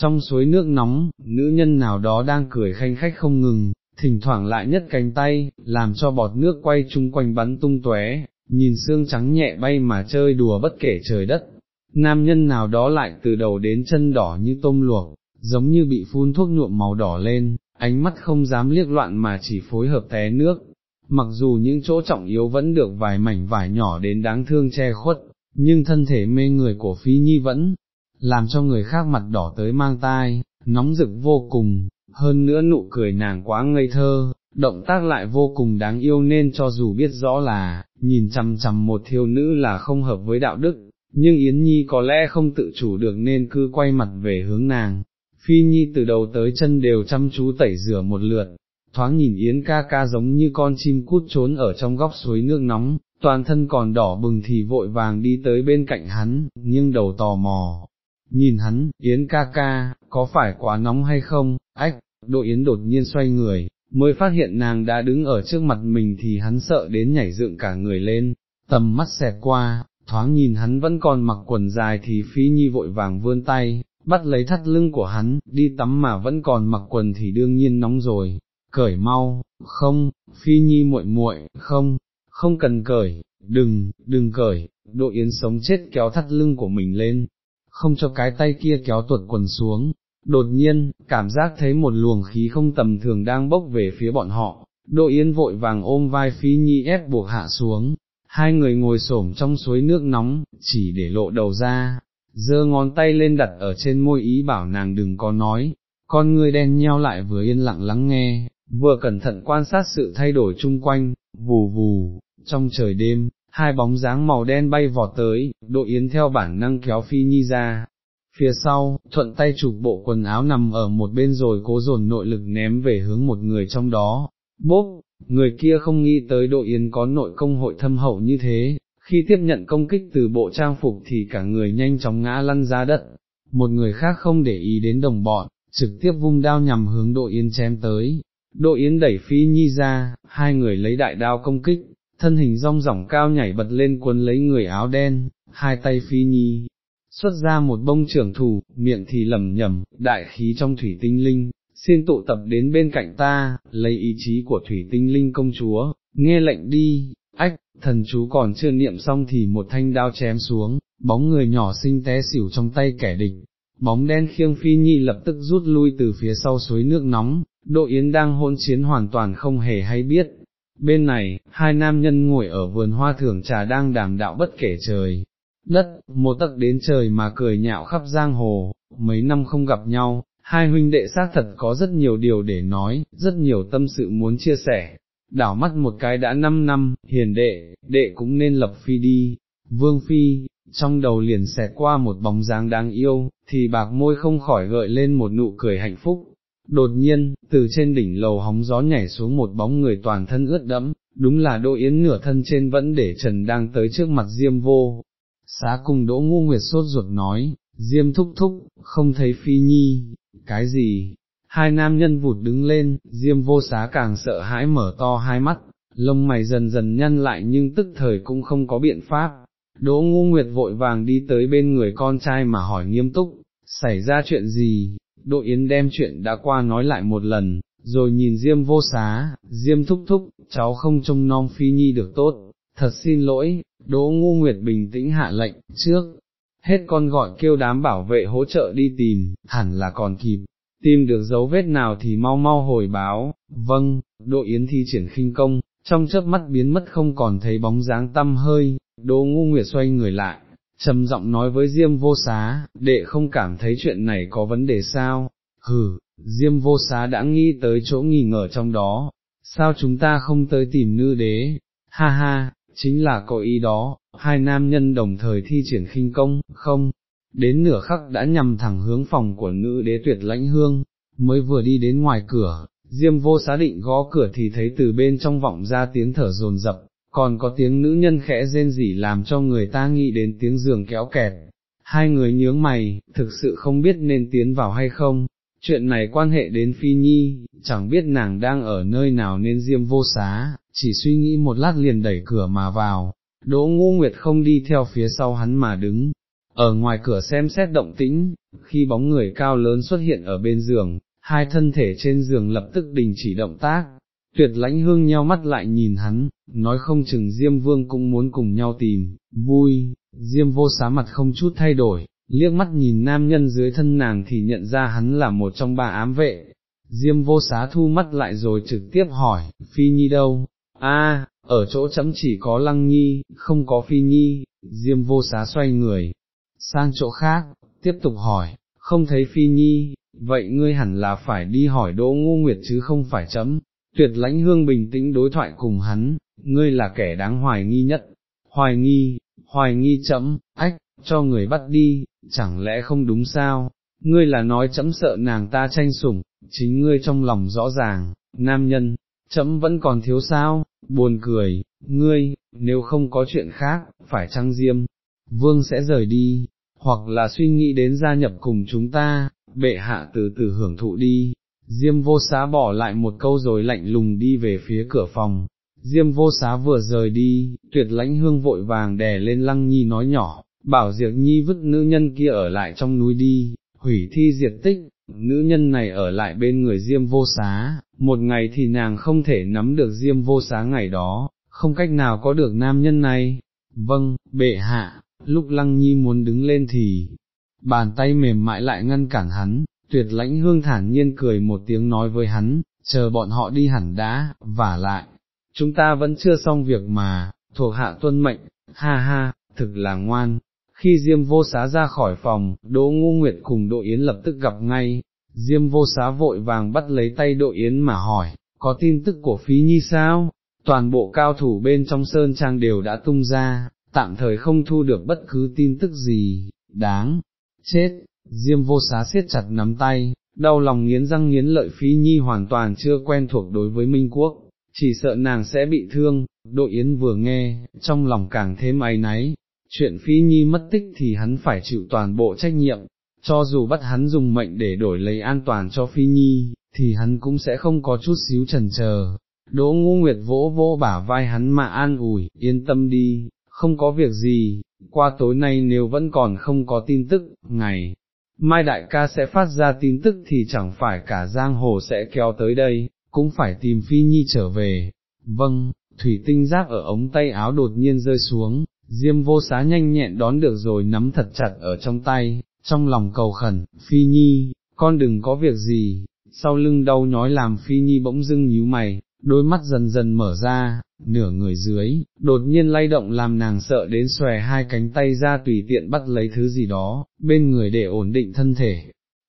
trong suối nước nóng, nữ nhân nào đó đang cười khanh khách không ngừng, thỉnh thoảng lại nhất cánh tay, làm cho bọt nước quay chung quanh bắn tung tóe, nhìn xương trắng nhẹ bay mà chơi đùa bất kể trời đất. Nam nhân nào đó lại từ đầu đến chân đỏ như tôm luộc, giống như bị phun thuốc nhuộm màu đỏ lên, ánh mắt không dám liếc loạn mà chỉ phối hợp té nước. Mặc dù những chỗ trọng yếu vẫn được vài mảnh vải nhỏ đến đáng thương che khuất, nhưng thân thể mê người của Phi Nhi vẫn làm cho người khác mặt đỏ tới mang tai, nóng rực vô cùng, hơn nữa nụ cười nàng quá ngây thơ, động tác lại vô cùng đáng yêu nên cho dù biết rõ là, nhìn chằm chằm một thiếu nữ là không hợp với đạo đức, nhưng Yến Nhi có lẽ không tự chủ được nên cứ quay mặt về hướng nàng. Phi Nhi từ đầu tới chân đều chăm chú tẩy rửa một lượt, thoáng nhìn Yến ca ca giống như con chim cút trốn ở trong góc suối nước nóng, toàn thân còn đỏ bừng thì vội vàng đi tới bên cạnh hắn, nhưng đầu tò mò. Nhìn hắn, Yến ca ca, có phải quá nóng hay không, ách, đội Yến đột nhiên xoay người, mới phát hiện nàng đã đứng ở trước mặt mình thì hắn sợ đến nhảy dựng cả người lên, tầm mắt xẹt qua, thoáng nhìn hắn vẫn còn mặc quần dài thì Phi Nhi vội vàng vươn tay, bắt lấy thắt lưng của hắn, đi tắm mà vẫn còn mặc quần thì đương nhiên nóng rồi, cởi mau, không, Phi Nhi muội muội, không, không cần cởi, đừng, đừng cởi, đội Yến sống chết kéo thắt lưng của mình lên, không cho cái tay kia kéo tuột quần xuống, Đột nhiên, cảm giác thấy một luồng khí không tầm thường đang bốc về phía bọn họ, Đỗ Yến vội vàng ôm vai Phi Nhi ép buộc hạ xuống, hai người ngồi xổm trong suối nước nóng, chỉ để lộ đầu ra, giơ ngón tay lên đặt ở trên môi ý bảo nàng đừng có nói, con người đen nheo lại vừa yên lặng lắng nghe, vừa cẩn thận quan sát sự thay đổi chung quanh, vù vù, trong trời đêm, hai bóng dáng màu đen bay vọt tới, Đội Yến theo bản năng kéo Phi Nhi ra, Phía sau, thuận tay chụp bộ quần áo nằm ở một bên rồi cố dồn nội lực ném về hướng một người trong đó. Bốp, người kia không nghĩ tới đội yến có nội công hội thâm hậu như thế, khi tiếp nhận công kích từ bộ trang phục thì cả người nhanh chóng ngã lăn ra đất. Một người khác không để ý đến đồng bọn, trực tiếp vung đao nhằm hướng đội yến chém tới. Đội yến đẩy phi nhi ra, hai người lấy đại đao công kích, thân hình rong rỏng cao nhảy bật lên cuốn lấy người áo đen, hai tay phi nhi, xuất ra một bông trưởng thủ, miệng thì lầm nhầm, đại khí trong thủy tinh linh, xin tụ tập đến bên cạnh ta, lấy ý chí của thủy tinh linh công chúa, nghe lệnh đi, ách, thần chú còn chưa niệm xong thì một thanh đao chém xuống, bóng người nhỏ xinh té xỉu trong tay kẻ địch. Bóng đen khiêng phi nhi lập tức rút lui từ phía sau suối nước nóng, độ yến đang hôn chiến hoàn toàn không hề hay biết. Bên này, hai nam nhân ngồi ở vườn hoa thưởng trà đang đàm đạo bất kể trời, đất, một tấc đến trời mà cười nhạo khắp giang hồ, mấy năm không gặp nhau, hai huynh đệ xác thật có rất nhiều điều để nói, rất nhiều tâm sự muốn chia sẻ. Đảo mắt một cái đã năm năm, hiền đệ, đệ cũng nên lập phi đi, vương phi, trong đầu liền xẹt qua một bóng dáng đáng yêu, thì bạc môi không khỏi gợi lên một nụ cười hạnh phúc. Đột nhiên, từ trên đỉnh lầu hóng gió nhảy xuống một bóng người toàn thân ướt đẫm, đúng là Đỗ Yến nửa thân trên vẫn để trần đang tới trước mặt Diêm vô, xá cùng đỗ ngu nguyệt sốt ruột nói, diêm thúc thúc, không thấy phi nhi, cái gì, hai nam nhân vụt đứng lên, diêm vô xá càng sợ hãi mở to hai mắt, lông mày dần dần nhăn lại nhưng tức thời cũng không có biện pháp. Đỗ ngu nguyệt vội vàng đi tới bên người con trai mà hỏi nghiêm túc, xảy ra chuyện gì, Đỗ Yến đem chuyện đã qua nói lại một lần, rồi nhìn Diêm vô xá, Diêm thúc thúc, cháu không trông non phi nhi được tốt, thật xin lỗi, Đỗ Ngu Nguyệt bình tĩnh hạ lệnh, trước, hết con gọi kêu đám bảo vệ hỗ trợ đi tìm, hẳn là còn kịp, tìm được dấu vết nào thì mau mau hồi báo, vâng, Đỗ Yến thi triển khinh công, trong chớp mắt biến mất không còn thấy bóng dáng tâm hơi, Đỗ Ngu Nguyệt xoay người lại, trầm giọng nói với Diêm vô xá, đệ không cảm thấy chuyện này có vấn đề sao, hừ, Diêm vô xá đã nghĩ tới chỗ nghi ngờ trong đó, sao chúng ta không tới tìm nữ đế, ha ha, chính là có ý đó, hai nam nhân đồng thời thi triển khinh công, không, đến nửa khắc đã nhằm thẳng hướng phòng của nữ đế tuyệt lãnh hương, mới vừa đi đến ngoài cửa, Diêm vô xá định gõ cửa thì thấy từ bên trong vọng ra tiếng thở rồn rập, còn có tiếng nữ nhân khẽ rên rỉ làm cho người ta nghĩ đến tiếng giường kéo kẹt. Hai người nhướng mày, thực sự không biết nên tiến vào hay không, chuyện này quan hệ đến Phi Nhi, chẳng biết nàng đang ở nơi nào nên Diêm vô xá, chỉ suy nghĩ một lát liền đẩy cửa mà vào, Đỗ ngu Nguyệt không đi theo phía sau hắn mà đứng, ở ngoài cửa xem xét động tĩnh, khi bóng người cao lớn xuất hiện ở bên giường, hai thân thể trên giường lập tức đình chỉ động tác, tuyệt lãnh hương nheo mắt lại nhìn hắn, nói không chừng Diêm Vương cũng muốn cùng nhau tìm, vui, Diêm vô xá mặt không chút thay đổi, liếc mắt nhìn nam nhân dưới thân nàng thì nhận ra hắn là một trong ba ám vệ. Diêm vô xá thu mắt lại rồi trực tiếp hỏi, Phi Nhi đâu? A, ở chỗ chấm chỉ có Lăng Nhi, không có Phi Nhi, Diêm vô xá xoay người, sang chỗ khác, tiếp tục hỏi, không thấy Phi Nhi, vậy ngươi hẳn là phải đi hỏi Đỗ Ngô Nguyệt chứ không phải chấm. Tuyệt lãnh hương bình tĩnh đối thoại cùng hắn, ngươi là kẻ đáng hoài nghi nhất, hoài nghi, hoài nghi chấm, ách, cho người bắt đi, chẳng lẽ không đúng sao, ngươi là nói chấm sợ nàng ta tranh sủng, chính ngươi trong lòng rõ ràng, nam nhân, chấm vẫn còn thiếu sao, buồn cười, ngươi, nếu không có chuyện khác, phải trăng diêm, vương sẽ rời đi, hoặc là suy nghĩ đến gia nhập cùng chúng ta, bệ hạ từ từ hưởng thụ đi. Diêm vô xá bỏ lại một câu rồi lạnh lùng đi về phía cửa phòng, Diêm vô xá vừa rời đi, tuyệt lãnh hương vội vàng đè lên lăng nhi nói nhỏ, bảo diệt nhi vứt nữ nhân kia ở lại trong núi đi, hủy thi diệt tích, nữ nhân này ở lại bên người diêm vô xá, một ngày thì nàng không thể nắm được diêm vô xá ngày đó, không cách nào có được nam nhân này. Vâng, bệ hạ, lúc lăng nhi muốn đứng lên thì, bàn tay mềm mại lại ngăn cản hắn, tuyệt lãnh hương thản nhiên cười một tiếng nói với hắn, chờ bọn họ đi hẳn đã, và lại, chúng ta vẫn chưa xong việc mà, thuộc hạ tuân mệnh, ha ha, thực là ngoan. Khi Diêm vô xá ra khỏi phòng, Đỗ Ngu Nguyệt cùng Đỗ Yến lập tức gặp ngay, Diêm vô xá vội vàng bắt lấy tay Đỗ Yến mà hỏi, có tin tức của Phí Nhi sao? Toàn bộ cao thủ bên trong Sơn Trang đều đã tung ra, tạm thời không thu được bất cứ tin tức gì, đáng, chết, Diêm vô xá siết chặt nắm tay, đau lòng nghiến răng nghiến lợi Phí Nhi hoàn toàn chưa quen thuộc đối với Minh Quốc, chỉ sợ nàng sẽ bị thương, đội yến vừa nghe, trong lòng càng thêm áy náy, chuyện Phi Nhi mất tích thì hắn phải chịu toàn bộ trách nhiệm, cho dù bắt hắn dùng mệnh để đổi lấy an toàn cho Phi Nhi, thì hắn cũng sẽ không có chút xíu trần chờ. Đỗ Ngũ Nguyệt vỗ vỗ bả vai hắn mà an ủi, yên tâm đi, không có việc gì, qua tối nay nếu vẫn còn không có tin tức, ngày mai đại ca sẽ phát ra tin tức thì chẳng phải cả giang hồ sẽ kéo tới đây, cũng phải tìm Phi Nhi trở về. Vâng, thủy tinh giác ở ống tay áo đột nhiên rơi xuống, Diêm vô xá nhanh nhẹn đón được rồi nắm thật chặt ở trong tay, trong lòng cầu khẩn, Phi Nhi, con đừng có việc gì, sau lưng đau nhói làm Phi Nhi bỗng dưng nhíu mày, đôi mắt dần dần mở ra, nửa người dưới, đột nhiên lay động làm nàng sợ đến xòe hai cánh tay ra tùy tiện bắt lấy thứ gì đó, bên người để ổn định thân thể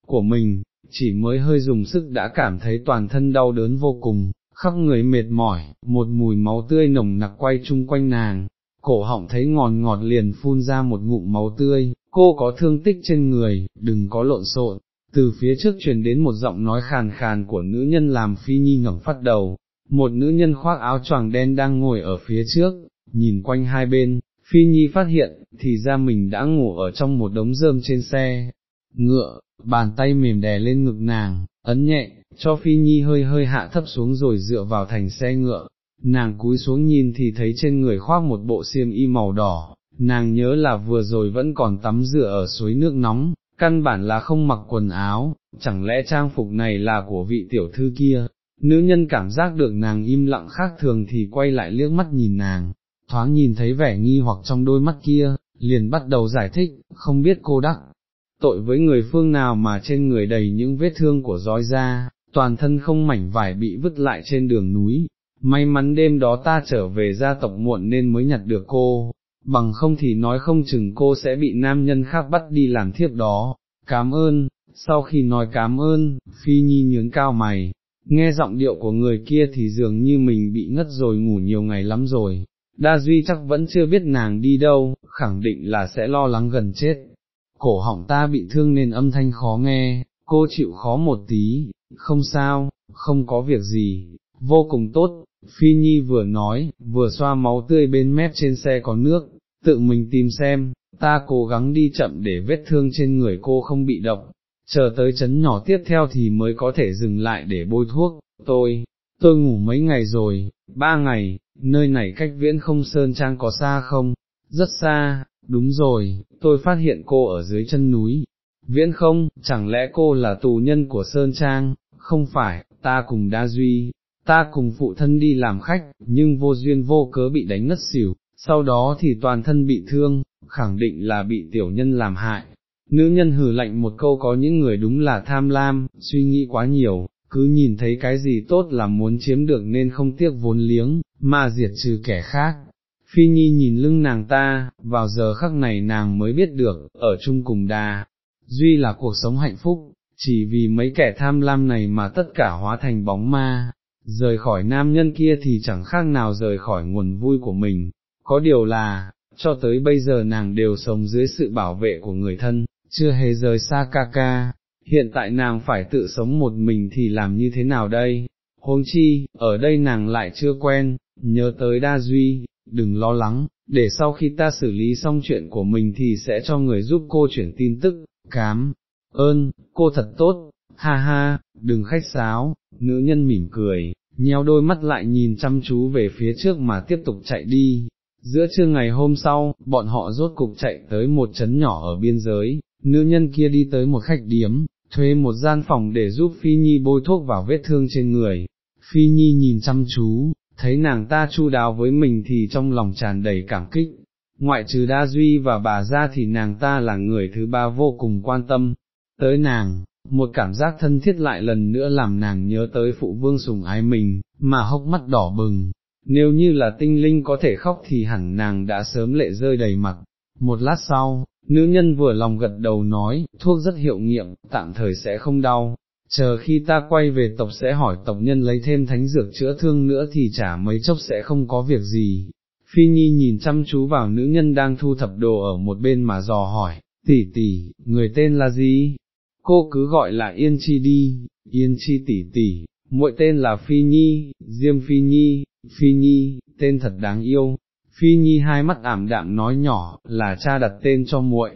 của mình, chỉ mới hơi dùng sức đã cảm thấy toàn thân đau đớn vô cùng, khắp người mệt mỏi, một mùi máu tươi nồng nặc quay chung quanh nàng, cổ họng thấy ngọt ngọt liền phun ra một ngụm máu tươi, cô có thương tích trên người, đừng có lộn xộn. Từ phía trước truyền đến một giọng nói khàn khàn của nữ nhân làm phi nhi ngẩng phát đầu, một nữ nhân khoác áo choàng đen đang ngồi ở phía trước, nhìn quanh hai bên, phi nhi phát hiện, thì ra mình đã ngủ ở trong một đống rơm trên xe, ngựa, bàn tay mềm đè lên ngực nàng, ấn nhẹ, cho Phi Nhi hơi hơi hạ thấp xuống rồi dựa vào thành xe ngựa, nàng cúi xuống nhìn thì thấy trên người khoác một bộ xiêm y màu đỏ, nàng nhớ là vừa rồi vẫn còn tắm rửa ở suối nước nóng, căn bản là không mặc quần áo, chẳng lẽ trang phục này là của vị tiểu thư kia, nữ nhân cảm giác được nàng im lặng khác thường thì quay lại liếc mắt nhìn nàng, thoáng nhìn thấy vẻ nghi hoặc trong đôi mắt kia, liền bắt đầu giải thích, không biết cô đắc tội với người phương nào mà trên người đầy những vết thương của roi da, toàn thân không mảnh vải bị vứt lại trên đường núi, may mắn đêm đó ta trở về gia tộc muộn nên mới nhặt được cô, bằng không thì nói không chừng cô sẽ bị nam nhân khác bắt đi làm thiếp đó, cảm ơn, sau khi nói cảm ơn, phi nhi nhướng cao mày, nghe giọng điệu của người kia thì dường như mình bị ngất rồi ngủ nhiều ngày lắm rồi. Đa Duy chắc vẫn chưa biết nàng đi đâu, khẳng định là sẽ lo lắng gần chết, cổ họng ta bị thương nên âm thanh khó nghe, cô chịu khó một tí, không sao, không có việc gì, vô cùng tốt, Phi Nhi vừa nói, vừa xoa máu tươi bên mép trên xe có nước, tự mình tìm xem, ta cố gắng đi chậm để vết thương trên người cô không bị động, chờ tới chấn nhỏ tiếp theo thì mới có thể dừng lại để bôi thuốc, tôi, tôi ngủ mấy ngày rồi, ba ngày, nơi này cách viễn không sơn trang có xa không, rất xa, đúng rồi, tôi phát hiện cô ở dưới chân núi. Viễn không, chẳng lẽ cô là tù nhân của Sơn Trang, không phải, ta cùng đa duy, ta cùng phụ thân đi làm khách, nhưng vô duyên vô cớ bị đánh ngất xỉu, sau đó thì toàn thân bị thương, khẳng định là bị tiểu nhân làm hại. Nữ nhân hừ lạnh một câu có những người đúng là tham lam, suy nghĩ quá nhiều, cứ nhìn thấy cái gì tốt là muốn chiếm được nên không tiếc vốn liếng, mà diệt trừ kẻ khác. Phi Nhi nhìn lưng nàng ta, vào giờ khắc này nàng mới biết được, ở chung cùng đà, duy là cuộc sống hạnh phúc, chỉ vì mấy kẻ tham lam này mà tất cả hóa thành bóng ma, rời khỏi nam nhân kia thì chẳng khác nào rời khỏi nguồn vui của mình, có điều là, cho tới bây giờ nàng đều sống dưới sự bảo vệ của người thân, chưa hề rời xa ca ca, hiện tại nàng phải tự sống một mình thì làm như thế nào đây, huống chi, ở đây nàng lại chưa quen, nhớ tới đa duy, đừng lo lắng, để sau khi ta xử lý xong chuyện của mình thì sẽ cho người giúp cô chuyển tin tức, cám, ơn, cô thật tốt, ha ha, đừng khách sáo, nữ nhân mỉm cười, nheo đôi mắt lại nhìn chăm chú về phía trước mà tiếp tục chạy đi. Giữa trưa ngày hôm sau, bọn họ rốt cục chạy tới một trấn nhỏ ở biên giới, nữ nhân kia đi tới một khách điếm, thuê một gian phòng để giúp Phi Nhi bôi thuốc vào vết thương trên người. Phi Nhi nhìn chăm chú, thấy nàng ta chu đáo với mình thì trong lòng tràn đầy cảm kích. Ngoại trừ Đa Duy và bà ra thì nàng ta là người thứ ba vô cùng quan tâm, tới nàng, một cảm giác thân thiết lại lần nữa làm nàng nhớ tới phụ vương sùng ái mình, mà hốc mắt đỏ bừng, nếu như là tinh linh có thể khóc thì hẳn nàng đã sớm lệ rơi đầy mặt. Một lát sau, nữ nhân vừa lòng gật đầu nói, thuốc rất hiệu nghiệm, tạm thời sẽ không đau, chờ khi ta quay về tộc sẽ hỏi tộc nhân lấy thêm thánh dược chữa thương nữa thì chả mấy chốc sẽ không có việc gì. Phi Nhi nhìn chăm chú vào nữ nhân đang thu thập đồ ở một bên mà dò hỏi, tỷ tỷ, người tên là gì? cô cứ gọi là Yên Chi đi, Yên Chi tỷ tỷ, muội tên là Phi Nhi, Diêm Phi Nhi, Phi Nhi, tên thật đáng yêu. Phi Nhi hai mắt ảm đạm nói nhỏ, là cha đặt tên cho muội.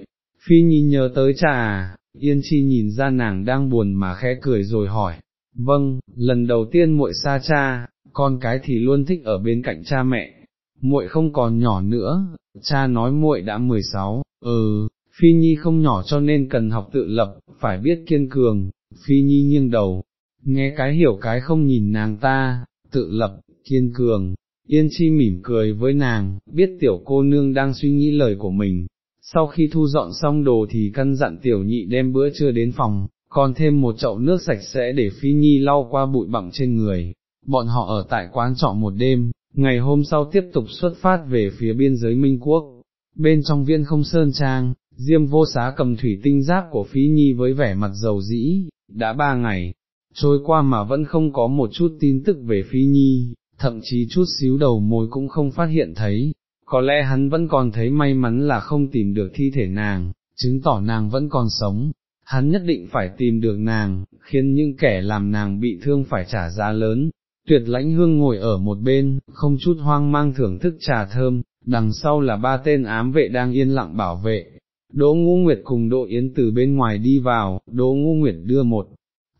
Phi Nhi nhớ tới cha à, Yên Chi nhìn ra nàng đang buồn mà khẽ cười rồi hỏi, vâng, lần đầu tiên muội xa cha, con cái thì luôn thích ở bên cạnh cha mẹ, muội không còn nhỏ nữa, cha nói muội đã 16, ừ, Phi Nhi không nhỏ cho nên cần học tự lập, phải biết kiên cường, Phi Nhi nghiêng đầu, nghe cái hiểu cái không nhìn nàng ta, tự lập, kiên cường, Yên Chi mỉm cười với nàng, biết tiểu cô nương đang suy nghĩ lời của mình. Sau khi thu dọn xong đồ thì căn dặn tiểu nhị đem bữa trưa đến phòng, còn thêm một chậu nước sạch sẽ để Phi Nhi lau qua bụi bặm trên người. Bọn họ ở tại quán trọ một đêm, ngày hôm sau tiếp tục xuất phát về phía biên giới Minh Quốc. Bên trong viên không sơn trang, Diêm vô xá cầm thủy tinh giáp của Phi Nhi với vẻ mặt dầu dĩ, đã ba ngày, trôi qua mà vẫn không có một chút tin tức về Phi Nhi, thậm chí chút xíu đầu môi cũng không phát hiện thấy, có lẽ hắn vẫn còn thấy may mắn là không tìm được thi thể nàng, chứng tỏ nàng vẫn còn sống, hắn nhất định phải tìm được nàng, khiến những kẻ làm nàng bị thương phải trả giá lớn. Tuyệt lãnh hương ngồi ở một bên, không chút hoang mang thưởng thức trà thơm, đằng sau là ba tên ám vệ đang yên lặng bảo vệ, Đỗ Ngũ Nguyệt cùng Đỗ Yến từ bên ngoài đi vào, Đỗ Ngũ Nguyệt đưa một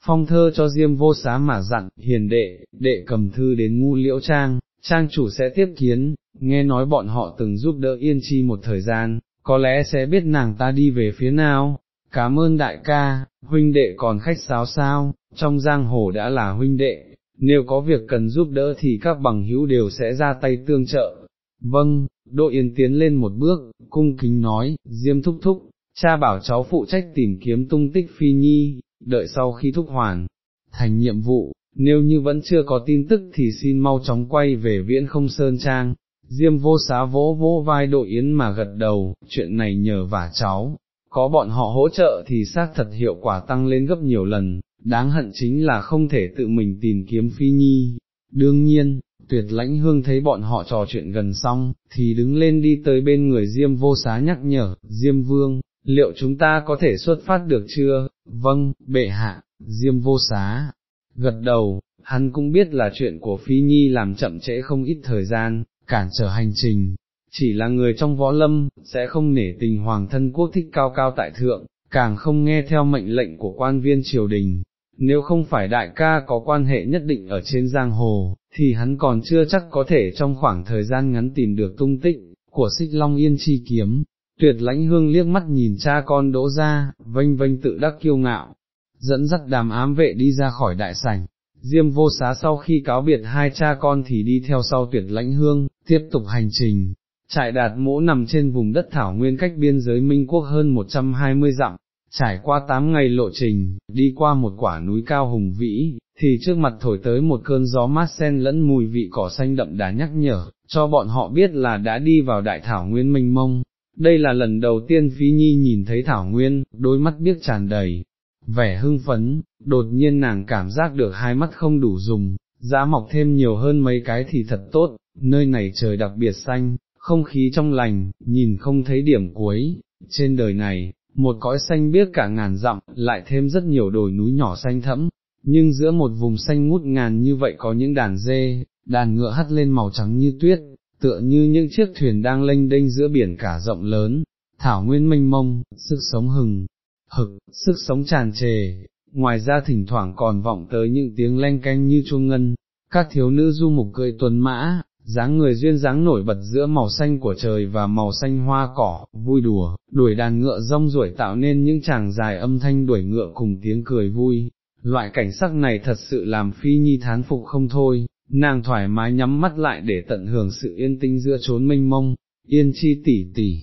phong thơ cho Diêm vô xá mà dặn, hiền đệ, đệ cầm thư đến ngu liễu trang, trang chủ sẽ tiếp kiến, nghe nói bọn họ từng giúp đỡ Yên Chi một thời gian, có lẽ sẽ biết nàng ta đi về phía nào, cảm ơn đại ca, huynh đệ còn khách sáo sao, trong giang hồ đã là huynh đệ, nếu có việc cần giúp đỡ thì các bằng hữu đều sẽ ra tay tương trợ. Vâng, Đỗ Yên tiến lên một bước, cung kính nói, Diêm thúc thúc, cha bảo cháu phụ trách tìm kiếm tung tích Phi Nhi, đợi sau khi thúc hoàn, thành nhiệm vụ, nếu như vẫn chưa có tin tức thì xin mau chóng quay về viễn không sơn trang. Diêm vô xá vỗ vỗ vai đội Yến mà gật đầu, chuyện này nhờ vả cháu, có bọn họ hỗ trợ thì xác thật hiệu quả tăng lên gấp nhiều lần, đáng hận chính là không thể tự mình tìm kiếm Phi Nhi. Đương nhiên, tuyệt lãnh hương thấy bọn họ trò chuyện gần xong, thì đứng lên đi tới bên người Diêm vô xá nhắc nhở, Diêm vương, liệu chúng ta có thể xuất phát được chưa? Vâng, bệ hạ, Diêm vô xá, gật đầu, hắn cũng biết là chuyện của Phi Nhi làm chậm trễ không ít thời gian, cản trở hành trình, chỉ là người trong võ lâm, sẽ không nể tình hoàng thân quốc thích cao cao tại thượng, càng không nghe theo mệnh lệnh của quan viên triều đình, nếu không phải đại ca có quan hệ nhất định ở trên giang hồ, thì hắn còn chưa chắc có thể trong khoảng thời gian ngắn tìm được tung tích của xích long yên chi kiếm tuyệt lãnh hương liếc mắt nhìn cha con đỗ ra, vênh vênh tự đắc kiêu ngạo, dẫn dắt đàm ám vệ đi ra khỏi đại sảnh. Diêm vô xá sau khi cáo biệt hai cha con thì đi theo sau tuyệt lãnh hương, tiếp tục hành trình. Trại đạt mỗ nằm trên vùng đất thảo nguyên cách biên giới Minh Quốc hơn 120 dặm, trải qua 8 ngày lộ trình, đi qua một quả núi cao hùng vĩ, thì trước mặt thổi tới một cơn gió mát sen lẫn mùi vị cỏ xanh đậm đá nhắc nhở, cho bọn họ biết là đã đi vào đại thảo nguyên mênh mông. Đây là lần đầu tiên Phí Nhi nhìn thấy thảo nguyên, đôi mắt biết tràn đầy, vẻ hưng phấn, đột nhiên nàng cảm giác được hai mắt không đủ dùng, giá mọc thêm nhiều hơn mấy cái thì thật tốt, nơi này trời đặc biệt xanh, không khí trong lành, nhìn không thấy điểm cuối, trên đời này, một cõi xanh biết cả ngàn dặm, lại thêm rất nhiều đồi núi nhỏ xanh thẫm, nhưng giữa một vùng xanh ngút ngàn như vậy có những đàn dê, đàn ngựa hắt lên màu trắng như tuyết, tựa như những chiếc thuyền đang lênh đênh giữa biển cả rộng lớn, thảo nguyên mênh mông, sức sống hừng, hực, sức sống tràn trề, ngoài ra thỉnh thoảng còn vọng tới những tiếng leng canh như chuông ngân, các thiếu nữ du mục cưỡi tuần mã, dáng người duyên dáng nổi bật giữa màu xanh của trời và màu xanh hoa cỏ, vui đùa, đuổi đàn ngựa rong ruổi tạo nên những chàng dài âm thanh đuổi ngựa cùng tiếng cười vui. Loại cảnh sắc này thật sự làm phi nhi thán phục không thôi, nàng thoải mái nhắm mắt lại để tận hưởng sự yên tĩnh giữa chốn mênh mông, yên chi tỉ tỉ,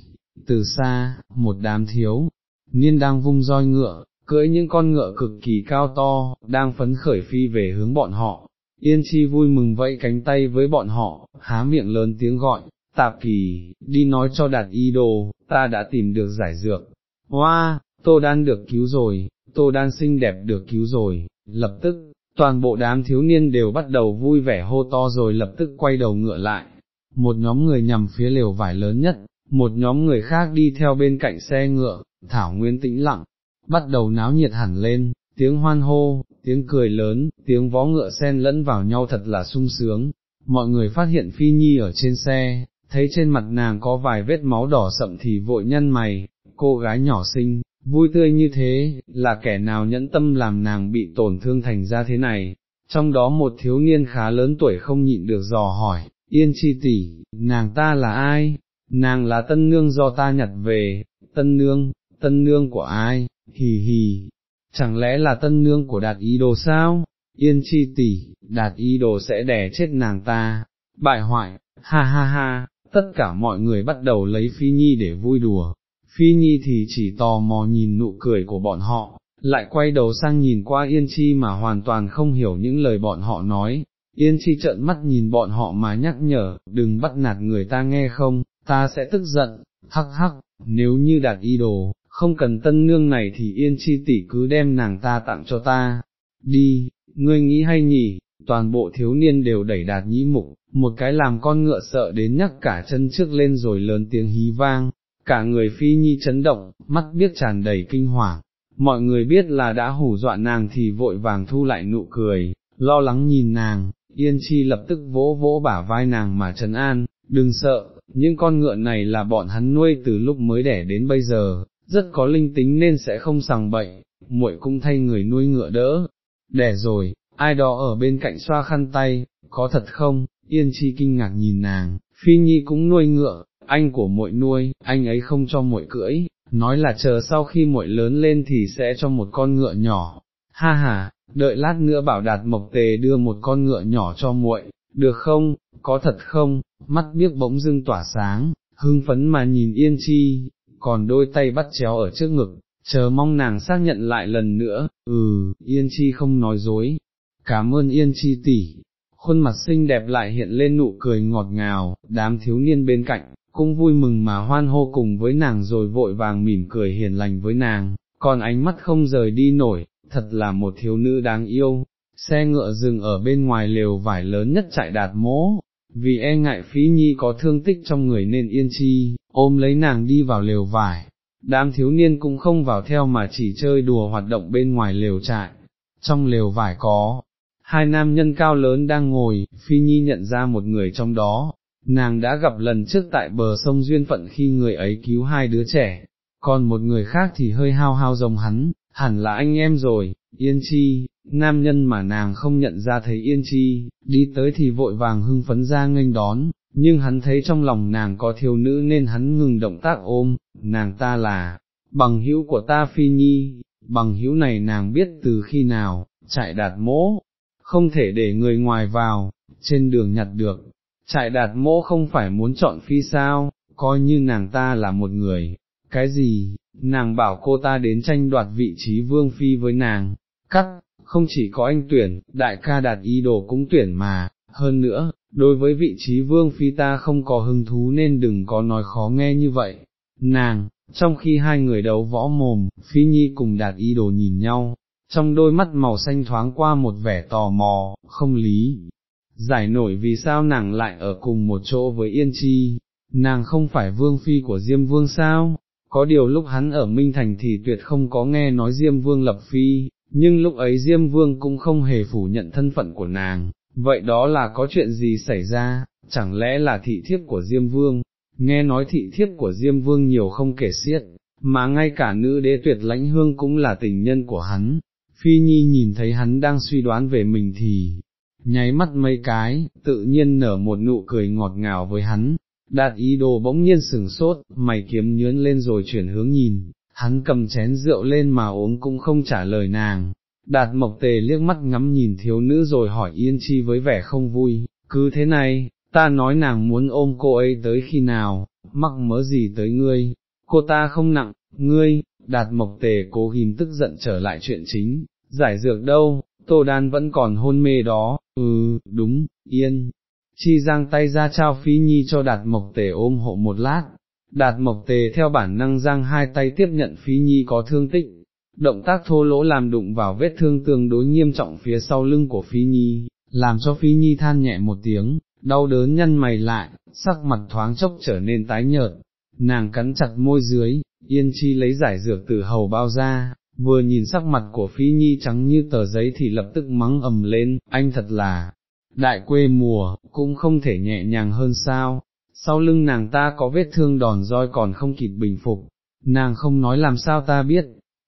từ xa, một đám thiếu, niên đang vung roi ngựa, cưỡi những con ngựa cực kỳ cao to, đang phấn khởi phi về hướng bọn họ, Yên chi vui mừng vẫy cánh tay với bọn họ, há miệng lớn tiếng gọi, tạp kỳ, đi nói cho đạt y đồ, ta đã tìm được giải dược. Hoa, tô đan được cứu rồi, tô đan xinh đẹp được cứu rồi, lập tức, toàn bộ đám thiếu niên đều bắt đầu vui vẻ hô to rồi lập tức quay đầu ngựa lại. Một nhóm người nhằm phía lều vải lớn nhất, một nhóm người khác đi theo bên cạnh xe ngựa, thảo nguyên tĩnh lặng, bắt đầu náo nhiệt hẳn lên, tiếng hoan hô, tiếng cười lớn, tiếng vó ngựa sen lẫn vào nhau thật là sung sướng, mọi người phát hiện Phi Nhi ở trên xe, thấy trên mặt nàng có vài vết máu đỏ sậm thì vội nhăn mày, cô gái nhỏ xinh, vui tươi như thế, là kẻ nào nhẫn tâm làm nàng bị tổn thương thành ra thế này, trong đó một thiếu niên khá lớn tuổi không nhịn được dò hỏi, yên chi tỷ, nàng ta là ai, nàng là tân nương do ta nhặt về, tân nương, tân nương của ai, hì hì, chẳng lẽ là tân nương của đạt ý đồ sao, yên chi tỷ, đạt ý đồ sẽ đẻ chết nàng ta, bại hoại, ha ha ha, tất cả mọi người bắt đầu lấy Phi Nhi để vui đùa, Phi Nhi thì chỉ tò mò nhìn nụ cười của bọn họ, lại quay đầu sang nhìn qua Yên Chi mà hoàn toàn không hiểu những lời bọn họ nói, Yên Chi trợn mắt nhìn bọn họ mà nhắc nhở, đừng bắt nạt người ta nghe không, ta sẽ tức giận, hắc hắc, nếu như đạt ý đồ, không cần tân nương này thì yên chi tỷ cứ đem nàng ta tặng cho ta, đi, ngươi nghĩ hay nhỉ, toàn bộ thiếu niên đều đẩy đạt nhĩ mục, một cái làm con ngựa sợ đến nhắc cả chân trước lên rồi lớn tiếng hí vang, cả người phi nhi chấn động, mắt biết tràn đầy kinh hoàng, mọi người biết là đã hủ dọa nàng thì vội vàng thu lại nụ cười, lo lắng nhìn nàng, yên chi lập tức vỗ vỗ bả vai nàng mà trấn an, đừng sợ, những con ngựa này là bọn hắn nuôi từ lúc mới đẻ đến bây giờ, rất có linh tính nên sẽ không sằng bệnh, muội cũng thay người nuôi ngựa đỡ, đẻ rồi, ai đó ở bên cạnh xoa khăn tay, có thật không, yên chi kinh ngạc nhìn nàng, phi nhi cũng nuôi ngựa, anh của muội nuôi, anh ấy không cho muội cưỡi, nói là chờ sau khi muội lớn lên thì sẽ cho một con ngựa nhỏ, ha ha, đợi lát nữa bảo đạt mộc tề đưa một con ngựa nhỏ cho muội, được không, có thật không, mắt biếc bỗng dưng tỏa sáng, hưng phấn mà nhìn yên chi, còn đôi tay bắt chéo ở trước ngực, chờ mong nàng xác nhận lại lần nữa, ừ, Yên Chi không nói dối, cảm ơn Yên Chi tỷ. Khuôn mặt xinh đẹp lại hiện lên nụ cười ngọt ngào, đám thiếu niên bên cạnh, cũng vui mừng mà hoan hô cùng với nàng rồi vội vàng mỉm cười hiền lành với nàng, còn ánh mắt không rời đi nổi, thật là một thiếu nữ đáng yêu. Xe ngựa dừng ở bên ngoài lều vải lớn nhất chạy đạt mố, vì e ngại phí nhi có thương tích trong người nên yên chi, ôm lấy nàng đi vào lều vải, đám thiếu niên cũng không vào theo mà chỉ chơi đùa hoạt động bên ngoài lều trại, trong lều vải có, hai nam nhân cao lớn đang ngồi, phi nhi nhận ra một người trong đó, nàng đã gặp lần trước tại bờ sông Duyên Phận khi người ấy cứu hai đứa trẻ, còn một người khác thì hơi hao hao giống hắn, hẳn là anh em rồi, Yên Chi, nam nhân mà nàng không nhận ra thấy Yên Chi, đi tới thì vội vàng hưng phấn ra nghênh đón, nhưng hắn thấy trong lòng nàng có thiếu nữ nên hắn ngừng động tác ôm, nàng ta là, bằng hữu của ta phi nhi, bằng hữu này nàng biết từ khi nào, chạy đạt mỗ, không thể để người ngoài vào, trên đường nhặt được, Trại đạt mỗ không phải muốn chọn phi sao, coi như nàng ta là một người, cái gì, nàng bảo cô ta đến tranh đoạt vị trí vương phi với nàng, cắt, không chỉ có anh tuyển, đại ca đạt ý đồ cũng tuyển mà, hơn nữa, đối với vị trí vương phi ta không có hứng thú nên đừng có nói khó nghe như vậy, nàng, trong khi hai người đấu võ mồm, phi nhi cùng đạt ý đồ nhìn nhau, trong đôi mắt màu xanh thoáng qua một vẻ tò mò, không lý, giải nổi vì sao nàng lại ở cùng một chỗ với Yên Chi, nàng không phải vương phi của Diêm Vương sao, có điều lúc hắn ở Minh Thành thì tuyệt không có nghe nói Diêm Vương lập phi, nhưng lúc ấy Diêm Vương cũng không hề phủ nhận thân phận của nàng, vậy đó là có chuyện gì xảy ra, chẳng lẽ là thị thiếp của Diêm Vương, nghe nói thị thiếp của Diêm Vương nhiều không kể xiết, mà ngay cả nữ đế tuyệt lãnh hương cũng là tình nhân của hắn, Phi Nhi nhìn thấy hắn đang suy đoán về mình thì, nháy mắt mấy cái, tự nhiên nở một nụ cười ngọt ngào với hắn, đạt ý đồ bỗng nhiên sừng sốt, mày kiếm nhướn lên rồi chuyển hướng nhìn, hắn cầm chén rượu lên mà uống cũng không trả lời nàng, đạt mộc tề liếc mắt ngắm nhìn thiếu nữ rồi hỏi yên chi với vẻ không vui, cứ thế này, ta nói nàng muốn ôm cô ấy tới khi nào, mắc mớ gì tới ngươi, cô ta không nặng, ngươi, đạt mộc tề cố ghim tức giận trở lại chuyện chính, giải dược đâu, tô đan vẫn còn hôn mê đó, ừ, đúng, yên, chi giang tay ra trao phí nhi cho đạt mộc tề ôm hộ một lát, đạt mộc tề theo bản năng giang hai tay tiếp nhận phí nhi có thương tích, động tác thô lỗ làm đụng vào vết thương tương đối nghiêm trọng phía sau lưng của phí nhi, làm cho phí nhi than nhẹ một tiếng, đau đớn nhăn mày lại, sắc mặt thoáng chốc trở nên tái nhợt, nàng cắn chặt môi dưới, yên chi lấy giải dược từ hầu bao ra, vừa nhìn sắc mặt của Phi Nhi trắng như tờ giấy thì lập tức mắng ầm lên, anh thật là, đại quê mùa, cũng không thể nhẹ nhàng hơn sao, sau lưng nàng ta có vết thương đòn roi còn không kịp bình phục, nàng không nói làm sao ta biết,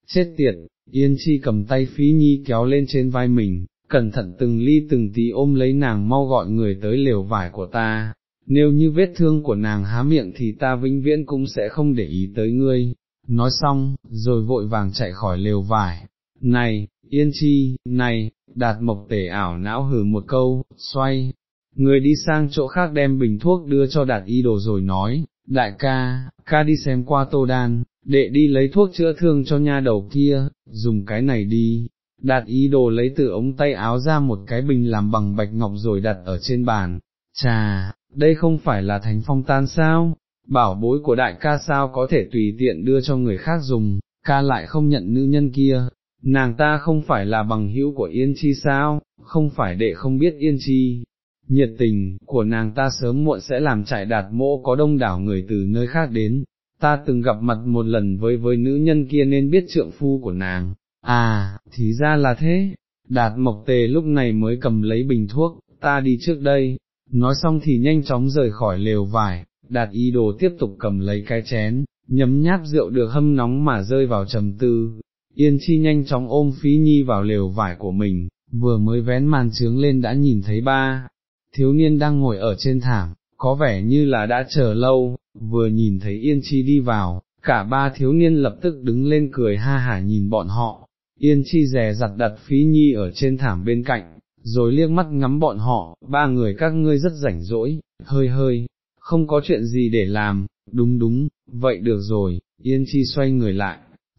chết tiệt, Yên Chi cầm tay Phi Nhi kéo lên trên vai mình, cẩn thận từng ly từng tí ôm lấy nàng mau gọi người tới lều vải của ta, nếu như vết thương của nàng há miệng thì ta vĩnh viễn cũng sẽ không để ý tới ngươi, nói xong, rồi vội vàng chạy khỏi lều vải, này, yên chi, này, đạt mộc tể ảo não hừ một câu, xoay, người đi sang chỗ khác đem bình thuốc đưa cho đạt y đồ rồi nói, đại ca, ca đi xem qua tô đan, đệ đi lấy thuốc chữa thương cho nha đầu kia, dùng cái này đi. Đạt ý đồ lấy từ ống tay áo ra một cái bình làm bằng bạch ngọc rồi đặt ở trên bàn, chà, đây không phải là thánh phong tan sao, bảo bối của đại ca sao có thể tùy tiện đưa cho người khác dùng, ca lại không nhận nữ nhân kia, nàng ta không phải là bằng hữu của Yên Chi sao, không phải đệ không biết Yên Chi. Nhiệt tình của nàng ta sớm muộn sẽ làm trại đạt mộ có đông đảo người từ nơi khác đến, ta từng gặp mặt một lần với với nữ nhân kia nên biết trượng phu của nàng, à, thì ra là thế, đạt mộc tề lúc này mới cầm lấy bình thuốc, ta đi trước đây, nói xong thì nhanh chóng rời khỏi lều vải, đạt ý đồ tiếp tục cầm lấy cái chén, nhấm nháp rượu được hâm nóng mà rơi vào trầm tư, yên chi nhanh chóng ôm phí nhi vào lều vải của mình, vừa mới vén màn trướng lên đã nhìn thấy ba, thiếu niên đang ngồi ở trên thảm, có vẻ như là đã chờ lâu, vừa nhìn thấy yên chi đi vào, cả ba thiếu niên lập tức đứng lên cười ha hả nhìn bọn họ, yên chi rè giặt đặt phí nhi ở trên thảm bên cạnh, rồi liếc mắt ngắm bọn họ, ba người các ngươi rất rảnh rỗi, hơi hơi, không có chuyện gì để làm, đúng đúng, vậy được rồi, Yên Chi xoay người lại,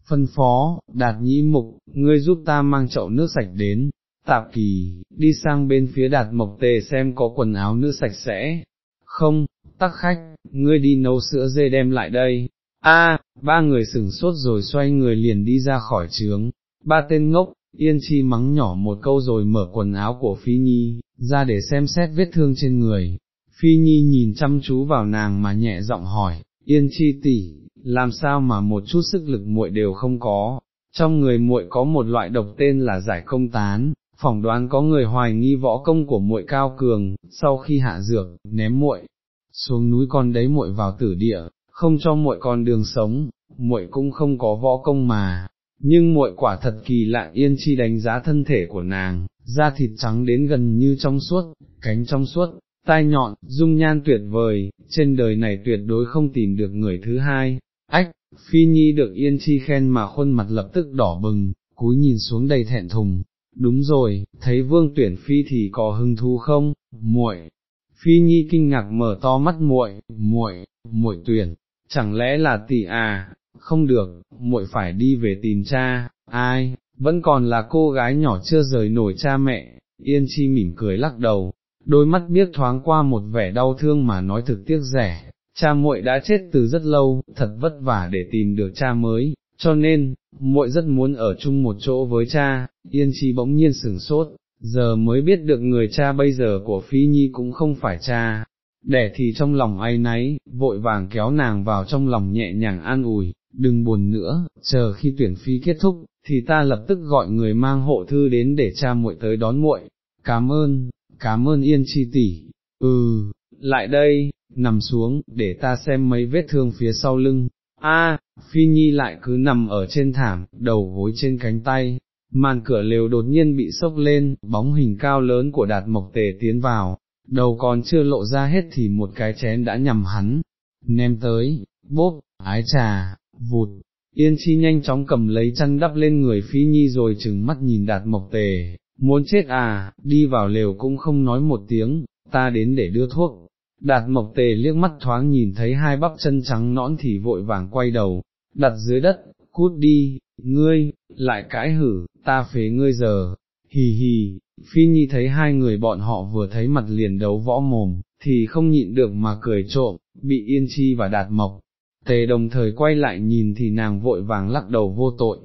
phân phó, đạt nhĩ mục, ngươi giúp ta mang chậu nước sạch đến, tạp kỳ, đi sang bên phía đạt mộc tề xem có quần áo nữ sạch sẽ, không, tắc khách, ngươi đi nấu sữa dê đem lại đây, a, ba người sửng sốt rồi xoay người liền đi ra khỏi trướng, ba tên ngốc, Yên Chi mắng nhỏ một câu rồi mở quần áo của Phi Nhi, ra để xem xét vết thương trên người, Phi Nhi nhìn chăm chú vào nàng mà nhẹ giọng hỏi, yên chi tỷ, làm sao mà một chút sức lực muội đều không có, trong người muội có một loại độc tên là giải công tán, phỏng đoán có người hoài nghi võ công của muội cao cường, sau khi hạ dược, ném muội xuống núi con đấy muội vào tử địa, không cho muội con đường sống, muội cũng không có võ công mà. Nhưng muội quả thật kỳ lạ yên chi đánh giá thân thể của nàng, da thịt trắng đến gần như trong suốt, cánh trong suốt, tai nhọn, dung nhan tuyệt vời, trên đời này tuyệt đối không tìm được người thứ hai, ách, phi nhi được yên chi khen mà khuôn mặt lập tức đỏ bừng, cúi nhìn xuống đầy thẹn thùng, đúng rồi, thấy vương tuyển phi thì có hứng thú không, muội. Phi Nhi kinh ngạc mở to mắt muội, muội, muội tuyển, chẳng lẽ là tỷ à, không được, muội phải đi về tìm cha, ai, vẫn còn là cô gái nhỏ chưa rời nổi cha mẹ, Yên Chi mỉm cười lắc đầu, đôi mắt biết thoáng qua một vẻ đau thương mà nói thực tiếc rẻ, cha muội đã chết từ rất lâu, thật vất vả để tìm được cha mới, cho nên, muội rất muốn ở chung một chỗ với cha, Yên Chi bỗng nhiên sửng sốt, giờ mới biết được người cha bây giờ của Phi Nhi cũng không phải cha, đẻ thì trong lòng ai nấy, vội vàng kéo nàng vào trong lòng nhẹ nhàng an ủi, đừng buồn nữa, chờ khi tuyển phi kết thúc, thì ta lập tức gọi người mang hộ thư đến để cha muội tới đón muội. Cảm ơn, cảm ơn yên chi tỷ, ừ, lại đây, nằm xuống, để ta xem mấy vết thương phía sau lưng. A, Phi Nhi lại cứ nằm ở trên thảm, đầu gối trên cánh tay, màn cửa lều đột nhiên bị sốc lên, bóng hình cao lớn của đạt mộc tề tiến vào, đầu còn chưa lộ ra hết thì một cái chén đã nhằm hắn, ném tới, bốp, ái trà, vụt, yên chi nhanh chóng cầm lấy chăn đắp lên người phi nhi rồi chừng mắt nhìn đạt mộc tề, muốn chết à, đi vào lều cũng không nói một tiếng, ta đến để đưa thuốc. Đạt mộc tề liếc mắt thoáng nhìn thấy hai bắp chân trắng nõn thì vội vàng quay đầu, đặt dưới đất, cút đi, ngươi, lại cãi hử, ta phế ngươi giờ, hì hì, phi nhi thấy hai người bọn họ vừa thấy mặt liền đấu võ mồm, thì không nhịn được mà cười trộm, bị yên chi và đạt mộc, tề đồng thời quay lại nhìn thì nàng vội vàng lắc đầu vô tội,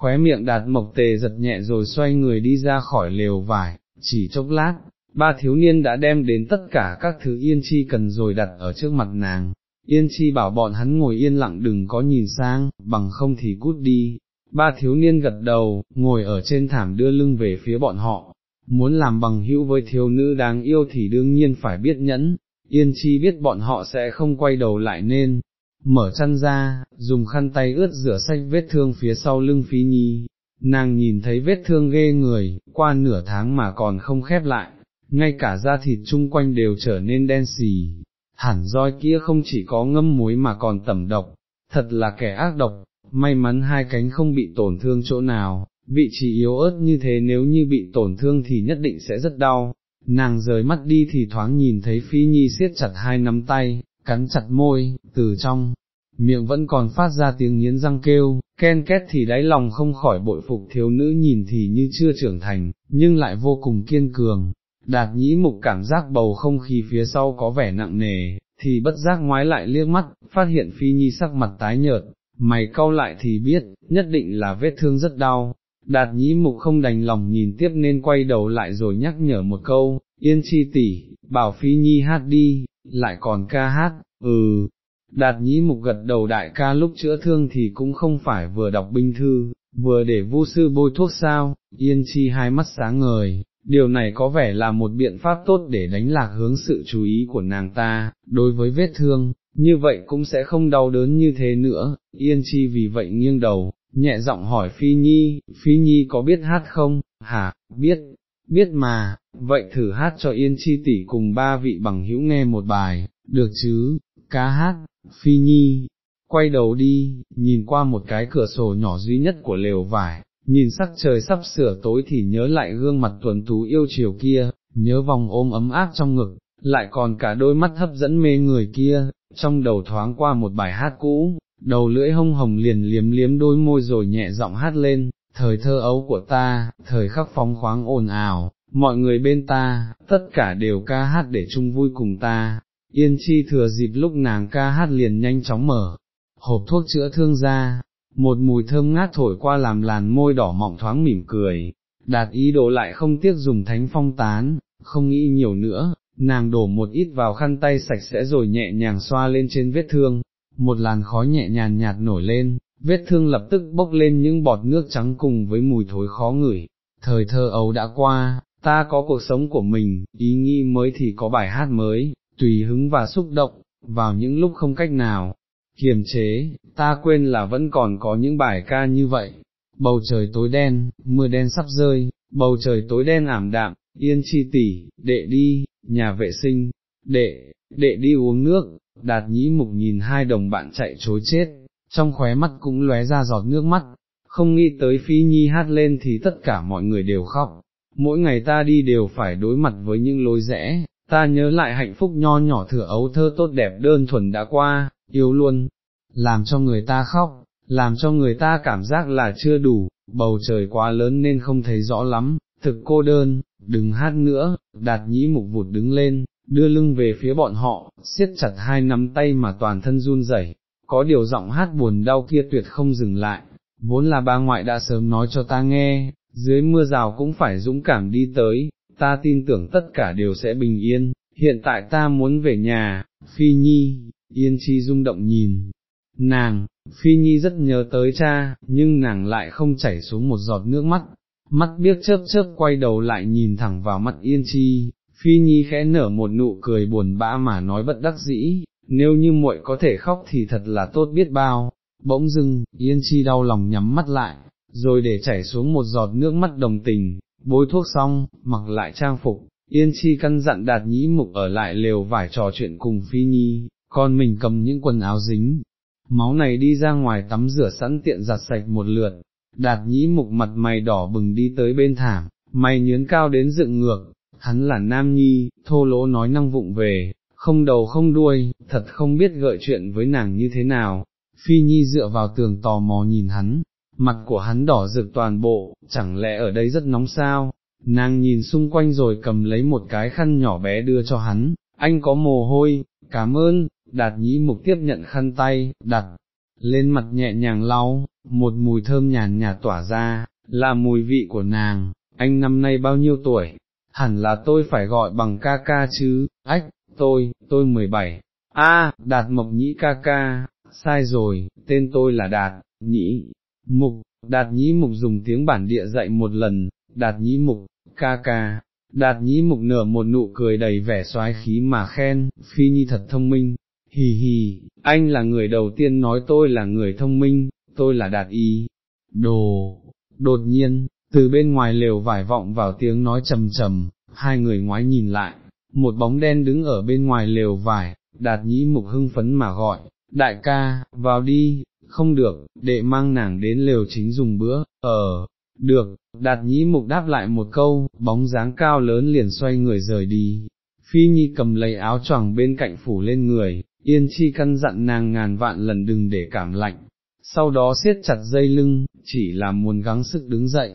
khóe miệng đạt mộc tề giật nhẹ rồi xoay người đi ra khỏi lều vải, chỉ chốc lát, ba thiếu niên đã đem đến tất cả các thứ yên chi cần rồi đặt ở trước mặt nàng. Yên chi bảo bọn hắn ngồi yên lặng đừng có nhìn sang, bằng không thì cút đi, ba thiếu niên gật đầu, ngồi ở trên thảm đưa lưng về phía bọn họ, muốn làm bằng hữu với thiếu nữ đáng yêu thì đương nhiên phải biết nhẫn, yên chi biết bọn họ sẽ không quay đầu lại nên, mở chăn ra, dùng khăn tay ướt rửa sạch vết thương phía sau lưng phí nhi, nàng nhìn thấy vết thương ghê người, qua nửa tháng mà còn không khép lại, ngay cả da thịt chung quanh đều trở nên đen xì, hẳn roi kia không chỉ có ngâm muối mà còn tẩm độc, thật là kẻ ác độc, may mắn hai cánh không bị tổn thương chỗ nào, vị trí yếu ớt như thế nếu như bị tổn thương thì nhất định sẽ rất đau. Nàng rời mắt đi thì thoáng nhìn thấy Phi Nhi siết chặt hai nắm tay, cắn chặt môi, từ trong, miệng vẫn còn phát ra tiếng nghiến răng kêu, ken két thì đáy lòng không khỏi bội phục thiếu nữ nhìn thì như chưa trưởng thành, nhưng lại vô cùng kiên cường. Đạt nhĩ mục cảm giác bầu không khí phía sau có vẻ nặng nề, thì bất giác ngoái lại liếc mắt, phát hiện Phi Nhi sắc mặt tái nhợt, mày cau lại thì biết, nhất định là vết thương rất đau. Đạt nhĩ mục không đành lòng nhìn tiếp nên quay đầu lại rồi nhắc nhở một câu, yên chi tỷ, bảo Phi Nhi hát đi, lại còn ca hát, ừ. Đạt nhĩ mục gật đầu đại ca lúc chữa thương thì cũng không phải vừa đọc binh thư, vừa để vu sư bôi thuốc sao, yên chi hai mắt sáng ngời, điều này có vẻ là một biện pháp tốt để đánh lạc hướng sự chú ý của nàng ta, đối với vết thương, như vậy cũng sẽ không đau đớn như thế nữa, yên chi vì vậy nghiêng đầu, nhẹ giọng hỏi Phi Nhi, Phi Nhi có biết hát không, hả, biết, biết mà, vậy thử hát cho yên chi tỷ cùng ba vị bằng hữu nghe một bài, được chứ, cá hát, Phi Nhi, quay đầu đi, nhìn qua một cái cửa sổ nhỏ duy nhất của lều vải, nhìn sắc trời sắp sửa tối thì nhớ lại gương mặt tuần tú yêu chiều kia, nhớ vòng ôm ấm áp trong ngực, lại còn cả đôi mắt hấp dẫn mê người kia, trong đầu thoáng qua một bài hát cũ, đầu lưỡi hông hồng liền liếm liếm đôi môi rồi nhẹ giọng hát lên, thời thơ ấu của ta, thời khắc phóng khoáng ồn ào, mọi người bên ta, tất cả đều ca hát để chung vui cùng ta. Yên chi thừa dịp lúc nàng ca hát liền nhanh chóng mở, hộp thuốc chữa thương ra, một mùi thơm ngát thổi qua làm làn môi đỏ mọng thoáng mỉm cười, đạt ý đồ lại không tiếc dùng thánh phong tán, không nghĩ nhiều nữa, nàng đổ một ít vào khăn tay sạch sẽ rồi nhẹ nhàng xoa lên trên vết thương, một làn khói nhẹ nhàn nhạt nổi lên, vết thương lập tức bốc lên những bọt nước trắng cùng với mùi thối khó ngửi, thời thơ ấu đã qua, ta có cuộc sống của mình, ý nghĩ mới thì có bài hát mới, tùy hứng và xúc động, vào những lúc không cách nào, kiềm chế, ta quên là vẫn còn có những bài ca như vậy, bầu trời tối đen, mưa đen sắp rơi, bầu trời tối đen ảm đạm, yên chi tỉ, đệ đi, nhà vệ sinh, đệ, đệ đi uống nước, đạt nhĩ mục nhìn hai đồng bạn chạy chối chết, trong khóe mắt cũng lóe ra giọt nước mắt, không nghĩ tới phi nhi hát lên thì tất cả mọi người đều khóc, mỗi ngày ta đi đều phải đối mặt với những lối rẽ, ta nhớ lại hạnh phúc nho nhỏ thừa ấu thơ tốt đẹp đơn thuần đã qua, yêu luôn, làm cho người ta khóc, làm cho người ta cảm giác là chưa đủ, bầu trời quá lớn nên không thấy rõ lắm, thực cô đơn, đừng hát nữa, đạt nhĩ mục vụt đứng lên, đưa lưng về phía bọn họ, siết chặt hai nắm tay mà toàn thân run rẩy có điều giọng hát buồn đau kia tuyệt không dừng lại, vốn là ba ngoại đã sớm nói cho ta nghe, dưới mưa rào cũng phải dũng cảm đi tới, ta tin tưởng tất cả đều sẽ bình yên, hiện tại ta muốn về nhà, phi nhi, yên chi rung động nhìn, nàng, phi nhi rất nhớ tới cha, nhưng nàng lại không chảy xuống một giọt nước mắt, mắt biếc chớp chớp quay đầu lại nhìn thẳng vào mắt yên chi, phi nhi khẽ nở một nụ cười buồn bã mà nói bất đắc dĩ, nếu như muội có thể khóc thì thật là tốt biết bao, bỗng dưng, yên chi đau lòng nhắm mắt lại, rồi để chảy xuống một giọt nước mắt đồng tình, bôi thuốc xong, mặc lại trang phục, yên chi căn dặn đạt nhĩ mục ở lại lều vải trò chuyện cùng phi nhi, còn mình cầm những quần áo dính, máu này đi ra ngoài tắm rửa sẵn tiện giặt sạch một lượt, đạt nhĩ mục mặt mày đỏ bừng đi tới bên thảm, mày nhướn cao đến dựng ngược, hắn là nam nhi, thô lỗ nói năng vụng về, không đầu không đuôi, thật không biết gợi chuyện với nàng như thế nào, phi nhi dựa vào tường tò mò nhìn hắn, mặt của hắn đỏ rực toàn bộ, chẳng lẽ ở đây rất nóng sao, nàng nhìn xung quanh rồi cầm lấy một cái khăn nhỏ bé đưa cho hắn, anh có mồ hôi, cảm ơn, đạt nhĩ mục tiếp nhận khăn tay, đặt lên mặt nhẹ nhàng lau, một mùi thơm nhàn nhạt tỏa ra, là mùi vị của nàng, anh năm nay bao nhiêu tuổi, hẳn là tôi phải gọi bằng ca ca chứ, ách, tôi, tôi 17, a, đạt mộc nhĩ ca ca, sai rồi, tên tôi là đạt, nhĩ, mục, đạt nhĩ mục dùng tiếng bản địa dạy một lần, đạt nhĩ mục, ca ca. Đạt nhĩ mục nở một nụ cười đầy vẻ soái khí mà khen, phi nhi thật thông minh, hì hì, anh là người đầu tiên nói tôi là người thông minh, tôi là đạt y, đồ, đột nhiên, từ bên ngoài lều vải vọng vào tiếng nói trầm trầm, hai người ngoái nhìn lại, một bóng đen đứng ở bên ngoài lều vải, đạt nhĩ mục hưng phấn mà gọi, đại ca, vào đi, không được, đệ mang nàng đến lều chính dùng bữa, ờ, được, đạt nhĩ mục đáp lại một câu, bóng dáng cao lớn liền xoay người rời đi, phi nhi cầm lấy áo choàng bên cạnh phủ lên người, yên chi căn dặn nàng ngàn vạn lần đừng để cảm lạnh, sau đó siết chặt dây lưng, chỉ là muốn gắng sức đứng dậy,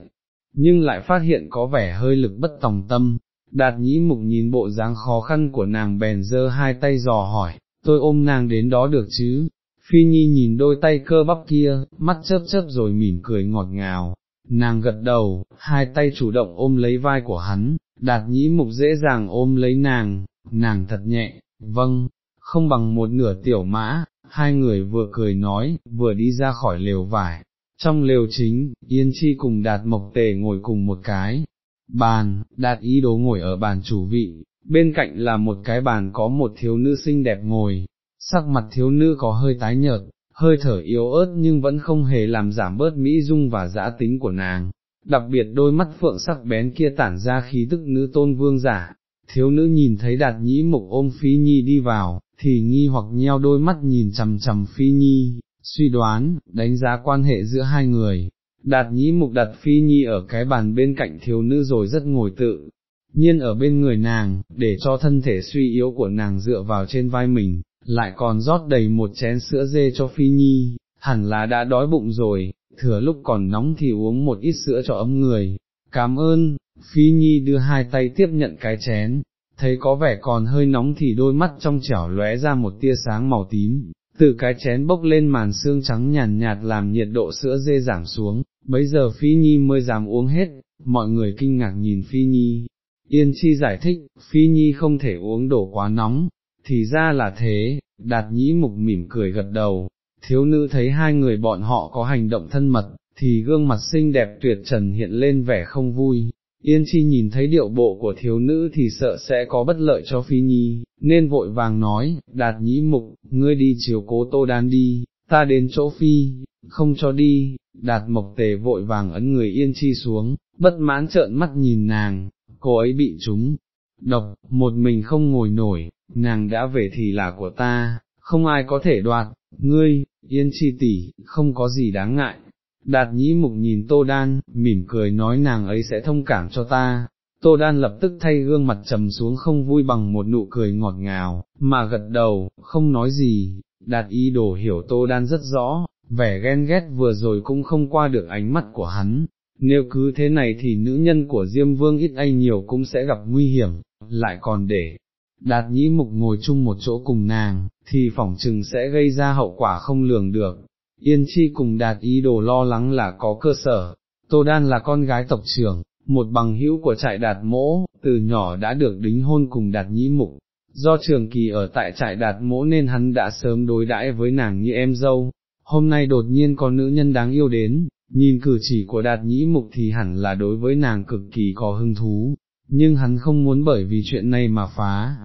nhưng lại phát hiện có vẻ hơi lực bất tòng tâm, đạt nhĩ mục nhìn bộ dáng khó khăn của nàng bèn giơ hai tay dò hỏi, tôi ôm nàng đến đó được chứ, phi nhi nhìn đôi tay cơ bắp kia, mắt chớp chớp rồi mỉm cười ngọt ngào, nàng gật đầu, hai tay chủ động ôm lấy vai của hắn, đạt nhĩ mục dễ dàng ôm lấy nàng, nàng thật nhẹ, vâng, không bằng một nửa tiểu mã, hai người vừa cười nói, vừa đi ra khỏi lều vải. Trong lều chính, Yên Chi cùng Đạt Mộc Tề ngồi cùng một cái bàn, Đạt ý đồ ngồi ở bàn chủ vị, bên cạnh là một cái bàn có một thiếu nữ xinh đẹp ngồi, sắc mặt thiếu nữ có hơi tái nhợt, hơi thở yếu ớt nhưng vẫn không hề làm giảm bớt mỹ dung và giã tính của nàng, đặc biệt đôi mắt phượng sắc bén kia tản ra khí tức nữ tôn vương giả, thiếu nữ nhìn thấy đạt nhĩ mục ôm phi nhi đi vào, thì nghi hoặc nheo đôi mắt nhìn chầm chầm phi nhi, suy đoán, đánh giá quan hệ giữa hai người. Đạt nhĩ mục đặt phi nhi ở cái bàn bên cạnh thiếu nữ rồi rất ngồi tự, nhiên ở bên người nàng, để cho thân thể suy yếu của nàng dựa vào trên vai mình, lại còn rót đầy một chén sữa dê cho phi nhi, hẳn là đã đói bụng rồi, thừa lúc còn nóng thì uống một ít sữa cho ấm người. Cảm ơn, phi nhi đưa hai tay tiếp nhận cái chén, thấy có vẻ còn hơi nóng thì đôi mắt trong chảo lóe ra một tia sáng màu tím, từ cái chén bốc lên màn xương trắng nhàn nhạt làm nhiệt độ sữa dê giảm xuống, bấy giờ Phi Nhi mới dám uống hết, mọi người kinh ngạc nhìn Phi Nhi. Yên Chi giải thích, Phi Nhi không thể uống đổ quá nóng, thì ra là thế, đạt nhĩ mục mỉm cười gật đầu, thiếu nữ thấy hai người bọn họ có hành động thân mật, thì gương mặt xinh đẹp tuyệt trần hiện lên vẻ không vui, Yên chi nhìn thấy điệu bộ của thiếu nữ thì sợ sẽ có bất lợi cho phi nhi, nên vội vàng nói, đạt nhĩ mục, ngươi đi chiều cố tô đan đi, ta đến chỗ phi, không cho đi, đạt mộc tề vội vàng ấn người yên chi xuống, bất mãn trợn mắt nhìn nàng, cô ấy bị chúng, độc, một mình không ngồi nổi, nàng đã về thì là của ta, không ai có thể đoạt, ngươi, yên chi tỷ, không có gì đáng ngại. Đạt nhĩ mục nhìn Tô Đan, mỉm cười nói nàng ấy sẽ thông cảm cho ta, Tô Đan lập tức thay gương mặt trầm xuống không vui bằng một nụ cười ngọt ngào, mà gật đầu, không nói gì, đạt ý đồ hiểu Tô Đan rất rõ, vẻ ghen ghét vừa rồi cũng không qua được ánh mắt của hắn, nếu cứ thế này thì nữ nhân của Diêm Vương ít ai nhiều cũng sẽ gặp nguy hiểm, lại còn để đạt nhĩ mục ngồi chung một chỗ cùng nàng, thì phỏng chừng sẽ gây ra hậu quả không lường được. Yên Chi cùng đạt ý đồ lo lắng là có cơ sở, Tô Đan là con gái tộc trưởng, một bằng hữu của trại đạt mỗ, từ nhỏ đã được đính hôn cùng đạt nhĩ mục. Do trường kỳ ở tại trại đạt mỗ nên hắn đã sớm đối đãi với nàng như em dâu, hôm nay đột nhiên có nữ nhân đáng yêu đến, nhìn cử chỉ của đạt nhĩ mục thì hẳn là đối với nàng cực kỳ có hứng thú, nhưng hắn không muốn bởi vì chuyện này mà phá,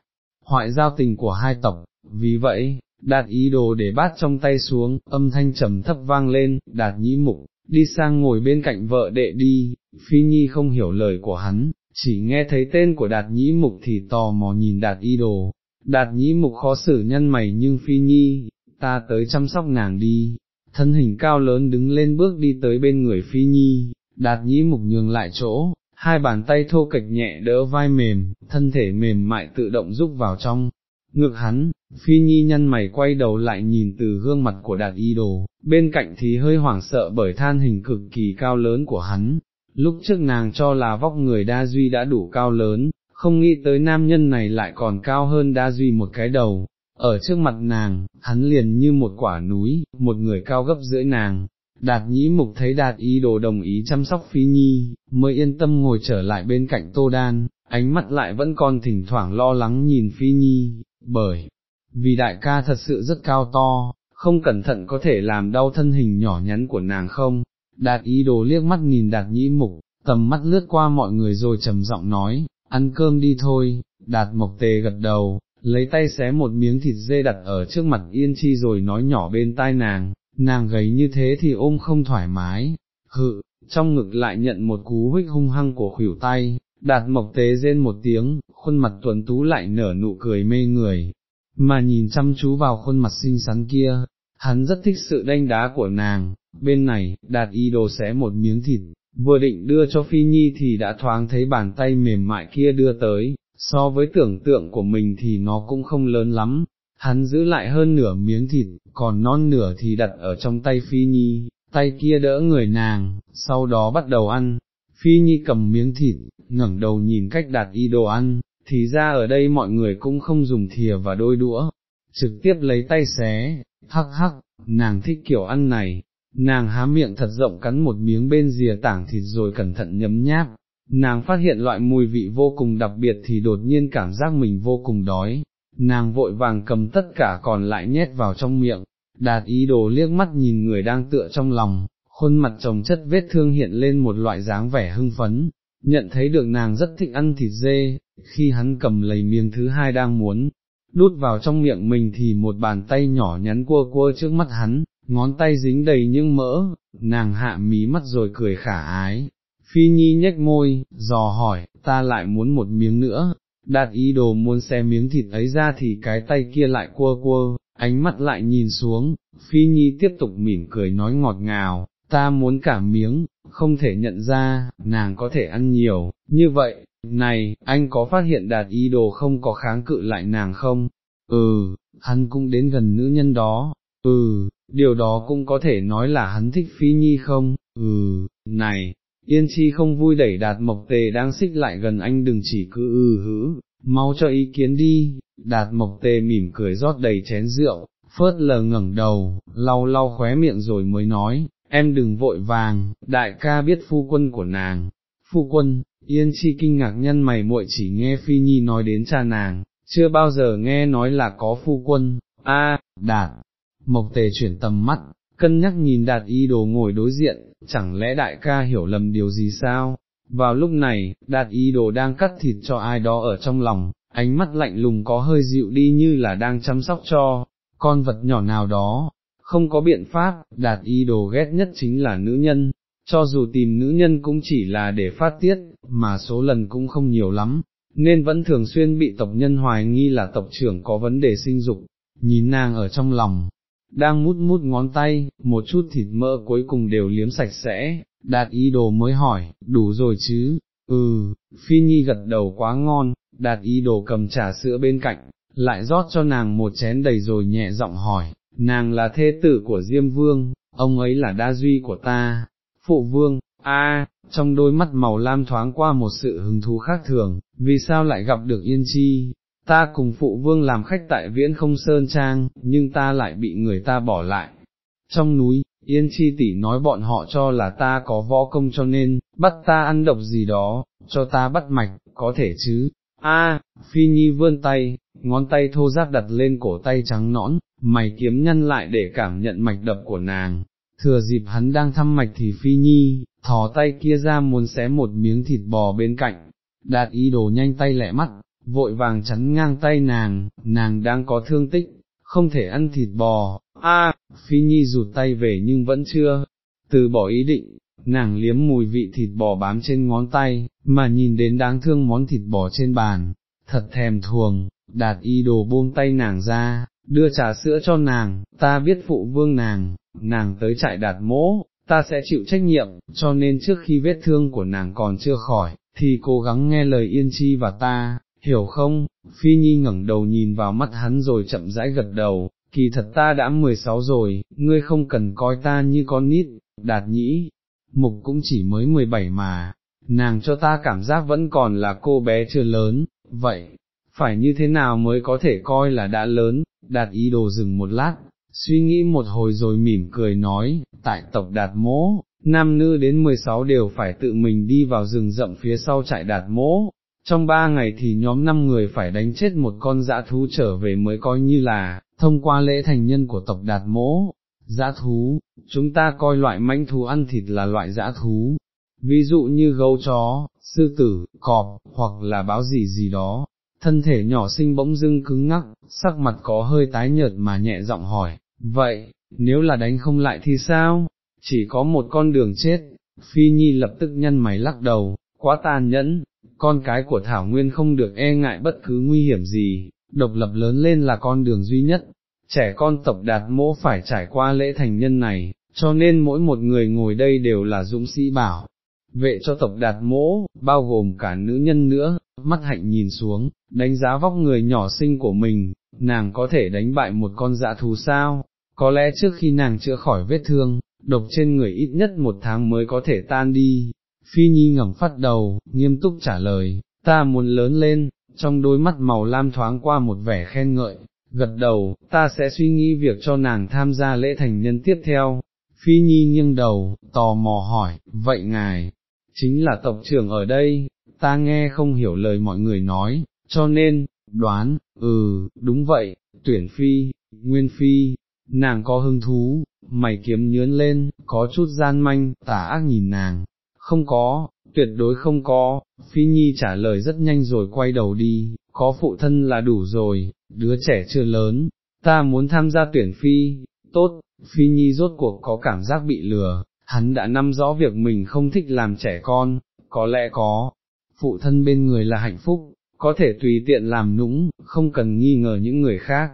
hoại giao tình của hai tộc, vì vậy, đạt ý đồ để bát trong tay xuống, âm thanh trầm thấp vang lên, đạt nhĩ mục, đi sang ngồi bên cạnh vợ đệ đi, phi nhi không hiểu lời của hắn, chỉ nghe thấy tên của đạt nhĩ mục thì tò mò nhìn đạt y đồ, đạt nhĩ mục khó xử nhân mày nhưng phi nhi, ta tới chăm sóc nàng đi, thân hình cao lớn đứng lên bước đi tới bên người phi nhi, đạt nhĩ mục nhường lại chỗ, hai bàn tay thô kịch nhẹ đỡ vai mềm, thân thể mềm mại tự động rúc vào trong, ngược hắn, phi nhi nhăn mày quay đầu lại nhìn từ gương mặt của đạt y đồ, bên cạnh thì hơi hoảng sợ bởi than hình cực kỳ cao lớn của hắn, lúc trước nàng cho là vóc người đa duy đã đủ cao lớn, không nghĩ tới nam nhân này lại còn cao hơn đa duy một cái đầu, ở trước mặt nàng, hắn liền như một quả núi, một người cao gấp giữa nàng. Đạt nhĩ mục thấy đạt ý đồ đồng ý chăm sóc phi nhi, mới yên tâm ngồi trở lại bên cạnh tô đan, ánh mắt lại vẫn còn thỉnh thoảng lo lắng nhìn phi nhi, bởi, vì đại ca thật sự rất cao to, không cẩn thận có thể làm đau thân hình nhỏ nhắn của nàng không, đạt ý đồ liếc mắt nhìn đạt nhĩ mục, tầm mắt lướt qua mọi người rồi trầm giọng nói, ăn cơm đi thôi, đạt mộc tề gật đầu, lấy tay xé một miếng thịt dê đặt ở trước mặt yên chi rồi nói nhỏ bên tai nàng, nàng gầy như thế thì ôm không thoải mái, hự, trong ngực lại nhận một cú huyết hung hăng của khuỷu tay, đạt mộc tế rên một tiếng, khuôn mặt tuấn tú lại nở nụ cười mê người, mà nhìn chăm chú vào khuôn mặt xinh xắn kia, hắn rất thích sự đanh đá của nàng, bên này, đạt y đồ xé một miếng thịt, vừa định đưa cho Phi Nhi thì đã thoáng thấy bàn tay mềm mại kia đưa tới, so với tưởng tượng của mình thì nó cũng không lớn lắm, hắn giữ lại hơn nửa miếng thịt, còn non nửa thì đặt ở trong tay Phi Nhi, tay kia đỡ người nàng, sau đó bắt đầu ăn, Phi Nhi cầm miếng thịt, ngẩng đầu nhìn cách đạt y đồ ăn, thì ra ở đây mọi người cũng không dùng thìa và đôi đũa, trực tiếp lấy tay xé, hắc hắc, nàng thích kiểu ăn này, nàng há miệng thật rộng cắn một miếng bên rìa tảng thịt rồi cẩn thận nhấm nháp, nàng phát hiện loại mùi vị vô cùng đặc biệt thì đột nhiên cảm giác mình vô cùng đói, nàng vội vàng cầm tất cả còn lại nhét vào trong miệng, đạt ý đồ liếc mắt nhìn người đang tựa trong lòng, khuôn mặt chồng chất vết thương hiện lên một loại dáng vẻ hưng phấn, nhận thấy được nàng rất thích ăn thịt dê, khi hắn cầm lấy miếng thứ hai đang muốn, đút vào trong miệng mình thì một bàn tay nhỏ nhắn cua cua trước mắt hắn, ngón tay dính đầy những mỡ, nàng hạ mí mắt rồi cười khả ái. Phi Nhi nhếch môi, dò hỏi, ta lại muốn một miếng nữa, đạt ý đồ muốn xe miếng thịt ấy ra thì cái tay kia lại cua cua, ánh mắt lại nhìn xuống, Phi Nhi tiếp tục mỉm cười nói ngọt ngào, ta muốn cả miếng, không thể nhận ra, nàng có thể ăn nhiều, như vậy, này, anh có phát hiện đạt ý đồ không có kháng cự lại nàng không? Ừ, hắn cũng đến gần nữ nhân đó, ừ, điều đó cũng có thể nói là hắn thích phi nhi không? Ừ, này, yên chi không vui đẩy đạt mộc tề đang xích lại gần anh đừng chỉ cứ ừ hứ, mau cho ý kiến đi, đạt mộc tề mỉm cười rót đầy chén rượu, phớt lờ ngẩng đầu, lau lau khóe miệng rồi mới nói, em đừng vội vàng, đại ca biết phu quân của nàng, phu quân, yên chi kinh ngạc nhân mày muội chỉ nghe phi nhi nói đến cha nàng, chưa bao giờ nghe nói là có phu quân, a đạt, mộc tề chuyển tầm mắt, cân nhắc nhìn đạt y đồ ngồi đối diện, chẳng lẽ đại ca hiểu lầm điều gì sao, vào lúc này, đạt y đồ đang cắt thịt cho ai đó ở trong lòng, ánh mắt lạnh lùng có hơi dịu đi như là đang chăm sóc cho, con vật nhỏ nào đó, không có biện pháp, đạt y đồ ghét nhất chính là nữ nhân, cho dù tìm nữ nhân cũng chỉ là để phát tiết, mà số lần cũng không nhiều lắm, nên vẫn thường xuyên bị tộc nhân hoài nghi là tộc trưởng có vấn đề sinh dục, nhìn nàng ở trong lòng, đang mút mút ngón tay, một chút thịt mỡ cuối cùng đều liếm sạch sẽ, đạt ý đồ mới hỏi, đủ rồi chứ, ừ, phi nhi gật đầu quá ngon, đạt ý đồ cầm trà sữa bên cạnh, lại rót cho nàng một chén đầy rồi nhẹ giọng hỏi, nàng là thê tử của Diêm Vương, ông ấy là đa duy của ta, phụ vương, a, trong đôi mắt màu lam thoáng qua một sự hứng thú khác thường, vì sao lại gặp được Yên Chi, ta cùng phụ vương làm khách tại viễn không sơn trang, nhưng ta lại bị người ta bỏ lại. Trong núi, Yên Chi tỷ nói bọn họ cho là ta có võ công cho nên, bắt ta ăn độc gì đó, cho ta bắt mạch, có thể chứ. A, Phi Nhi vươn tay, ngón tay thô ráp đặt lên cổ tay trắng nõn, mày kiếm nhân lại để cảm nhận mạch đập của nàng. Thừa dịp hắn đang thăm mạch thì Phi Nhi, thò tay kia ra muốn xé một miếng thịt bò bên cạnh, đạt ý đồ nhanh tay lẹ mắt, vội vàng chắn ngang tay nàng, nàng đang có thương tích, không thể ăn thịt bò, a, Phi Nhi rụt tay về nhưng vẫn chưa, từ bỏ ý định, nàng liếm mùi vị thịt bò bám trên ngón tay, mà nhìn đến đáng thương món thịt bò trên bàn, thật thèm thuồng, đạt y đồ buông tay nàng ra, đưa trà sữa cho nàng, ta biết phụ vương nàng, nàng tới trại đạt mỗ, ta sẽ chịu trách nhiệm, cho nên trước khi vết thương của nàng còn chưa khỏi, thì cố gắng nghe lời yên chi và ta, hiểu không, phi nhi ngẩng đầu nhìn vào mắt hắn rồi chậm rãi gật đầu, kỳ thật ta đã 16 rồi, ngươi không cần coi ta như con nít, đạt nhĩ, mục cũng chỉ mới 17 mà, nàng cho ta cảm giác vẫn còn là cô bé chưa lớn, vậy, phải như thế nào mới có thể coi là đã lớn, đạt ý đồ dừng một lát, suy nghĩ một hồi rồi mỉm cười nói, tại tộc đạt mố, nam nữ đến 16 đều phải tự mình đi vào rừng rậm phía sau trại đạt mỗ, trong ba ngày thì nhóm năm người phải đánh chết một con dã thú trở về mới coi như là, thông qua lễ thành nhân của tộc đạt mỗ dã thú, chúng ta coi loại manh thú ăn thịt là loại dã thú, ví dụ như gấu chó, sư tử, cọp, hoặc là báo gì gì đó. Thân thể nhỏ sinh bỗng dưng cứng ngắc, sắc mặt có hơi tái nhợt mà nhẹ giọng hỏi, vậy, nếu là đánh không lại thì sao? Chỉ có một con đường chết, Phi Nhi lập tức nhăn mày lắc đầu, quá tàn nhẫn, con cái của Thảo Nguyên không được e ngại bất cứ nguy hiểm gì, độc lập lớn lên là con đường duy nhất, trẻ con tộc đạt mỗ phải trải qua lễ thành nhân này, cho nên mỗi một người ngồi đây đều là dũng sĩ bảo, vệ cho tộc đạt mỗ, bao gồm cả nữ nhân nữa, mắt hạnh nhìn xuống, đánh giá vóc người nhỏ xinh của mình, nàng có thể đánh bại một con dạ thú sao, có lẽ trước khi nàng chữa khỏi vết thương, độc trên người ít nhất một tháng mới có thể tan đi, Phi Nhi ngẩng phát đầu, nghiêm túc trả lời, ta muốn lớn lên, trong đôi mắt màu lam thoáng qua một vẻ khen ngợi, gật đầu, ta sẽ suy nghĩ việc cho nàng tham gia lễ thành nhân tiếp theo. Phi Nhi nghiêng đầu, tò mò hỏi, vậy ngài, chính là tộc trưởng ở đây, ta nghe không hiểu lời mọi người nói, cho nên, đoán, ừ, đúng vậy, tuyển Phi, Nguyên Phi, nàng có hứng thú, mày kiếm nhướn lên, có chút gian manh, tả ác nhìn nàng, không có, tuyệt đối không có, Phi Nhi trả lời rất nhanh rồi quay đầu đi, có phụ thân là đủ rồi, đứa trẻ chưa lớn, ta muốn tham gia tuyển Phi, tốt, Phi Nhi rốt cuộc có cảm giác bị lừa, hắn đã nắm rõ việc mình không thích làm trẻ con, có lẽ có, phụ thân bên người là hạnh phúc, có thể tùy tiện làm nũng, không cần nghi ngờ những người khác.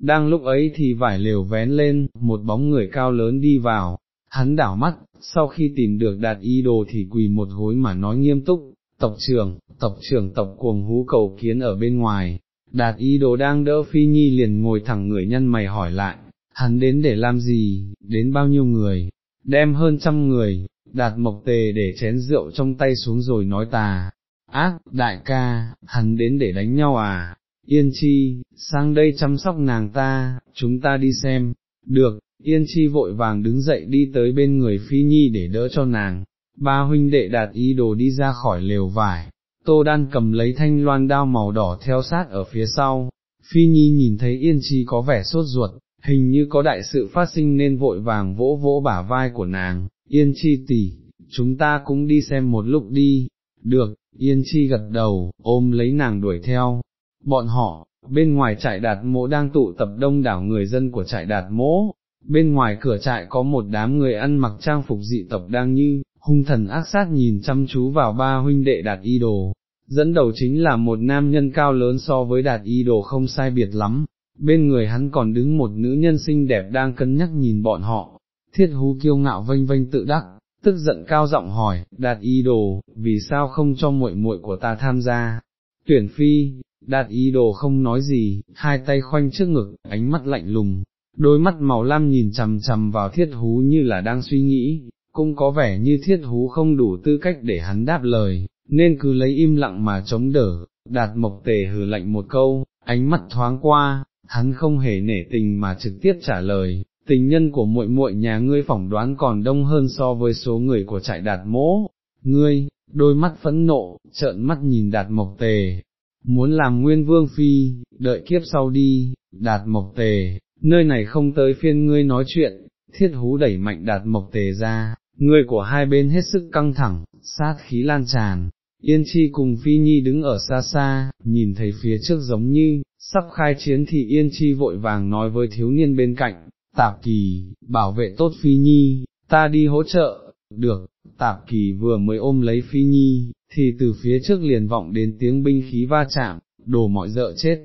Đang lúc ấy thì vải lều vén lên, một bóng người cao lớn đi vào, hắn đảo mắt, sau khi tìm được đạt y đồ thì quỳ một gối mà nói nghiêm túc, tộc trưởng, tộc trưởng tộc cuồng hú cầu kiến ở bên ngoài, đạt y đồ đang đỡ phi nhi liền ngồi thẳng người nhân mày hỏi lại, hắn đến để làm gì, đến bao nhiêu người, đem hơn trăm người, đạt mộc tề để chén rượu trong tay xuống rồi nói tà, ác, đại ca, hắn đến để đánh nhau à, yên chi, sang đây chăm sóc nàng ta, chúng ta đi xem, được, Yên chi vội vàng đứng dậy đi tới bên người Phi Nhi để đỡ cho nàng, ba huynh đệ đạt ý đồ đi ra khỏi lều vải, Tô Đan cầm lấy thanh loan đao màu đỏ theo sát ở phía sau, Phi Nhi nhìn thấy Yên chi có vẻ sốt ruột, hình như có đại sự phát sinh nên vội vàng vỗ vỗ bả vai của nàng, Yên chi tỷ, chúng ta cũng đi xem một lúc đi, được, Yên chi gật đầu, ôm lấy nàng đuổi theo, bọn họ, bên ngoài trại đạt mỗ đang tụ tập đông đảo người dân của trại đạt mỗ, bên ngoài cửa trại có một đám người ăn mặc trang phục dị tộc đang như, hung thần ác sát nhìn chăm chú vào ba huynh đệ đạt y đồ, dẫn đầu chính là một nam nhân cao lớn so với đạt y đồ không sai biệt lắm, bên người hắn còn đứng một nữ nhân xinh đẹp đang cân nhắc nhìn bọn họ, thiết hú kiêu ngạo vênh vênh tự đắc, tức giận cao giọng hỏi, đạt y đồ, vì sao không cho muội muội của ta tham gia, tuyển phi, đạt y đồ không nói gì, hai tay khoanh trước ngực, ánh mắt lạnh lùng, đôi mắt màu lam nhìn chằm chằm vào thiết hú như là đang suy nghĩ, cũng có vẻ như thiết hú không đủ tư cách để hắn đáp lời, nên cứ lấy im lặng mà chống đỡ, đạt mộc tề hừ lạnh một câu, ánh mắt thoáng qua, hắn không hề nể tình mà trực tiếp trả lời, tình nhân của muội muội nhà ngươi phỏng đoán còn đông hơn so với số người của trại đạt mỗ, ngươi, đôi mắt phẫn nộ, trợn mắt nhìn đạt mộc tề, muốn làm nguyên vương phi, đợi kiếp sau đi, đạt mộc tề, nơi này không tới phiên ngươi nói chuyện, thiết hú đẩy mạnh đạt mộc tề ra, người của hai bên hết sức căng thẳng, sát khí lan tràn, Yên Chi cùng Phi Nhi đứng ở xa xa, nhìn thấy phía trước giống như, sắp khai chiến thì Yên Chi vội vàng nói với thiếu niên bên cạnh, tạp kỳ, bảo vệ tốt Phi Nhi, ta đi hỗ trợ, được, tạp kỳ vừa mới ôm lấy Phi Nhi, thì từ phía trước liền vọng đến tiếng binh khí va chạm, đồ mọi dợ chết,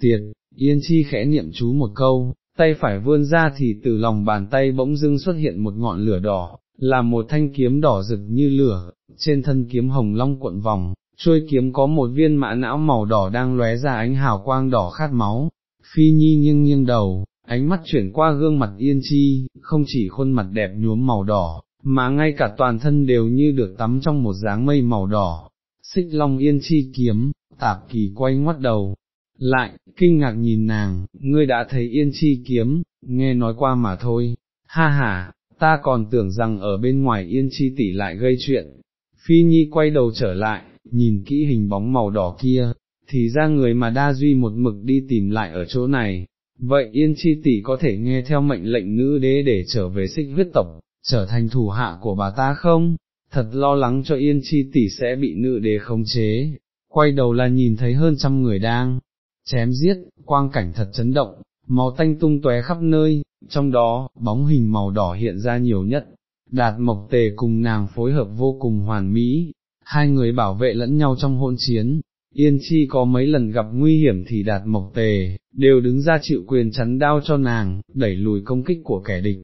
tiệt, Yên Chi khẽ niệm chú một câu, tay phải vươn ra thì từ lòng bàn tay bỗng dưng xuất hiện một ngọn lửa đỏ, là một thanh kiếm đỏ rực như lửa, trên thân kiếm hồng long cuộn vòng, trôi kiếm có một viên mã não màu đỏ đang lóe ra ánh hào quang đỏ khát máu. Phi Nhi nghiêng nghiêng đầu, ánh mắt chuyển qua gương mặt yên chi, không chỉ khuôn mặt đẹp nhuốm màu đỏ, mà ngay cả toàn thân đều như được tắm trong một dáng mây màu đỏ. Xích long yên chi kiếm, tạp kỳ quay ngoắt đầu, lại, kinh ngạc nhìn nàng, ngươi đã thấy yên chi kiếm, nghe nói qua mà thôi, ha ha, ta còn tưởng rằng ở bên ngoài yên chi tỷ lại gây chuyện. Phi Nhi quay đầu trở lại, nhìn kỹ hình bóng màu đỏ kia, thì ra người mà đa duy một mực đi tìm lại ở chỗ này. Vậy yên chi tỷ có thể nghe theo mệnh lệnh nữ đế để trở về xích huyết tộc, trở thành thủ hạ của bà ta không? Thật lo lắng cho yên chi tỷ sẽ bị nữ đế khống chế. Quay đầu là nhìn thấy hơn trăm người đang chém giết, quang cảnh thật chấn động, máu tanh tung tóe khắp nơi, trong đó, bóng hình màu đỏ hiện ra nhiều nhất, đạt mộc tề cùng nàng phối hợp vô cùng hoàn mỹ, hai người bảo vệ lẫn nhau trong hôn chiến, yên chi có mấy lần gặp nguy hiểm thì đạt mộc tề, đều đứng ra chịu quyền chắn đao cho nàng, đẩy lùi công kích của kẻ địch.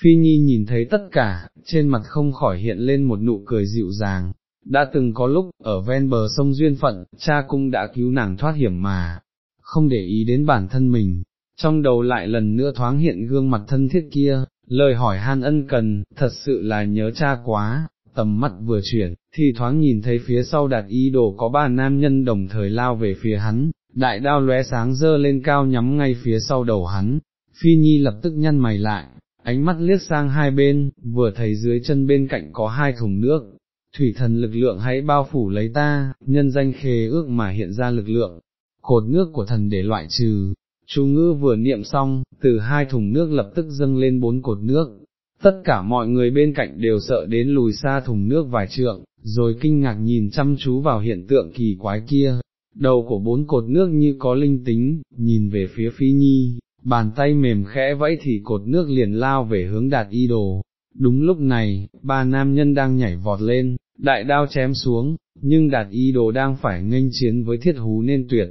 Phi Nhi nhìn thấy tất cả, trên mặt không khỏi hiện lên một nụ cười dịu dàng, đã từng có lúc, ở ven bờ sông Duyên Phận, cha cung đã cứu nàng thoát hiểm mà, không để ý đến bản thân mình, trong đầu lại lần nữa thoáng hiện gương mặt thân thiết kia, lời hỏi han ân cần, thật sự là nhớ cha quá, tầm mắt vừa chuyển, thì thoáng nhìn thấy phía sau đạt y đồ có ba nam nhân đồng thời lao về phía hắn, đại đao lóe sáng dơ lên cao nhắm ngay phía sau đầu hắn, phi nhi lập tức nhăn mày lại, ánh mắt liếc sang hai bên, vừa thấy dưới chân bên cạnh có hai thùng nước, thủy thần lực lượng hãy bao phủ lấy ta, nhân danh khề ước mà hiện ra lực lượng, cột nước của thần để loại trừ, chú ngữ vừa niệm xong, từ hai thùng nước lập tức dâng lên bốn cột nước, tất cả mọi người bên cạnh đều sợ đến lùi xa thùng nước vài trượng, rồi kinh ngạc nhìn chăm chú vào hiện tượng kỳ quái kia, đầu của bốn cột nước như có linh tính, nhìn về phía phi nhi, bàn tay mềm khẽ vẫy thì cột nước liền lao về hướng đạt y đồ. Đúng lúc này, ba nam nhân đang nhảy vọt lên, đại đao chém xuống, nhưng đạt y đồ đang phải nghênh chiến với thiết hú nên tuyệt,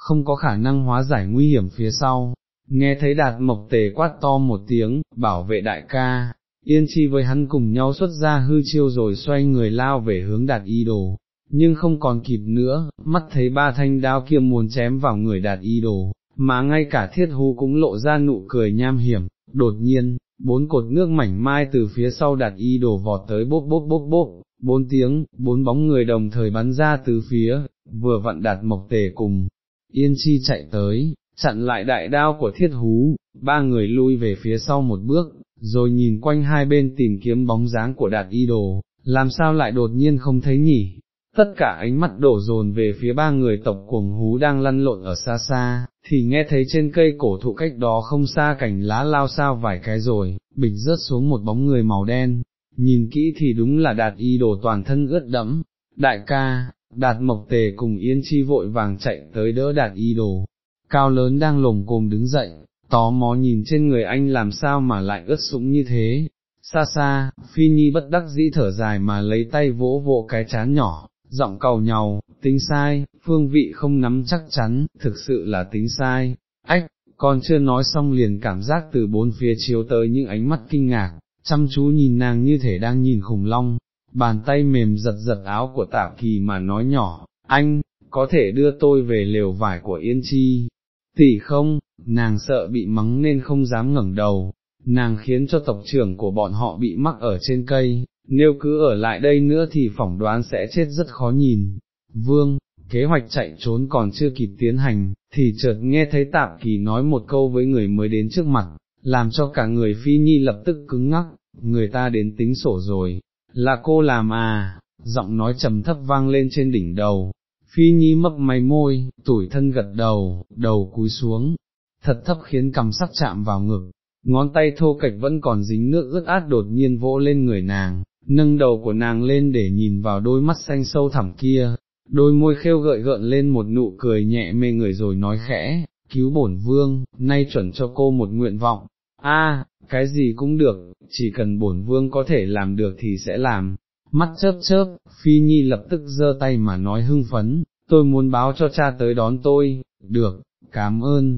không có khả năng hóa giải nguy hiểm phía sau. Nghe thấy đạt mộc tề quát to một tiếng, bảo vệ đại ca, yên chi với hắn cùng nhau xuất ra hư chiêu rồi xoay người lao về hướng đạt y đồ, nhưng không còn kịp nữa, mắt thấy ba thanh đao kia muốn chém vào người đạt y đồ, mà ngay cả thiết hú cũng lộ ra nụ cười nham hiểm, đột nhiên, bốn cột nước mảnh mai từ phía sau đạt y đồ vọt tới bốp bốp bốp bốp, bốn tiếng, bốn bóng người đồng thời bắn ra từ phía, vừa vặn đạt mộc tề cùng, Yên Chi chạy tới, chặn lại đại đao của thiết hú, ba người lui về phía sau một bước, rồi nhìn quanh hai bên tìm kiếm bóng dáng của đạt y đồ, làm sao lại đột nhiên không thấy nhỉ? Tất cả ánh mắt đổ dồn về phía ba người tộc cuồng hú đang lăn lộn ở xa xa, thì nghe thấy trên cây cổ thụ cách đó không xa cảnh lá lao sao vài cái rồi, bịch rớt xuống một bóng người màu đen, nhìn kỹ thì đúng là đạt y đồ toàn thân ướt đẫm, đại ca, đạt mộc tề cùng yên chi vội vàng chạy tới đỡ đạt y đồ, cao lớn đang lồm cồm đứng dậy, tò mó nhìn trên người anh làm sao mà lại ướt sũng như thế, xa xa, phi nhi bất đắc dĩ thở dài mà lấy tay vỗ vỗ cái chán nhỏ, giọng cầu nhau, tính sai, phương vị không nắm chắc chắn, thực sự là tính sai, ách, con chưa nói xong liền cảm giác từ bốn phía chiếu tới những ánh mắt kinh ngạc, chăm chú nhìn nàng như thể đang nhìn khủng long, bàn tay mềm giật giật áo của tạ kỳ mà nói nhỏ, anh, có thể đưa tôi về lều vải của Yên Chi, tỷ không, nàng sợ bị mắng nên không dám ngẩng đầu, nàng khiến cho tộc trưởng của bọn họ bị mắc ở trên cây, nếu cứ ở lại đây nữa thì phỏng đoán sẽ chết rất khó nhìn. Vương, kế hoạch chạy trốn còn chưa kịp tiến hành, thì chợt nghe thấy tạp kỳ nói một câu với người mới đến trước mặt, làm cho cả người phi nhi lập tức cứng ngắc, người ta đến tính sổ rồi, là cô làm à, giọng nói trầm thấp vang lên trên đỉnh đầu, phi nhi mấp máy môi, tủi thân gật đầu, đầu cúi xuống, thật thấp khiến cầm sắc chạm vào ngực, ngón tay thô kệch vẫn còn dính nước ướt át đột nhiên vỗ lên người nàng, nâng đầu của nàng lên để nhìn vào đôi mắt xanh sâu thẳm kia, đôi môi khêu gợi gợn lên một nụ cười nhẹ mê người rồi nói khẽ, cứu bổn vương, nay chuẩn cho cô một nguyện vọng, a cái gì cũng được, chỉ cần bổn vương có thể làm được thì sẽ làm. Mắt chớp chớp, Phi Nhi lập tức giơ tay mà nói hưng phấn, tôi muốn báo cho cha tới đón tôi, được, cảm ơn.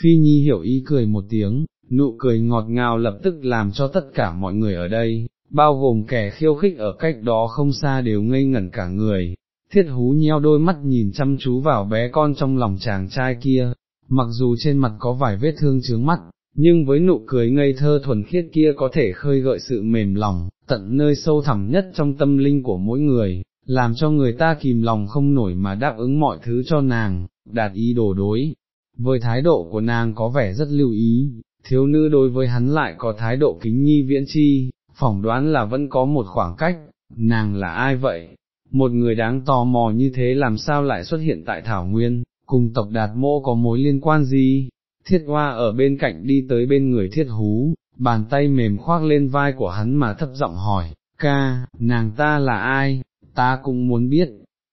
Phi Nhi hiểu ý cười một tiếng, nụ cười ngọt ngào lập tức làm cho tất cả mọi người ở đây, bao gồm kẻ khiêu khích ở cách đó không xa đều ngây ngẩn cả người, thiết hú nheo đôi mắt nhìn chăm chú vào bé con trong lòng chàng trai kia, mặc dù trên mặt có vài vết thương chướng mắt, nhưng với nụ cười ngây thơ thuần khiết kia có thể khơi gợi sự mềm lòng, tận nơi sâu thẳm nhất trong tâm linh của mỗi người, làm cho người ta kìm lòng không nổi mà đáp ứng mọi thứ cho nàng, đạt ý đồ đối. Với thái độ của nàng có vẻ rất lưu ý, thiếu nữ đối với hắn lại có thái độ kính nhi viễn chi, phỏng đoán là vẫn có một khoảng cách, nàng là ai vậy? Một người đáng tò mò như thế làm sao lại xuất hiện tại Thảo Nguyên, cùng tộc đạt mô có mối liên quan gì? Thiết hoa ở bên cạnh đi tới bên người thiết hú, bàn tay mềm khoác lên vai của hắn mà thấp giọng hỏi, ca, nàng ta là ai, ta cũng muốn biết,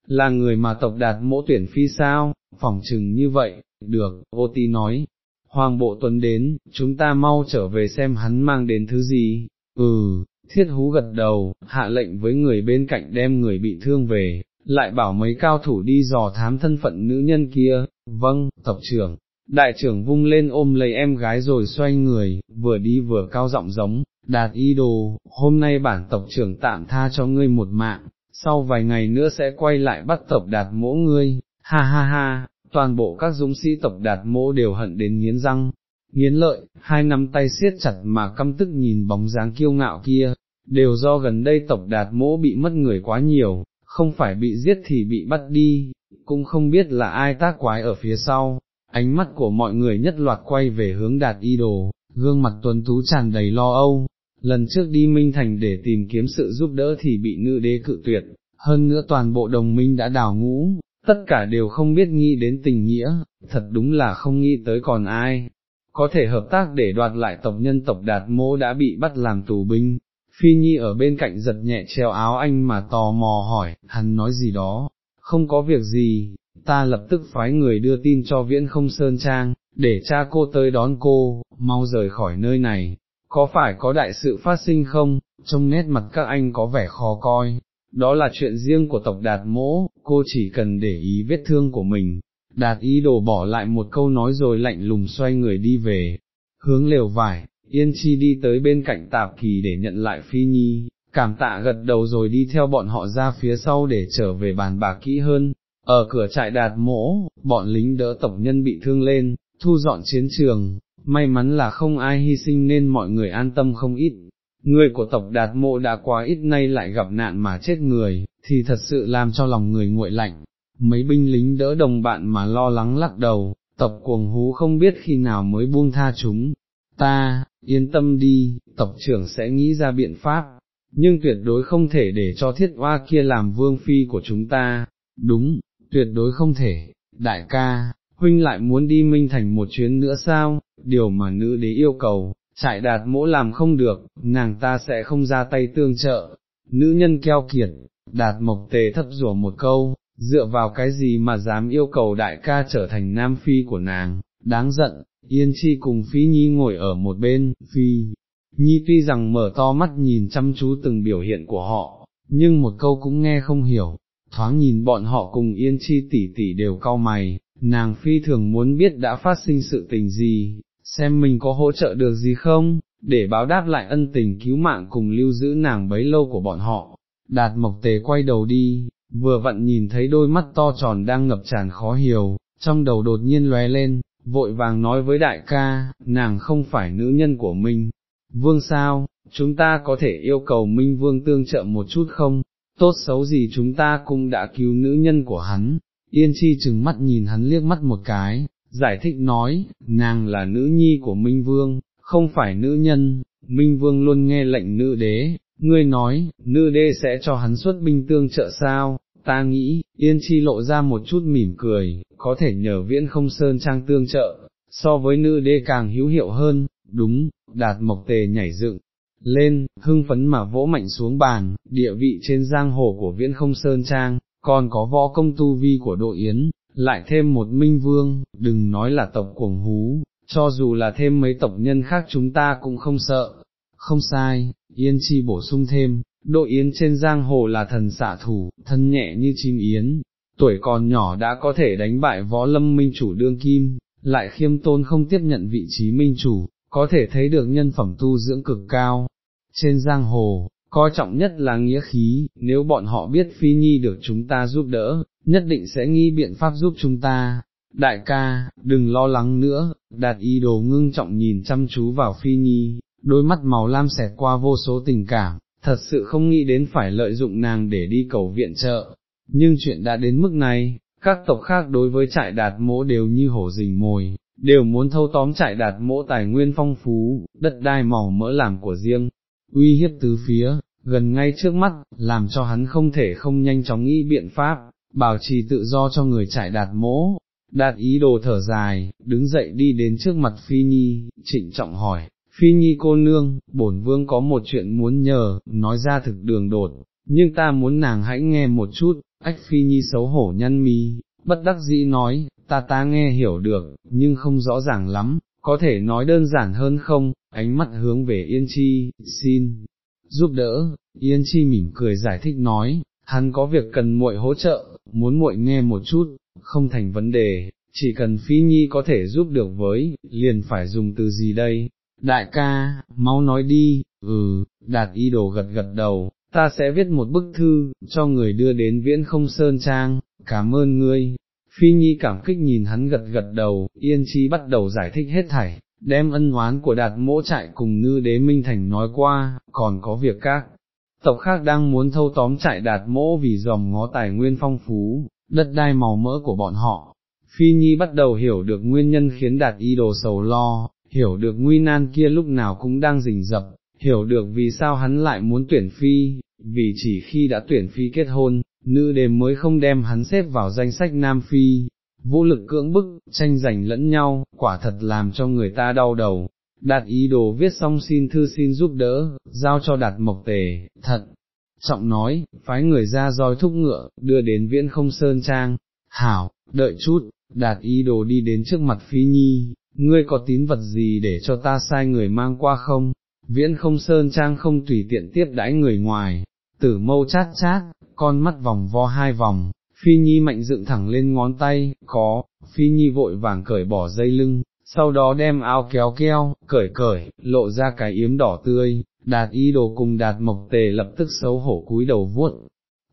là người mà tộc đạt mỗ tuyển phi sao, phỏng chừng như vậy, được, ô Tí nói, hoàng bộ tuấn đến, chúng ta mau trở về xem hắn mang đến thứ gì, ừ, thiết hú gật đầu, hạ lệnh với người bên cạnh đem người bị thương về, lại bảo mấy cao thủ đi dò thám thân phận nữ nhân kia, vâng, tộc trưởng. Đại trưởng vung lên ôm lấy em gái rồi xoay người, vừa đi vừa cao giọng giống, đạt y đồ, hôm nay bản tộc trưởng tạm tha cho ngươi một mạng, sau vài ngày nữa sẽ quay lại bắt tộc đạt mỗ ngươi, ha ha ha, toàn bộ các dũng sĩ tộc đạt mỗ đều hận đến nghiến răng, nghiến lợi, hai nắm tay siết chặt mà căm tức nhìn bóng dáng kiêu ngạo kia, đều do gần đây tộc đạt mỗ bị mất người quá nhiều, không phải bị giết thì bị bắt đi, cũng không biết là ai tác quái ở phía sau, ánh mắt của mọi người nhất loạt quay về hướng đạt y đồ, gương mặt tuấn tú tràn đầy lo âu, lần trước đi Minh Thành để tìm kiếm sự giúp đỡ thì bị nữ đế cự tuyệt, hơn nữa toàn bộ đồng minh đã đào ngũ, tất cả đều không biết nghĩ đến tình nghĩa, thật đúng là không nghĩ tới còn ai, có thể hợp tác để đoạt lại tộc nhân tộc đạt mô đã bị bắt làm tù binh. Phi Nhi ở bên cạnh giật nhẹ treo áo anh mà tò mò hỏi, hắn nói gì đó, không có việc gì, ta lập tức phái người đưa tin cho viễn không sơn trang, để cha cô tới đón cô, mau rời khỏi nơi này, có phải có đại sự phát sinh không, trong nét mặt các anh có vẻ khó coi, đó là chuyện riêng của tộc đạt mỗ, cô chỉ cần để ý vết thương của mình, đạt ý đồ bỏ lại một câu nói rồi lạnh lùng xoay người đi về, hướng lều vải, yên chi đi tới bên cạnh tạp kỳ để nhận lại phi nhi, cảm tạ gật đầu rồi đi theo bọn họ ra phía sau để trở về bàn bạc kỹ hơn, ở cửa trại đạt mỗ, bọn lính đỡ tổng nhân bị thương lên, thu dọn chiến trường, may mắn là không ai hy sinh nên mọi người an tâm không ít. Người của tộc đạt mộ đã quá ít nay lại gặp nạn mà chết người, thì thật sự làm cho lòng người nguội lạnh, mấy binh lính đỡ đồng bạn mà lo lắng lắc đầu, tộc cuồng hú không biết khi nào mới buông tha chúng, ta, yên tâm đi, tộc trưởng sẽ nghĩ ra biện pháp, nhưng tuyệt đối không thể để cho thiết hoa kia làm vương phi của chúng ta, đúng, tuyệt đối không thể, đại ca, huynh lại muốn đi Minh Thành một chuyến nữa sao, điều mà nữ đế yêu cầu, trại đạt mỗ làm không được, nàng ta sẽ không ra tay tương trợ, nữ nhân keo kiệt, đạt mộc tề thấp rủa một câu, dựa vào cái gì mà dám yêu cầu đại ca trở thành nam phi của nàng, đáng giận, yên chi cùng phi nhi ngồi ở một bên, phi, nhi tuy rằng mở to mắt nhìn chăm chú từng biểu hiện của họ, nhưng một câu cũng nghe không hiểu, thoáng nhìn bọn họ cùng yên chi tỷ tỷ đều cau mày, nàng phi thường muốn biết đã phát sinh sự tình gì, xem mình có hỗ trợ được gì không, để báo đáp lại ân tình cứu mạng cùng lưu giữ nàng bấy lâu của bọn họ. Đạt mộc tề quay đầu đi, vừa vặn nhìn thấy đôi mắt to tròn đang ngập tràn khó hiểu, trong đầu đột nhiên lóe lên, vội vàng nói với đại ca, nàng không phải nữ nhân của mình. Vương sao, chúng ta có thể yêu cầu Minh Vương tương trợ một chút không? Tốt xấu gì chúng ta cũng đã cứu nữ nhân của hắn. Yên chi chừng mắt nhìn hắn liếc mắt một cái, giải thích nói, nàng là nữ nhi của Minh Vương, không phải nữ nhân, Minh Vương luôn nghe lệnh nữ đế, ngươi nói, nữ đế sẽ cho hắn xuất binh tương trợ sao, ta nghĩ, Yên Chi lộ ra một chút mỉm cười, có thể nhờ viễn không sơn trang tương trợ, so với nữ đế càng hữu hiệu hơn, đúng, đạt mộc tề nhảy dựng lên, hưng phấn mà vỗ mạnh xuống bàn, địa vị trên giang hồ của viễn không sơn trang, còn có võ công tu vi của đội yến, lại thêm một minh vương, đừng nói là tộc cuồng hú, cho dù là thêm mấy tộc nhân khác chúng ta cũng không sợ, không sai, yên chi bổ sung thêm, đội yến trên giang hồ là thần xạ thủ, thân nhẹ như chim yến, tuổi còn nhỏ đã có thể đánh bại võ lâm minh chủ đương kim, lại khiêm tôn không tiếp nhận vị trí minh chủ, có thể thấy được nhân phẩm tu dưỡng cực cao. Trên giang hồ, coi trọng nhất là nghĩa khí, nếu bọn họ biết Phi Nhi được chúng ta giúp đỡ, nhất định sẽ nghi biện pháp giúp chúng ta. Đại ca, đừng lo lắng nữa, đạt y đồ ngưng trọng nhìn chăm chú vào Phi Nhi, đôi mắt màu lam xẹt qua vô số tình cảm, thật sự không nghĩ đến phải lợi dụng nàng để đi cầu viện trợ. Nhưng chuyện đã đến mức này, các tộc khác đối với trại đạt mỗ đều như hổ rình mồi, đều muốn thâu tóm trại đạt mỗ tài nguyên phong phú, đất đai màu mỡ làm của riêng, uy hiếp tứ phía, gần ngay trước mắt, làm cho hắn không thể không nhanh chóng nghĩ biện pháp, bảo trì tự do cho người trại đạt mỗ. Đạt ý đồ thở dài, đứng dậy đi đến trước mặt Phi Nhi, trịnh trọng hỏi, Phi Nhi cô nương, bổn vương có một chuyện muốn nhờ, nói ra thực đường đột, nhưng ta muốn nàng hãy nghe một chút, ách Phi Nhi xấu hổ nhăn mi, bất đắc dĩ nói, ta ta nghe hiểu được, nhưng không rõ ràng lắm, có thể nói đơn giản hơn không, ánh mắt hướng về Yên Chi, xin, giúp đỡ, Yên Chi mỉm cười giải thích nói, hắn có việc cần muội hỗ trợ, muốn muội nghe một chút, không thành vấn đề, chỉ cần Phi Nhi có thể giúp được với, liền phải dùng từ gì đây, đại ca, mau nói đi, ừ, đạt y đồ gật gật đầu, ta sẽ viết một bức thư, cho người đưa đến viễn không sơn trang, cảm ơn ngươi. Phi Nhi cảm kích nhìn hắn gật gật đầu, yên chi bắt đầu giải thích hết thảy, đem ân oán của đạt mỗ trại cùng nữ đế Minh Thành nói qua, còn có việc các tộc khác đang muốn thâu tóm trại đạt mỗ vì dòng ngó tài nguyên phong phú, đất đai màu mỡ của bọn họ. Phi Nhi bắt đầu hiểu được nguyên nhân khiến đạt y đồ sầu lo, hiểu được nguy nan kia lúc nào cũng đang rình rập, hiểu được vì sao hắn lại muốn tuyển phi, vì chỉ khi đã tuyển phi kết hôn, nữ đêm mới không đem hắn xếp vào danh sách nam phi, vũ lực cưỡng bức, tranh giành lẫn nhau, quả thật làm cho người ta đau đầu. Đạt ý đồ viết xong xin thư xin giúp đỡ, giao cho đạt mộc tề, thật, trọng nói, phái người ra roi thúc ngựa, đưa đến viễn không sơn trang, hảo, đợi chút, đạt ý đồ đi đến trước mặt phi nhi, ngươi có tín vật gì để cho ta sai người mang qua không? Viễn không sơn trang không tùy tiện tiếp đãi người ngoài, tử mâu chát chát, con mắt vòng vo hai vòng, phi nhi mạnh dựng thẳng lên ngón tay, có, phi nhi vội vàng cởi bỏ dây lưng, sau đó đem áo kéo keo, cởi cởi, lộ ra cái yếm đỏ tươi, đạt y đồ cùng đạt mộc tề lập tức xấu hổ cúi đầu vuốt,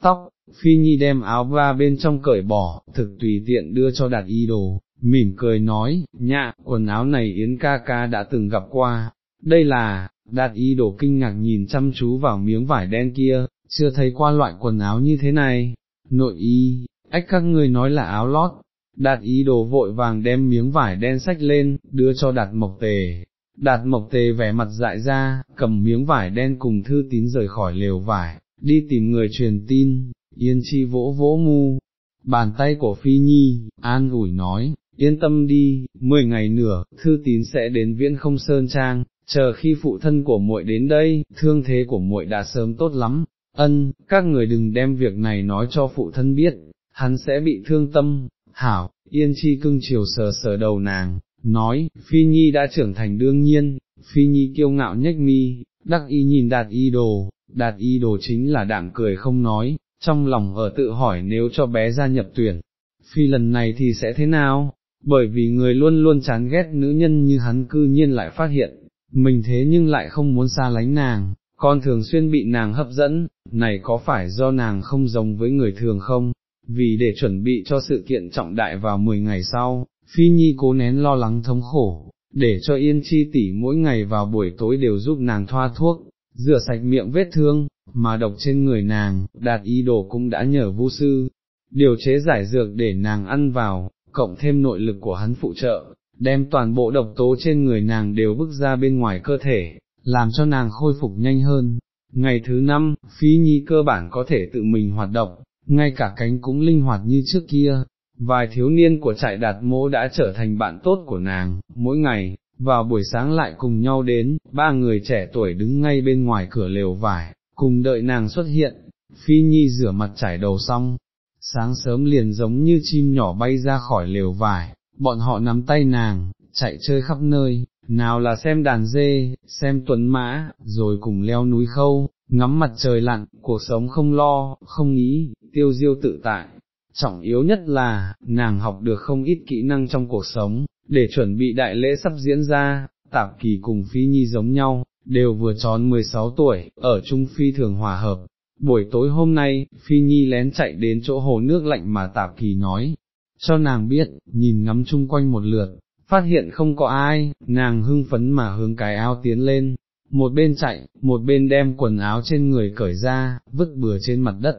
tóc, phi nhi đem áo ba bên trong cởi bỏ, thực tùy tiện đưa cho đạt y đồ, mỉm cười nói, nhạ, quần áo này Yến ca ca đã từng gặp qua, đây là, đạt y đồ kinh ngạc nhìn chăm chú vào miếng vải đen kia, chưa thấy qua loại quần áo như thế này, nội y, ách các ngươi nói là áo lót, đạt ý đồ vội vàng đem miếng vải đen sách lên, đưa cho đạt mộc tề. Đạt mộc tề vẻ mặt dại ra, cầm miếng vải đen cùng thư tín rời khỏi lều vải, đi tìm người truyền tin, yên chi vỗ vỗ mu, bàn tay của Phi Nhi, an ủi nói, yên tâm đi, mười ngày nữa, thư tín sẽ đến viễn không sơn trang, chờ khi phụ thân của muội đến đây, thương thế của muội đã sớm tốt lắm, ân, các người đừng đem việc này nói cho phụ thân biết, hắn sẽ bị thương tâm, hảo, yên chi cưng chiều sờ sờ đầu nàng, nói, Phi Nhi đã trưởng thành đương nhiên, Phi Nhi kiêu ngạo nhếch mi, đắc y nhìn đạt y đồ, đạt y đồ chính là đạm cười không nói, trong lòng ở tự hỏi nếu cho bé gia nhập tuyển, phi lần này thì sẽ thế nào, bởi vì người luôn luôn chán ghét nữ nhân như hắn cư nhiên lại phát hiện, mình thế nhưng lại không muốn xa lánh nàng, con thường xuyên bị nàng hấp dẫn, này có phải do nàng không giống với người thường không, vì để chuẩn bị cho sự kiện trọng đại vào 10 ngày sau, Phi Nhi cố nén lo lắng thống khổ, để cho Yên Chi tỷ mỗi ngày vào buổi tối đều giúp nàng thoa thuốc, rửa sạch miệng vết thương, mà độc trên người nàng, đạt y đồ cũng đã nhờ vu sư, điều chế giải dược để nàng ăn vào, cộng thêm nội lực của hắn phụ trợ, đem toàn bộ độc tố trên người nàng đều bức ra bên ngoài cơ thể, làm cho nàng khôi phục nhanh hơn. Ngày thứ năm, Phi Nhi cơ bản có thể tự mình hoạt động, ngay cả cánh cũng linh hoạt như trước kia, vài thiếu niên của trại đạt mô đã trở thành bạn tốt của nàng, mỗi ngày, vào buổi sáng lại cùng nhau đến, ba người trẻ tuổi đứng ngay bên ngoài cửa lều vải, cùng đợi nàng xuất hiện, phi nhi rửa mặt trải đầu xong, sáng sớm liền giống như chim nhỏ bay ra khỏi lều vải, bọn họ nắm tay nàng, chạy chơi khắp nơi, nào là xem đàn dê, xem tuấn mã, rồi cùng leo núi khâu, ngắm mặt trời lặn, cuộc sống không lo, không nghĩ, tiêu diêu tự tại. Trọng yếu nhất là, nàng học được không ít kỹ năng trong cuộc sống, để chuẩn bị đại lễ sắp diễn ra, tạp kỳ cùng phi nhi giống nhau, đều vừa tròn 16 tuổi, ở Trung Phi thường hòa hợp. Buổi tối hôm nay, Phi Nhi lén chạy đến chỗ hồ nước lạnh mà tạp kỳ nói, cho nàng biết, nhìn ngắm chung quanh một lượt, phát hiện không có ai, nàng hưng phấn mà hướng cái áo tiến lên, một bên chạy, một bên đem quần áo trên người cởi ra, vứt bừa trên mặt đất,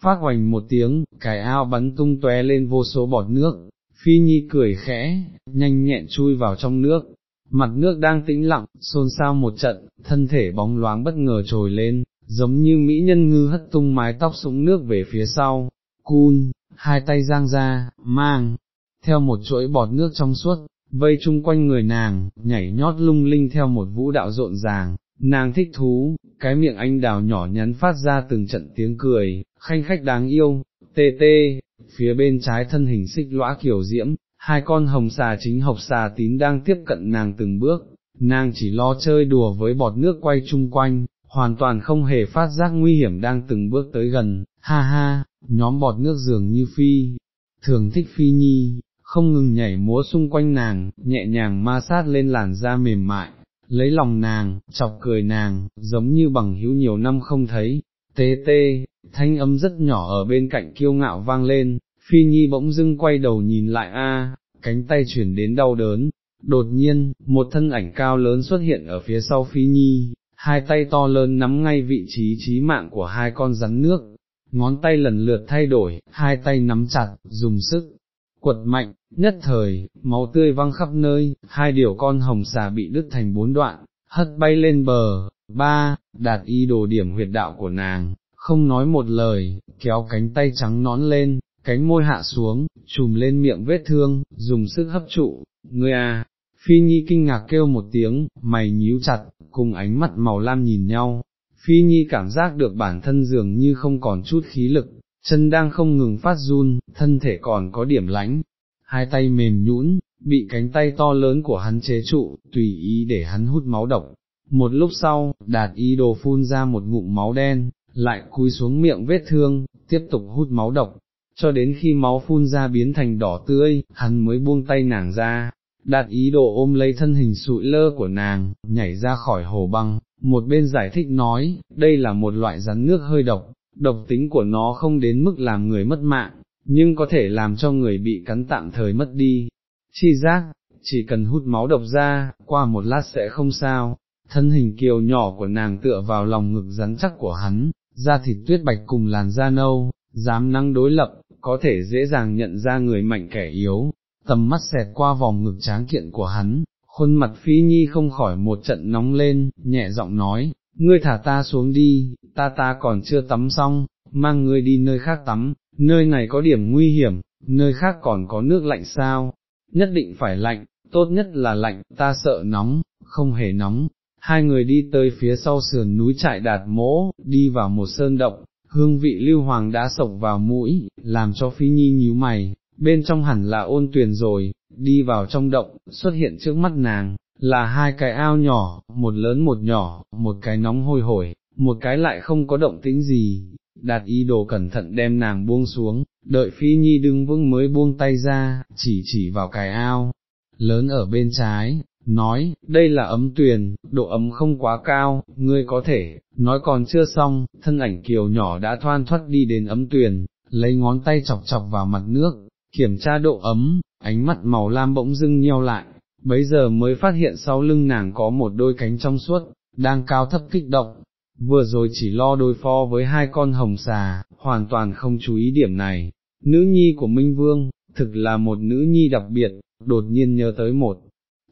phát hoành một tiếng, cái ao bắn tung tóe lên vô số bọt nước, phi nhi cười khẽ, nhanh nhẹn chui vào trong nước, mặt nước đang tĩnh lặng, xôn xao một trận, thân thể bóng loáng bất ngờ trồi lên, giống như mỹ nhân ngư hất tung mái tóc súng nước về phía sau, cun, hai tay giang ra, mang, theo một chuỗi bọt nước trong suốt, vây chung quanh người nàng, nhảy nhót lung linh theo một vũ đạo rộn ràng, nàng thích thú, cái miệng anh đào nhỏ nhắn phát ra từng trận tiếng cười, khanh khách đáng yêu, tê tê, phía bên trái thân hình xích lõa kiểu diễm, hai con hồng xà chính học xà tín đang tiếp cận nàng từng bước, nàng chỉ lo chơi đùa với bọt nước quay chung quanh, hoàn toàn không hề phát giác nguy hiểm đang từng bước tới gần, ha ha, nhóm bọt nước dường như phi, thường thích phi nhi, không ngừng nhảy múa xung quanh nàng, nhẹ nhàng ma sát lên làn da mềm mại, lấy lòng nàng, chọc cười nàng, giống như bằng hữu nhiều năm không thấy, tê tê, thanh âm rất nhỏ ở bên cạnh kiêu ngạo vang lên, phi nhi bỗng dưng quay đầu nhìn lại a, cánh tay chuyển đến đau đớn, đột nhiên, một thân ảnh cao lớn xuất hiện ở phía sau phi nhi, hai tay to lớn nắm ngay vị trí trí mạng của hai con rắn nước, ngón tay lần lượt thay đổi, hai tay nắm chặt, dùng sức, quật mạnh, nhất thời, máu tươi văng khắp nơi, hai điều con hồng xà bị đứt thành bốn đoạn, hất bay lên bờ, ba, đạt y đồ điểm huyệt đạo của nàng, không nói một lời, kéo cánh tay trắng nón lên, cánh môi hạ xuống, chùm lên miệng vết thương, dùng sức hấp trụ, ngươi à, phi nhi kinh ngạc kêu một tiếng, mày nhíu chặt, cùng ánh mắt màu lam nhìn nhau, phi nhi cảm giác được bản thân dường như không còn chút khí lực, chân đang không ngừng phát run, thân thể còn có điểm lánh, hai tay mềm nhũn, bị cánh tay to lớn của hắn chế trụ, tùy ý để hắn hút máu độc. Một lúc sau, đạt ý đồ phun ra một ngụm máu đen, lại cúi xuống miệng vết thương, tiếp tục hút máu độc, cho đến khi máu phun ra biến thành đỏ tươi, hắn mới buông tay nàng ra, đạt ý đồ ôm lấy thân hình sụi lơ của nàng, nhảy ra khỏi hồ băng, một bên giải thích nói, đây là một loại rắn nước hơi độc, độc tính của nó không đến mức làm người mất mạng, nhưng có thể làm cho người bị cắn tạm thời mất đi. Chi giác, chỉ cần hút máu độc ra, qua một lát sẽ không sao, thân hình kiều nhỏ của nàng tựa vào lòng ngực rắn chắc của hắn, da thịt tuyết bạch cùng làn da nâu, dám năng đối lập, có thể dễ dàng nhận ra người mạnh kẻ yếu, tầm mắt xẹt qua vòng ngực tráng kiện của hắn, khuôn mặt phi nhi không khỏi một trận nóng lên, nhẹ giọng nói, ngươi thả ta xuống đi, ta ta còn chưa tắm xong, mang ngươi đi nơi khác tắm, nơi này có điểm nguy hiểm, nơi khác còn có nước lạnh sao, nhất định phải lạnh, tốt nhất là lạnh, ta sợ nóng, không hề nóng. Hai người đi tới phía sau sườn núi trại đạt mỗ, đi vào một sơn động, hương vị lưu hoàng đã sộc vào mũi, làm cho phi nhi nhíu mày, bên trong hẳn là ôn tuyền rồi, đi vào trong động, xuất hiện trước mắt nàng, là hai cái ao nhỏ, một lớn một nhỏ, một cái nóng hôi hổi, một cái lại không có động tĩnh gì, đạt ý đồ cẩn thận đem nàng buông xuống, đợi phi nhi đứng vững mới buông tay ra, chỉ chỉ vào cái ao, lớn ở bên trái, nói, đây là ấm tuyền, độ ấm không quá cao, ngươi có thể, nói còn chưa xong, thân ảnh kiều nhỏ đã thoan thoát đi đến ấm tuyền, lấy ngón tay chọc chọc vào mặt nước, kiểm tra độ ấm, ánh mắt màu lam bỗng dưng nheo lại, bấy giờ mới phát hiện sau lưng nàng có một đôi cánh trong suốt, đang cao thấp kích động, vừa rồi chỉ lo đối phó với hai con hồng xà, hoàn toàn không chú ý điểm này, nữ nhi của Minh Vương, thực là một nữ nhi đặc biệt, đột nhiên nhớ tới một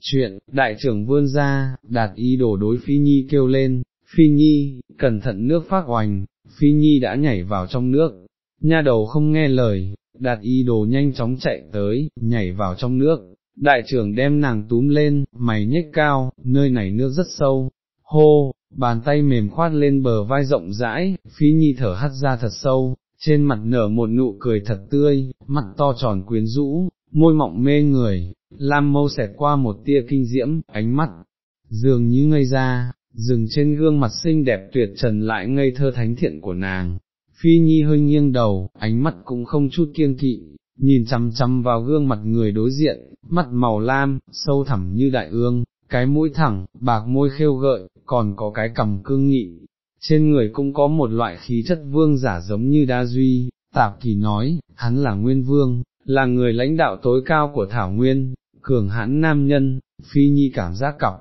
chuyện, đại trưởng vươn ra, đạt ý đồ đối Phi Nhi kêu lên, Phi Nhi, cẩn thận nước phát oành, Phi Nhi đã nhảy vào trong nước, nha đầu không nghe lời, đạt ý đồ nhanh chóng chạy tới, nhảy vào trong nước, đại trưởng đem nàng túm lên, mày nhếch cao, nơi này nước rất sâu, hô, bàn tay mềm khoát lên bờ vai rộng rãi, Phi Nhi thở hắt ra thật sâu, trên mặt nở một nụ cười thật tươi, mặt to tròn quyến rũ, môi mọng mê người, lam mâu xẹt qua một tia kinh diễm, ánh mắt, dường như ngây ra, dừng trên gương mặt xinh đẹp tuyệt trần lại ngây thơ thánh thiện của nàng. Phi Nhi hơi nghiêng đầu, ánh mắt cũng không chút kiêng kỵ, nhìn chăm chăm vào gương mặt người đối diện, mắt màu lam, sâu thẳm như đại ương, cái mũi thẳng, bạc môi khêu gợi, còn có cái cằm cương nghị. Trên người cũng có một loại khí chất vương giả giống như đa duy, tạp kỳ nói, hắn là nguyên vương, là người lãnh đạo tối cao của Thảo Nguyên, cường hãn nam nhân, phi nhi cảm giác cọc,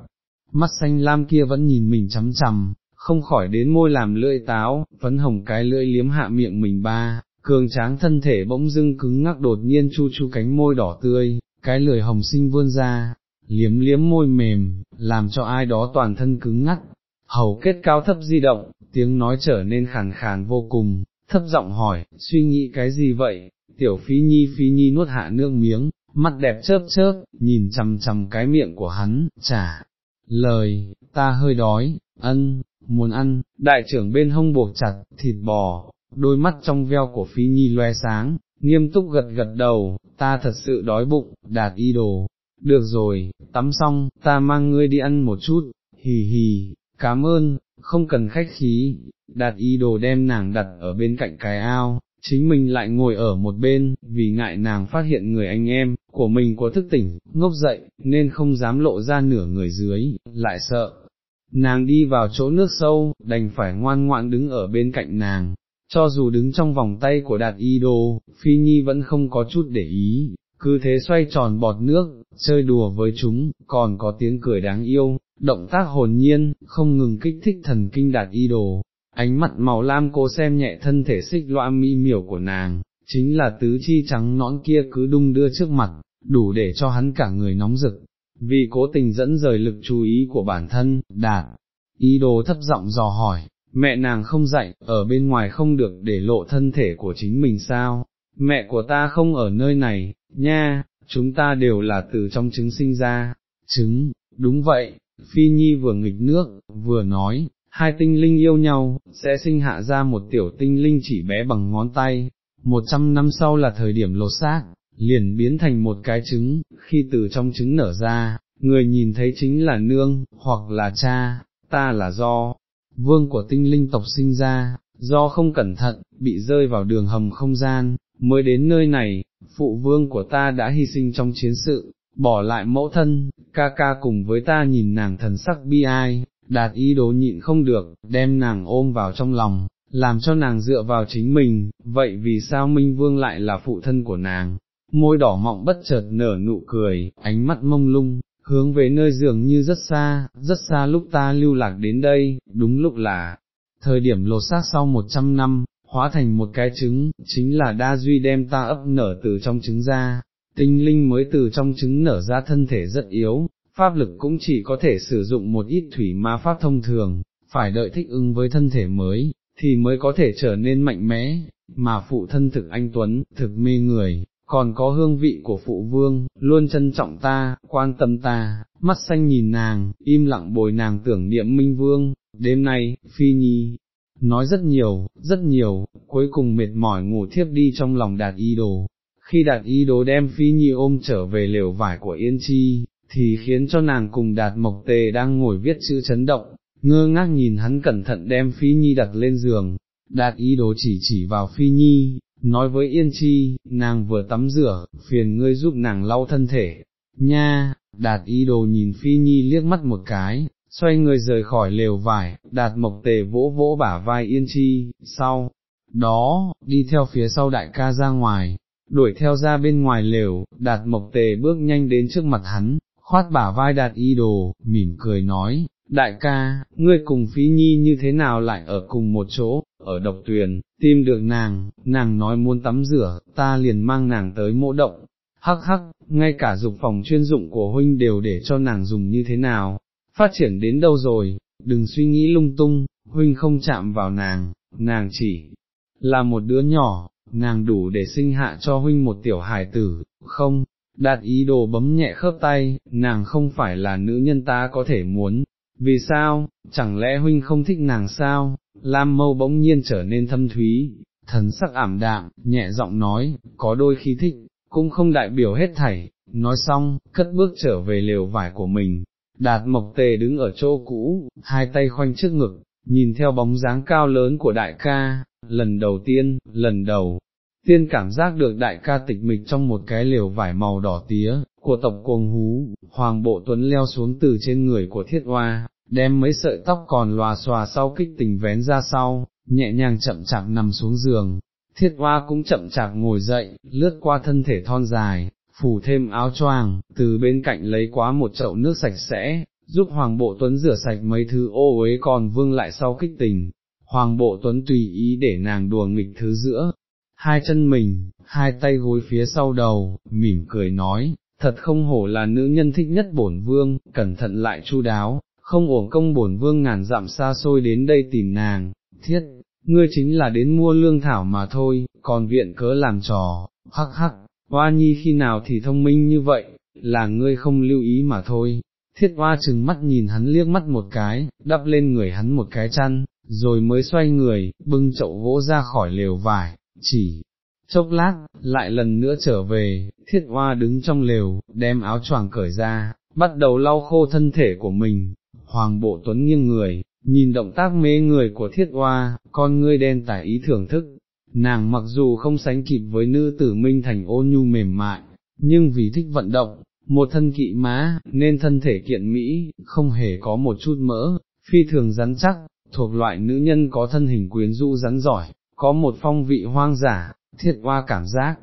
mắt xanh lam kia vẫn nhìn mình chấm chằm, không khỏi đến môi làm lưỡi táo, phấn hồng cái lưỡi liếm hạ miệng mình ba, cường tráng thân thể bỗng dưng cứng ngắc đột nhiên chu chu cánh môi đỏ tươi, cái lưỡi hồng sinh vươn ra, liếm liếm môi mềm, làm cho ai đó toàn thân cứng ngắc, hầu kết cao thấp di động, tiếng nói trở nên khàn khàn vô cùng, thấp giọng hỏi, suy nghĩ cái gì vậy, tiểu phí nhi phí nhi nuốt hạ nước miếng, mắt đẹp chớp chớp, nhìn chằm chằm cái miệng của hắn, trả lời, ta hơi đói, ân, muốn ăn, đại trưởng bên hông buộc chặt, thịt bò, đôi mắt trong veo của Phi nhi loe sáng, nghiêm túc gật gật đầu, ta thật sự đói bụng, đạt y đồ, được rồi, tắm xong, ta mang ngươi đi ăn một chút, hì hì, cảm ơn, không cần khách khí, đạt y đồ đem nàng đặt ở bên cạnh cái ao, chính mình lại ngồi ở một bên, vì ngại nàng phát hiện người anh em, của mình có thức tỉnh, ngốc dậy, nên không dám lộ ra nửa người dưới, lại sợ. Nàng đi vào chỗ nước sâu, đành phải ngoan ngoãn đứng ở bên cạnh nàng, cho dù đứng trong vòng tay của đạt y đồ, Phi Nhi vẫn không có chút để ý, cứ thế xoay tròn bọt nước, chơi đùa với chúng, còn có tiếng cười đáng yêu, động tác hồn nhiên, không ngừng kích thích thần kinh đạt y đồ, ánh mặt màu lam cô xem nhẹ thân thể xích loa mỹ miều của nàng, chính là tứ chi trắng nõn kia cứ đung đưa trước mặt, đủ để cho hắn cả người nóng rực, vì cố tình dẫn rời lực chú ý của bản thân, đạt, ý đồ thấp giọng dò hỏi, mẹ nàng không dạy, ở bên ngoài không được để lộ thân thể của chính mình sao, mẹ của ta không ở nơi này, nha, chúng ta đều là từ trong trứng sinh ra, trứng, đúng vậy, Phi Nhi vừa nghịch nước, vừa nói, hai tinh linh yêu nhau, sẽ sinh hạ ra một tiểu tinh linh chỉ bé bằng ngón tay, một trăm năm sau là thời điểm lột xác, liền biến thành một cái trứng, khi từ trong trứng nở ra, người nhìn thấy chính là nương, hoặc là cha, ta là do, vương của tinh linh tộc sinh ra, do không cẩn thận, bị rơi vào đường hầm không gian, mới đến nơi này, phụ vương của ta đã hy sinh trong chiến sự, bỏ lại mẫu thân, ca ca cùng với ta nhìn nàng thần sắc bi ai, đạt ý đồ nhịn không được, đem nàng ôm vào trong lòng, làm cho nàng dựa vào chính mình, vậy vì sao Minh Vương lại là phụ thân của nàng, môi đỏ mọng bất chợt nở nụ cười, ánh mắt mông lung, hướng về nơi dường như rất xa, rất xa lúc ta lưu lạc đến đây, đúng lúc là, thời điểm lột xác sau một trăm năm, hóa thành một cái trứng, chính là đa duy đem ta ấp nở từ trong trứng ra, tinh linh mới từ trong trứng nở ra thân thể rất yếu, pháp lực cũng chỉ có thể sử dụng một ít thủy ma pháp thông thường, phải đợi thích ứng với thân thể mới, thì mới có thể trở nên mạnh mẽ, mà phụ thân thực anh Tuấn, thực mê người, còn có hương vị của phụ vương, luôn trân trọng ta, quan tâm ta, mắt xanh nhìn nàng, im lặng bồi nàng tưởng niệm minh vương, đêm nay, phi nhi, nói rất nhiều, rất nhiều, cuối cùng mệt mỏi ngủ thiếp đi trong lòng đạt y đồ. Khi đạt y đồ đem phi nhi ôm trở về lều vải của Yên Chi, thì khiến cho nàng cùng đạt mộc tề đang ngồi viết chữ chấn động, ngơ ngác nhìn hắn cẩn thận đem phi nhi đặt lên giường, đạt ý đồ chỉ chỉ vào phi nhi, nói với yên chi, nàng vừa tắm rửa, phiền ngươi giúp nàng lau thân thể, nha, đạt ý đồ nhìn phi nhi liếc mắt một cái, xoay người rời khỏi lều vải, đạt mộc tề vỗ vỗ bả vai yên chi, sau, đó, đi theo phía sau đại ca ra ngoài, đuổi theo ra bên ngoài lều, đạt mộc tề bước nhanh đến trước mặt hắn, khoát bả vai đạt y đồ, mỉm cười nói, đại ca, ngươi cùng phí nhi như thế nào lại ở cùng một chỗ, ở độc tuyền, tìm được nàng, nàng nói muốn tắm rửa, ta liền mang nàng tới mộ động, hắc hắc, ngay cả dục phòng chuyên dụng của huynh đều để cho nàng dùng như thế nào, phát triển đến đâu rồi, đừng suy nghĩ lung tung, huynh không chạm vào nàng, nàng chỉ là một đứa nhỏ, nàng đủ để sinh hạ cho huynh một tiểu hài tử, không, đạt ý đồ bấm nhẹ khớp tay, nàng không phải là nữ nhân ta có thể muốn, vì sao, chẳng lẽ huynh không thích nàng sao, Lam mâu bỗng nhiên trở nên thâm thúy, thần sắc ảm đạm, nhẹ giọng nói, có đôi khi thích, cũng không đại biểu hết thảy, nói xong, cất bước trở về lều vải của mình, đạt mộc tề đứng ở chỗ cũ, hai tay khoanh trước ngực, nhìn theo bóng dáng cao lớn của đại ca, lần đầu tiên, lần đầu, tiên cảm giác được đại ca tịch mịch trong một cái liều vải màu đỏ tía, của tộc cuồng hú, hoàng bộ tuấn leo xuống từ trên người của thiết hoa, đem mấy sợi tóc còn lòa xòa sau kích tình vén ra sau, nhẹ nhàng chậm chạp nằm xuống giường, thiết hoa cũng chậm chạp ngồi dậy, lướt qua thân thể thon dài, phủ thêm áo choàng, từ bên cạnh lấy quá một chậu nước sạch sẽ, giúp Hoàng Bộ Tuấn rửa sạch mấy thứ ô uế còn vương lại sau kích tình. Hoàng Bộ Tuấn tùy ý để nàng đùa nghịch thứ giữa, hai chân mình, hai tay gối phía sau đầu, mỉm cười nói, thật không hổ là nữ nhân thích nhất bổn vương, cẩn thận lại chu đáo, không uổng công bổn vương ngàn dặm xa xôi đến đây tìm nàng, thiết, ngươi chính là đến mua lương thảo mà thôi, còn viện cớ làm trò, hắc hắc, hoa nhi khi nào thì thông minh như vậy, là ngươi không lưu ý mà thôi. Thiết hoa chừng mắt nhìn hắn liếc mắt một cái, đắp lên người hắn một cái chăn, rồi mới xoay người, bưng chậu gỗ ra khỏi lều vải, chỉ chốc lát, lại lần nữa trở về, thiết hoa đứng trong lều, đem áo choàng cởi ra, bắt đầu lau khô thân thể của mình, hoàng bộ tuấn nghiêng người, nhìn động tác mê người của thiết hoa, con ngươi đen tải ý thưởng thức, nàng mặc dù không sánh kịp với nữ tử minh thành ô nhu mềm mại, nhưng vì thích vận động, một thân kỵ má, nên thân thể kiện mỹ, không hề có một chút mỡ, phi thường rắn chắc, thuộc loại nữ nhân có thân hình quyến rũ rắn giỏi, có một phong vị hoang giả, thiết hoa cảm giác,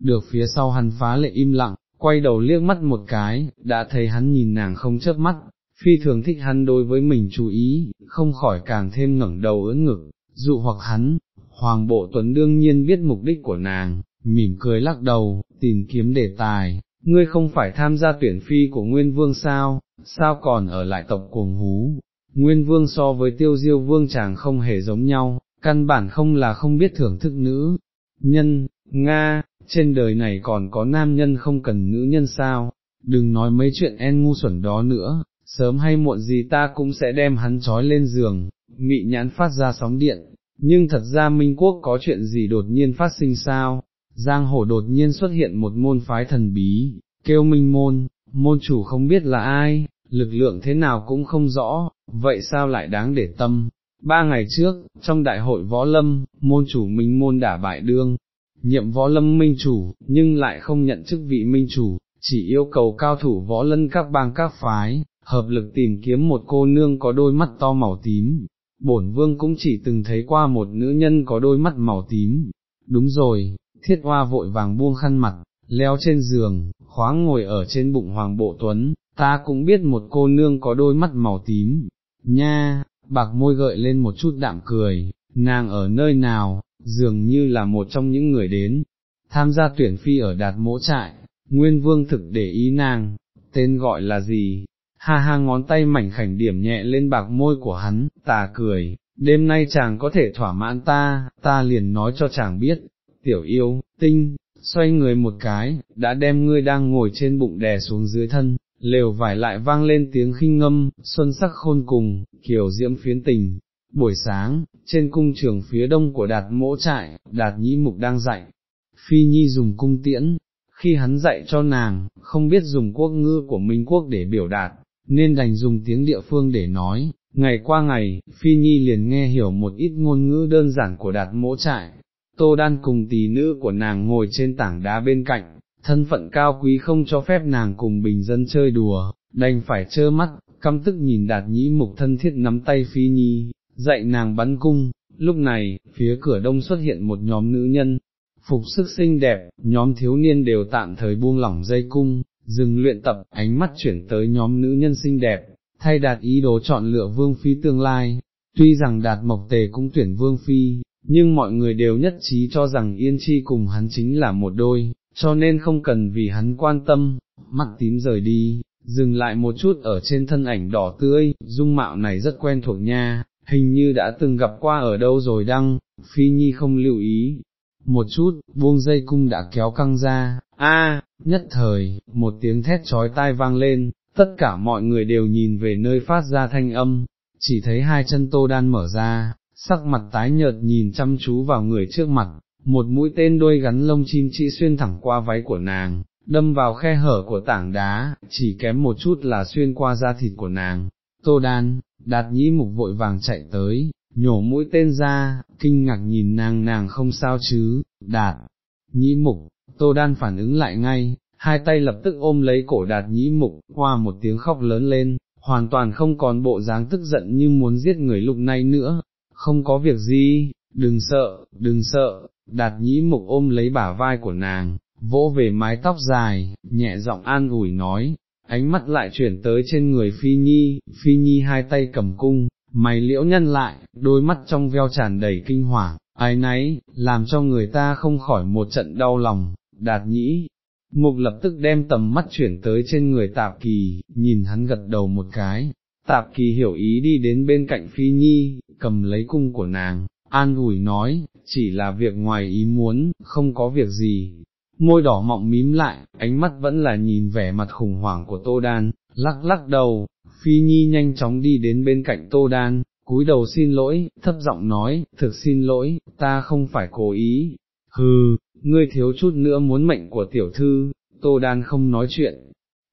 được phía sau hắn phá lệ im lặng, quay đầu liếc mắt một cái, đã thấy hắn nhìn nàng không chớp mắt, phi thường thích hắn đối với mình chú ý, không khỏi càng thêm ngẩng đầu ưỡn ngực, dụ hoặc hắn, Hoàng Bộ Tuấn đương nhiên biết mục đích của nàng, mỉm cười lắc đầu, tìm kiếm đề tài, ngươi không phải tham gia tuyển phi của Nguyên Vương sao, sao còn ở lại tộc cuồng hú, Nguyên Vương so với tiêu diêu vương chàng không hề giống nhau, căn bản không là không biết thưởng thức nữ, nhân, Nga, trên đời này còn có nam nhân không cần nữ nhân sao, đừng nói mấy chuyện en ngu xuẩn đó nữa, sớm hay muộn gì ta cũng sẽ đem hắn trói lên giường, mị nhãn phát ra sóng điện, nhưng thật ra Minh Quốc có chuyện gì đột nhiên phát sinh sao, Giang Hồ đột nhiên xuất hiện một môn phái thần bí, kêu Minh Môn, môn chủ không biết là ai, lực lượng thế nào cũng không rõ, vậy sao lại đáng để tâm, Ba ngày trước, trong đại hội võ lâm, môn chủ minh môn đả bại đương, nhiệm võ lâm minh chủ, nhưng lại không nhận chức vị minh chủ, chỉ yêu cầu cao thủ võ lân các bang các phái, hợp lực tìm kiếm một cô nương có đôi mắt to màu tím. Bổn vương cũng chỉ từng thấy qua một nữ nhân có đôi mắt màu tím. Đúng rồi, thiết hoa vội vàng buông khăn mặt, leo trên giường, khoáng ngồi ở trên bụng hoàng bộ tuấn, ta cũng biết một cô nương có đôi mắt màu tím. Nha, bạc môi gợi lên một chút đạm cười, nàng ở nơi nào, dường như là một trong những người đến, tham gia tuyển phi ở đạt mỗ trại, nguyên vương thực để ý nàng, tên gọi là gì, ha ha ngón tay mảnh khảnh điểm nhẹ lên bạc môi của hắn, tà cười, đêm nay chàng có thể thỏa mãn ta, ta liền nói cho chàng biết, tiểu yêu, tinh, xoay người một cái, đã đem ngươi đang ngồi trên bụng đè xuống dưới thân, lều vải lại vang lên tiếng khinh ngâm, xuân sắc khôn cùng, kiều diễm phiến tình. Buổi sáng, trên cung trường phía đông của đạt mỗ trại, đạt nhĩ mục đang dạy, phi nhi dùng cung tiễn, khi hắn dạy cho nàng, không biết dùng quốc ngữ của Minh quốc để biểu đạt, nên đành dùng tiếng địa phương để nói, Ngày qua ngày, Phi Nhi liền nghe hiểu một ít ngôn ngữ đơn giản của đạt mỗ trại, Tô Đan cùng tỷ nữ của nàng ngồi trên tảng đá bên cạnh, thân phận cao quý không cho phép nàng cùng bình dân chơi đùa, đành phải trơ mắt, căm tức nhìn đạt nhĩ mục thân thiết nắm tay Phi Nhi, dạy nàng bắn cung, lúc này, phía cửa đông xuất hiện một nhóm nữ nhân, phục sức xinh đẹp, nhóm thiếu niên đều tạm thời buông lỏng dây cung, dừng luyện tập, ánh mắt chuyển tới nhóm nữ nhân xinh đẹp, thay đạt ý đồ chọn lựa vương phi tương lai, tuy rằng đạt mộc tề cũng tuyển vương phi, nhưng mọi người đều nhất trí cho rằng yên chi cùng hắn chính là một đôi, cho nên không cần vì hắn quan tâm, mặt tím rời đi, dừng lại một chút ở trên thân ảnh đỏ tươi, dung mạo này rất quen thuộc nha, hình như đã từng gặp qua ở đâu rồi đăng, phi nhi không lưu ý. Một chút, buông dây cung đã kéo căng ra, a nhất thời, một tiếng thét trói tai vang lên, tất cả mọi người đều nhìn về nơi phát ra thanh âm, chỉ thấy hai chân tô đan mở ra, sắc mặt tái nhợt nhìn chăm chú vào người trước mặt, một mũi tên đuôi gắn lông chim chỉ xuyên thẳng qua váy của nàng, đâm vào khe hở của tảng đá, chỉ kém một chút là xuyên qua da thịt của nàng. Tô đan, đạt nhĩ mục vội vàng chạy tới, nhổ mũi tên ra, kinh ngạc nhìn nàng nàng không sao chứ, đạt, nhĩ mục, tô đan phản ứng lại ngay, hai tay lập tức ôm lấy cổ đạt nhĩ mục, hoa một tiếng khóc lớn lên, hoàn toàn không còn bộ dáng tức giận như muốn giết người lúc này nữa, không có việc gì, đừng sợ, đừng sợ, đạt nhĩ mục ôm lấy bả vai của nàng, vỗ về mái tóc dài, nhẹ giọng an ủi nói, ánh mắt lại chuyển tới trên người Phi Nhi, Phi Nhi hai tay cầm cung, mày liễu nhân lại, đôi mắt trong veo tràn đầy kinh hoàng, ái náy, làm cho người ta không khỏi một trận đau lòng, đạt nhĩ. Mục lập tức đem tầm mắt chuyển tới trên người tạp kỳ, nhìn hắn gật đầu một cái, tạp kỳ hiểu ý đi đến bên cạnh Phi Nhi, cầm lấy cung của nàng, an ủi nói, chỉ là việc ngoài ý muốn, không có việc gì. Môi đỏ mọng mím lại, ánh mắt vẫn là nhìn vẻ mặt khủng hoảng của Tô Đan, lắc lắc đầu, Phi Nhi nhanh chóng đi đến bên cạnh Tô Đan, cúi đầu xin lỗi, thấp giọng nói, thực xin lỗi, ta không phải cố ý, hừ, ngươi thiếu chút nữa muốn mệnh của tiểu thư, Tô Đan không nói chuyện,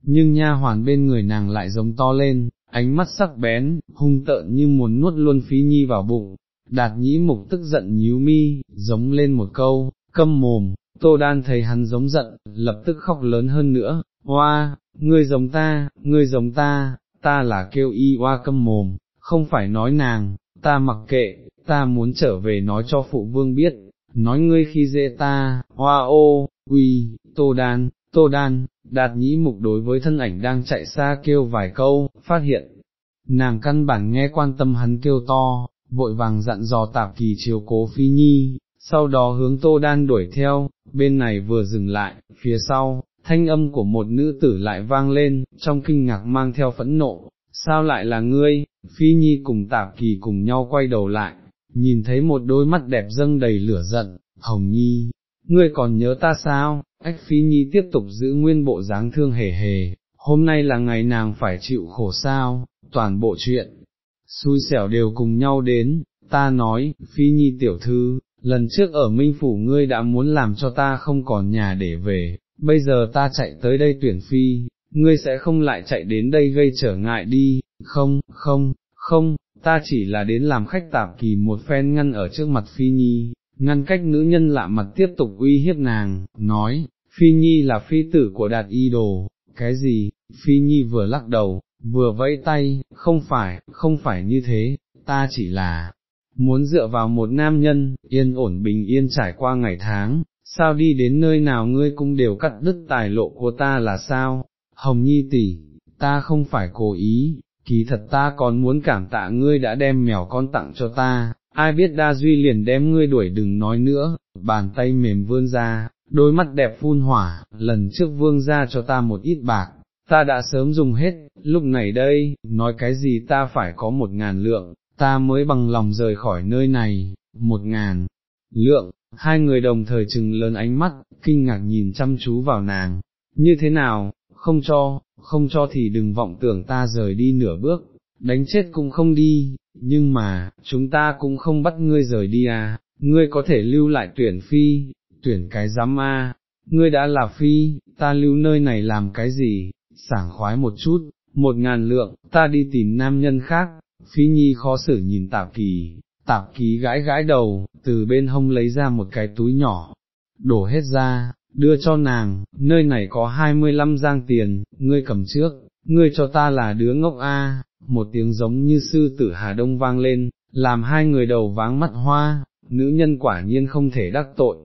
nhưng nha hoàn bên người nàng lại giống to lên, ánh mắt sắc bén, hung tợn như muốn nuốt luôn Phi Nhi vào bụng, đạt nhĩ mục tức giận nhíu mi, giống lên một câu, câm mồm, tô đan thấy hắn giống giận, lập tức khóc lớn hơn nữa, hoa, ngươi giống ta, ngươi giống ta, ta là kêu y oa câm mồm, không phải nói nàng, ta mặc kệ, ta muốn trở về nói cho phụ vương biết, nói ngươi khi dễ ta, hoa ô, uy, tô đan, tô đan, đạt nhĩ mục đối với thân ảnh đang chạy xa kêu vài câu, phát hiện, nàng căn bản nghe quan tâm hắn kêu to, vội vàng dặn dò tạp kỳ chiếu cố phi nhi, sau đó hướng tô đan đuổi theo, bên này vừa dừng lại, phía sau, thanh âm của một nữ tử lại vang lên, trong kinh ngạc mang theo phẫn nộ, sao lại là ngươi, phi nhi cùng tạp kỳ cùng nhau quay đầu lại, nhìn thấy một đôi mắt đẹp dâng đầy lửa giận, hồng nhi, ngươi còn nhớ ta sao, ách phi nhi tiếp tục giữ nguyên bộ dáng thương hề hề, hôm nay là ngày nàng phải chịu khổ sao, toàn bộ chuyện, xui xẻo đều cùng nhau đến, ta nói, phi nhi tiểu thư, lần trước ở Minh Phủ ngươi đã muốn làm cho ta không còn nhà để về, bây giờ ta chạy tới đây tuyển phi, ngươi sẽ không lại chạy đến đây gây trở ngại đi, không, không, không, ta chỉ là đến làm khách tạp kỳ một phen ngăn ở trước mặt phi nhi, ngăn cách nữ nhân lạ mặt tiếp tục uy hiếp nàng, nói, phi nhi là phi tử của đạt y đồ, cái gì, phi nhi vừa lắc đầu, vừa vẫy tay, không phải, không phải như thế, ta chỉ là, muốn dựa vào một nam nhân, yên ổn bình yên trải qua ngày tháng, sao đi đến nơi nào ngươi cũng đều cắt đứt tài lộ của ta là sao, hồng nhi tỷ, ta không phải cố ý, kỳ thật ta còn muốn cảm tạ ngươi đã đem mèo con tặng cho ta, ai biết đa duy liền đem ngươi đuổi đừng nói nữa, bàn tay mềm vươn ra, đôi mắt đẹp phun hỏa, lần trước vương ra cho ta một ít bạc, ta đã sớm dùng hết, lúc này đây, nói cái gì ta phải có một ngàn lượng, ta mới bằng lòng rời khỏi nơi này, một ngàn lượng, hai người đồng thời chừng lớn ánh mắt, kinh ngạc nhìn chăm chú vào nàng, như thế nào, không cho, không cho thì đừng vọng tưởng ta rời đi nửa bước, đánh chết cũng không đi, nhưng mà, chúng ta cũng không bắt ngươi rời đi à, ngươi có thể lưu lại tuyển phi, tuyển cái giám a, ngươi đã là phi, ta lưu nơi này làm cái gì, sảng khoái một chút, một ngàn lượng, ta đi tìm nam nhân khác, Phi Nhi khó xử nhìn tạp kỳ, tạp ký gãi gãi đầu, từ bên hông lấy ra một cái túi nhỏ, đổ hết ra, đưa cho nàng, nơi này có 25 giang tiền, ngươi cầm trước, ngươi cho ta là đứa ngốc a. một tiếng giống như sư tử Hà Đông vang lên, làm hai người đầu váng mắt hoa, nữ nhân quả nhiên không thể đắc tội.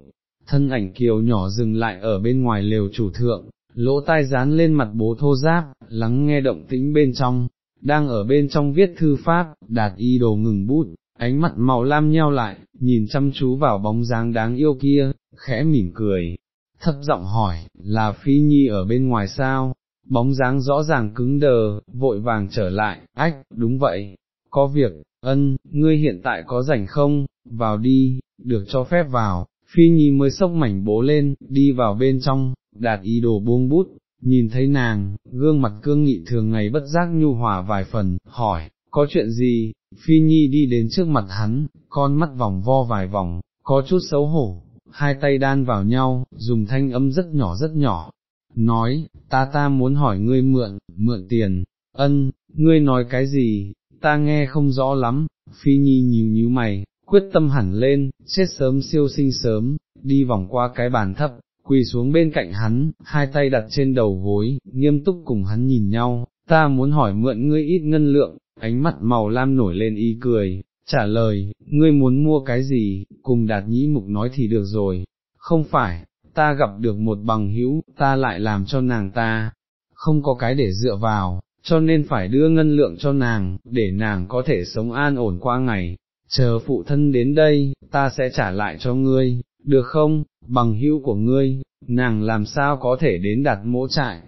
Thân ảnh kiều nhỏ dừng lại ở bên ngoài lều chủ thượng, lỗ tai dán lên mặt bố thô giáp, lắng nghe động tĩnh bên trong, đang ở bên trong viết thư pháp, đạt y đồ ngừng bút, ánh mặt màu lam nheo lại, nhìn chăm chú vào bóng dáng đáng yêu kia, khẽ mỉm cười, thấp giọng hỏi, là Phi Nhi ở bên ngoài sao? Bóng dáng rõ ràng cứng đờ, vội vàng trở lại, ách, đúng vậy, có việc, ân, ngươi hiện tại có rảnh không, vào đi, được cho phép vào, Phi Nhi mới sốc mảnh bố lên, đi vào bên trong, đạt ý đồ buông bút, nhìn thấy nàng, gương mặt cương nghị thường ngày bất giác nhu hòa vài phần, hỏi, có chuyện gì, Phi Nhi đi đến trước mặt hắn, con mắt vòng vo vài vòng, có chút xấu hổ, hai tay đan vào nhau, dùng thanh âm rất nhỏ rất nhỏ, nói, ta ta muốn hỏi ngươi mượn, mượn tiền, ân, ngươi nói cái gì, ta nghe không rõ lắm, Phi Nhi nhíu nhíu mày, quyết tâm hẳn lên, chết sớm siêu sinh sớm, đi vòng qua cái bàn thấp, quỳ xuống bên cạnh hắn, hai tay đặt trên đầu gối, nghiêm túc cùng hắn nhìn nhau, ta muốn hỏi mượn ngươi ít ngân lượng, ánh mắt màu lam nổi lên y cười, trả lời, ngươi muốn mua cái gì, cùng đạt nhĩ mục nói thì được rồi, không phải, ta gặp được một bằng hữu, ta lại làm cho nàng ta, không có cái để dựa vào, cho nên phải đưa ngân lượng cho nàng, để nàng có thể sống an ổn qua ngày, chờ phụ thân đến đây, ta sẽ trả lại cho ngươi, được không, bằng hữu của ngươi, nàng làm sao có thể đến đặt mỗ trại,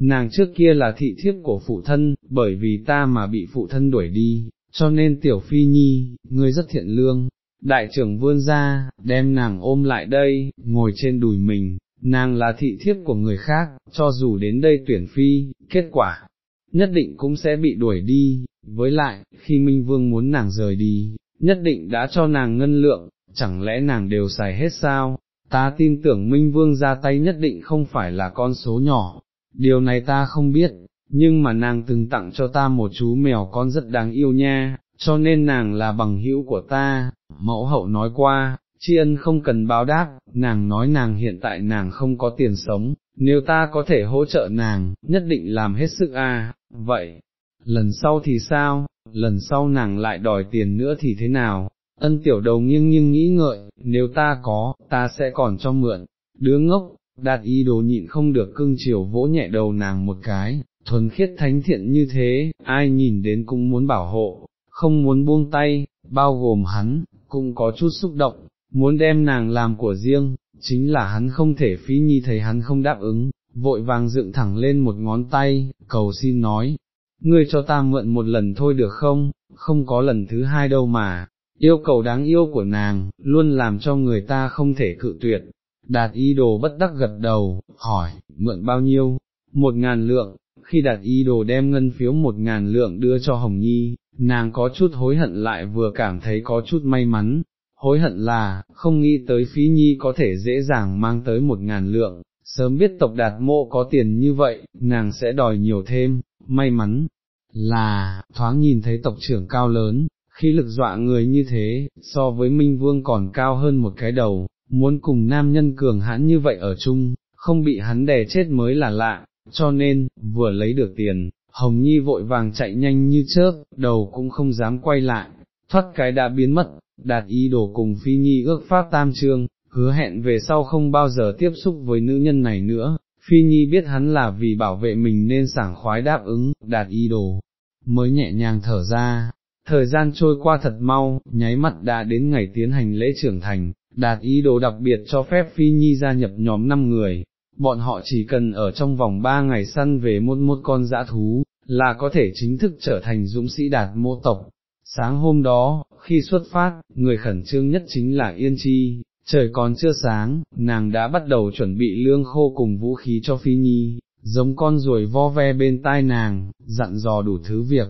nàng trước kia là thị thiếp của phụ thân, bởi vì ta mà bị phụ thân đuổi đi, cho nên tiểu phi nhi, ngươi rất thiện lương. Đại trưởng vươn ra, đem nàng ôm lại đây, ngồi trên đùi mình, nàng là thị thiếp của người khác, cho dù đến đây tuyển phi, kết quả, nhất định cũng sẽ bị đuổi đi, với lại, khi Minh Vương muốn nàng rời đi, nhất định đã cho nàng ngân lượng, chẳng lẽ nàng đều xài hết sao, ta tin tưởng Minh Vương ra tay nhất định không phải là con số nhỏ, điều này ta không biết, nhưng mà nàng từng tặng cho ta một chú mèo con rất đáng yêu nha, cho nên nàng là bằng hữu của ta, mẫu hậu nói qua, tri ân không cần báo đáp, nàng nói nàng hiện tại nàng không có tiền sống, nếu ta có thể hỗ trợ nàng, nhất định làm hết sức a. vậy, lần sau thì sao, lần sau nàng lại đòi tiền nữa thì thế nào, ân tiểu đầu nghiêng nghiêng nghĩ ngợi, nếu ta có, ta sẽ còn cho mượn, đứa ngốc, đạt ý đồ nhịn không được cưng chiều vỗ nhẹ đầu nàng một cái, thuần khiết thánh thiện như thế, ai nhìn đến cũng muốn bảo hộ, không muốn buông tay, bao gồm hắn, cũng có chút xúc động, muốn đem nàng làm của riêng, chính là hắn không thể phí nhi thấy hắn không đáp ứng, vội vàng dựng thẳng lên một ngón tay, cầu xin nói, ngươi cho ta mượn một lần thôi được không, không có lần thứ hai đâu mà, yêu cầu đáng yêu của nàng, luôn làm cho người ta không thể cự tuyệt. Đạt y đồ bất đắc gật đầu, hỏi, mượn bao nhiêu? Một ngàn lượng, khi đạt y đồ đem ngân phiếu một ngàn lượng đưa cho Hồng Nhi, nàng có chút hối hận lại vừa cảm thấy có chút may mắn, hối hận là, không nghĩ tới phí nhi có thể dễ dàng mang tới một ngàn lượng, sớm biết tộc đạt mộ có tiền như vậy, nàng sẽ đòi nhiều thêm, may mắn, là, thoáng nhìn thấy tộc trưởng cao lớn, khi lực dọa người như thế, so với Minh Vương còn cao hơn một cái đầu, muốn cùng nam nhân cường hãn như vậy ở chung, không bị hắn đè chết mới là lạ, cho nên, vừa lấy được tiền, Hồng Nhi vội vàng chạy nhanh như chớp, đầu cũng không dám quay lại, thoát cái đã biến mất, đạt ý đồ cùng Phi Nhi ước pháp tam trương, hứa hẹn về sau không bao giờ tiếp xúc với nữ nhân này nữa, Phi Nhi biết hắn là vì bảo vệ mình nên sảng khoái đáp ứng, đạt ý đồ, mới nhẹ nhàng thở ra. Thời gian trôi qua thật mau, nháy mắt đã đến ngày tiến hành lễ trưởng thành, đạt ý đồ đặc biệt cho phép Phi Nhi gia nhập nhóm 5 người, bọn họ chỉ cần ở trong vòng 3 ngày săn về một một con dã thú, là có thể chính thức trở thành dũng sĩ đạt mô tộc. Sáng hôm đó, khi xuất phát, người khẩn trương nhất chính là Yên Chi, trời còn chưa sáng, nàng đã bắt đầu chuẩn bị lương khô cùng vũ khí cho Phi Nhi, giống con ruồi vo ve bên tai nàng, dặn dò đủ thứ việc,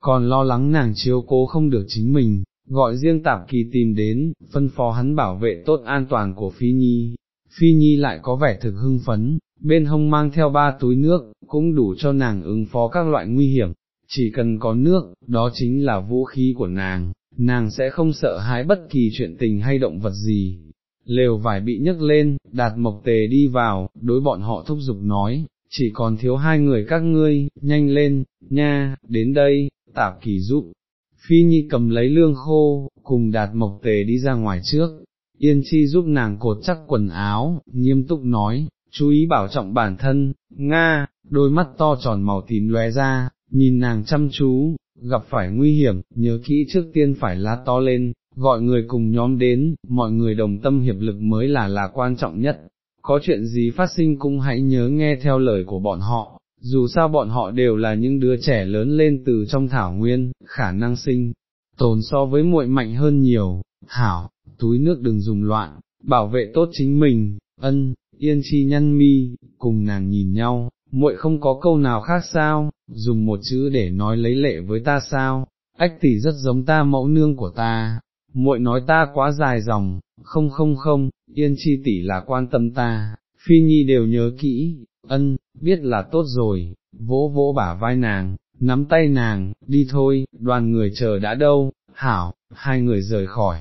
còn lo lắng nàng chiếu cố không được chính mình, gọi riêng tạp kỳ tìm đến, phân phó hắn bảo vệ tốt an toàn của Phi Nhi. Phi Nhi lại có vẻ thực hưng phấn, bên hông mang theo ba túi nước, cũng đủ cho nàng ứng phó các loại nguy hiểm. chỉ cần có nước, đó chính là vũ khí của nàng, nàng sẽ không sợ hãi bất kỳ chuyện tình hay động vật gì. Lều vải bị nhấc lên, đạt mộc tề đi vào, đối bọn họ thúc giục nói, chỉ còn thiếu hai người các ngươi, nhanh lên, nha, đến đây, tạp kỳ giúp. Phi Nhi cầm lấy lương khô, cùng đạt mộc tề đi ra ngoài trước, Yên Chi giúp nàng cột chắc quần áo, nghiêm túc nói, chú ý bảo trọng bản thân, Nga, đôi mắt to tròn màu tím lóe ra, nhìn nàng chăm chú, gặp phải nguy hiểm, nhớ kỹ trước tiên phải lá to lên, gọi người cùng nhóm đến, mọi người đồng tâm hiệp lực mới là là quan trọng nhất, có chuyện gì phát sinh cũng hãy nhớ nghe theo lời của bọn họ, dù sao bọn họ đều là những đứa trẻ lớn lên từ trong thảo nguyên, khả năng sinh, tồn so với muội mạnh hơn nhiều, hảo, túi nước đừng dùng loạn, bảo vệ tốt chính mình, ân, yên chi nhăn mi, cùng nàng nhìn nhau, muội không có câu nào khác sao, dùng một chữ để nói lấy lệ với ta sao, ách tỷ rất giống ta mẫu nương của ta, muội nói ta quá dài dòng, không không không, yên chi tỷ là quan tâm ta, phi nhi đều nhớ kỹ, ân, biết là tốt rồi, vỗ vỗ bả vai nàng, nắm tay nàng, đi thôi, đoàn người chờ đã đâu, hảo, hai người rời khỏi,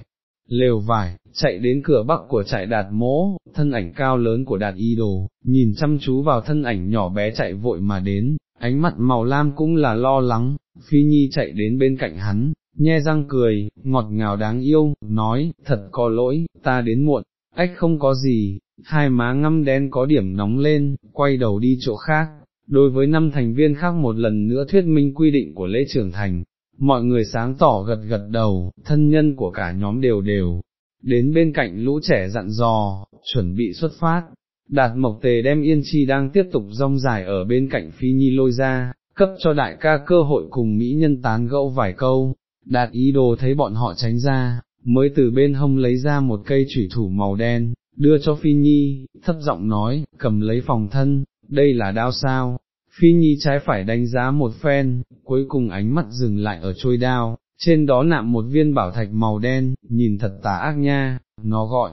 lều vải, chạy đến cửa bắc của trại đạt mỗ, thân ảnh cao lớn của đạt y đồ, nhìn chăm chú vào thân ảnh nhỏ bé chạy vội mà đến, ánh mặt màu lam cũng là lo lắng, phi nhi chạy đến bên cạnh hắn, nhe răng cười, ngọt ngào đáng yêu, nói, thật có lỗi, ta đến muộn, ách không có gì, hai má ngâm đen có điểm nóng lên, quay đầu đi chỗ khác. Đối với năm thành viên khác một lần nữa thuyết minh quy định của lễ trưởng thành, mọi người sáng tỏ gật gật đầu, thân nhân của cả nhóm đều đều, đến bên cạnh lũ trẻ dặn dò, chuẩn bị xuất phát, đạt mộc tề đem yên chi đang tiếp tục rong dài ở bên cạnh phi nhi lôi ra, cấp cho đại ca cơ hội cùng mỹ nhân tán gẫu vài câu, đạt ý đồ thấy bọn họ tránh ra, mới từ bên hông lấy ra một cây chủy thủ màu đen, đưa cho phi nhi, thấp giọng nói, cầm lấy phòng thân, đây là đao sao, Phi Nhi trái phải đánh giá một phen, cuối cùng ánh mắt dừng lại ở trôi đao, trên đó nạm một viên bảo thạch màu đen, nhìn thật tà ác nha, nó gọi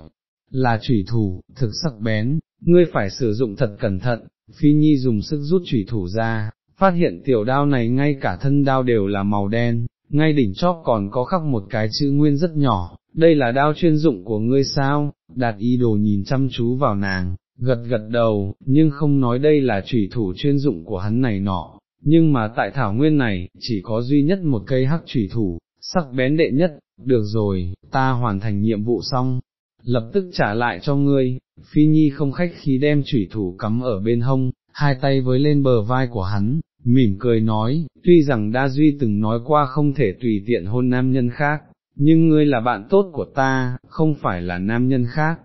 là chủy thủ, thực sắc bén, ngươi phải sử dụng thật cẩn thận, Phi Nhi dùng sức rút chủy thủ ra, phát hiện tiểu đao này ngay cả thân đao đều là màu đen, ngay đỉnh chóp còn có khắc một cái chữ nguyên rất nhỏ, đây là đao chuyên dụng của ngươi sao, đạt y đồ nhìn chăm chú vào nàng, gật gật đầu, nhưng không nói đây là trùy thủ chuyên dụng của hắn này nọ, nhưng mà tại thảo nguyên này, chỉ có duy nhất một cây hắc trùy thủ, sắc bén đệ nhất, được rồi, ta hoàn thành nhiệm vụ xong, lập tức trả lại cho ngươi, phi nhi không khách khí đem trùy thủ cắm ở bên hông, hai tay với lên bờ vai của hắn, mỉm cười nói, tuy rằng đa duy từng nói qua không thể tùy tiện hôn nam nhân khác, nhưng ngươi là bạn tốt của ta, không phải là nam nhân khác,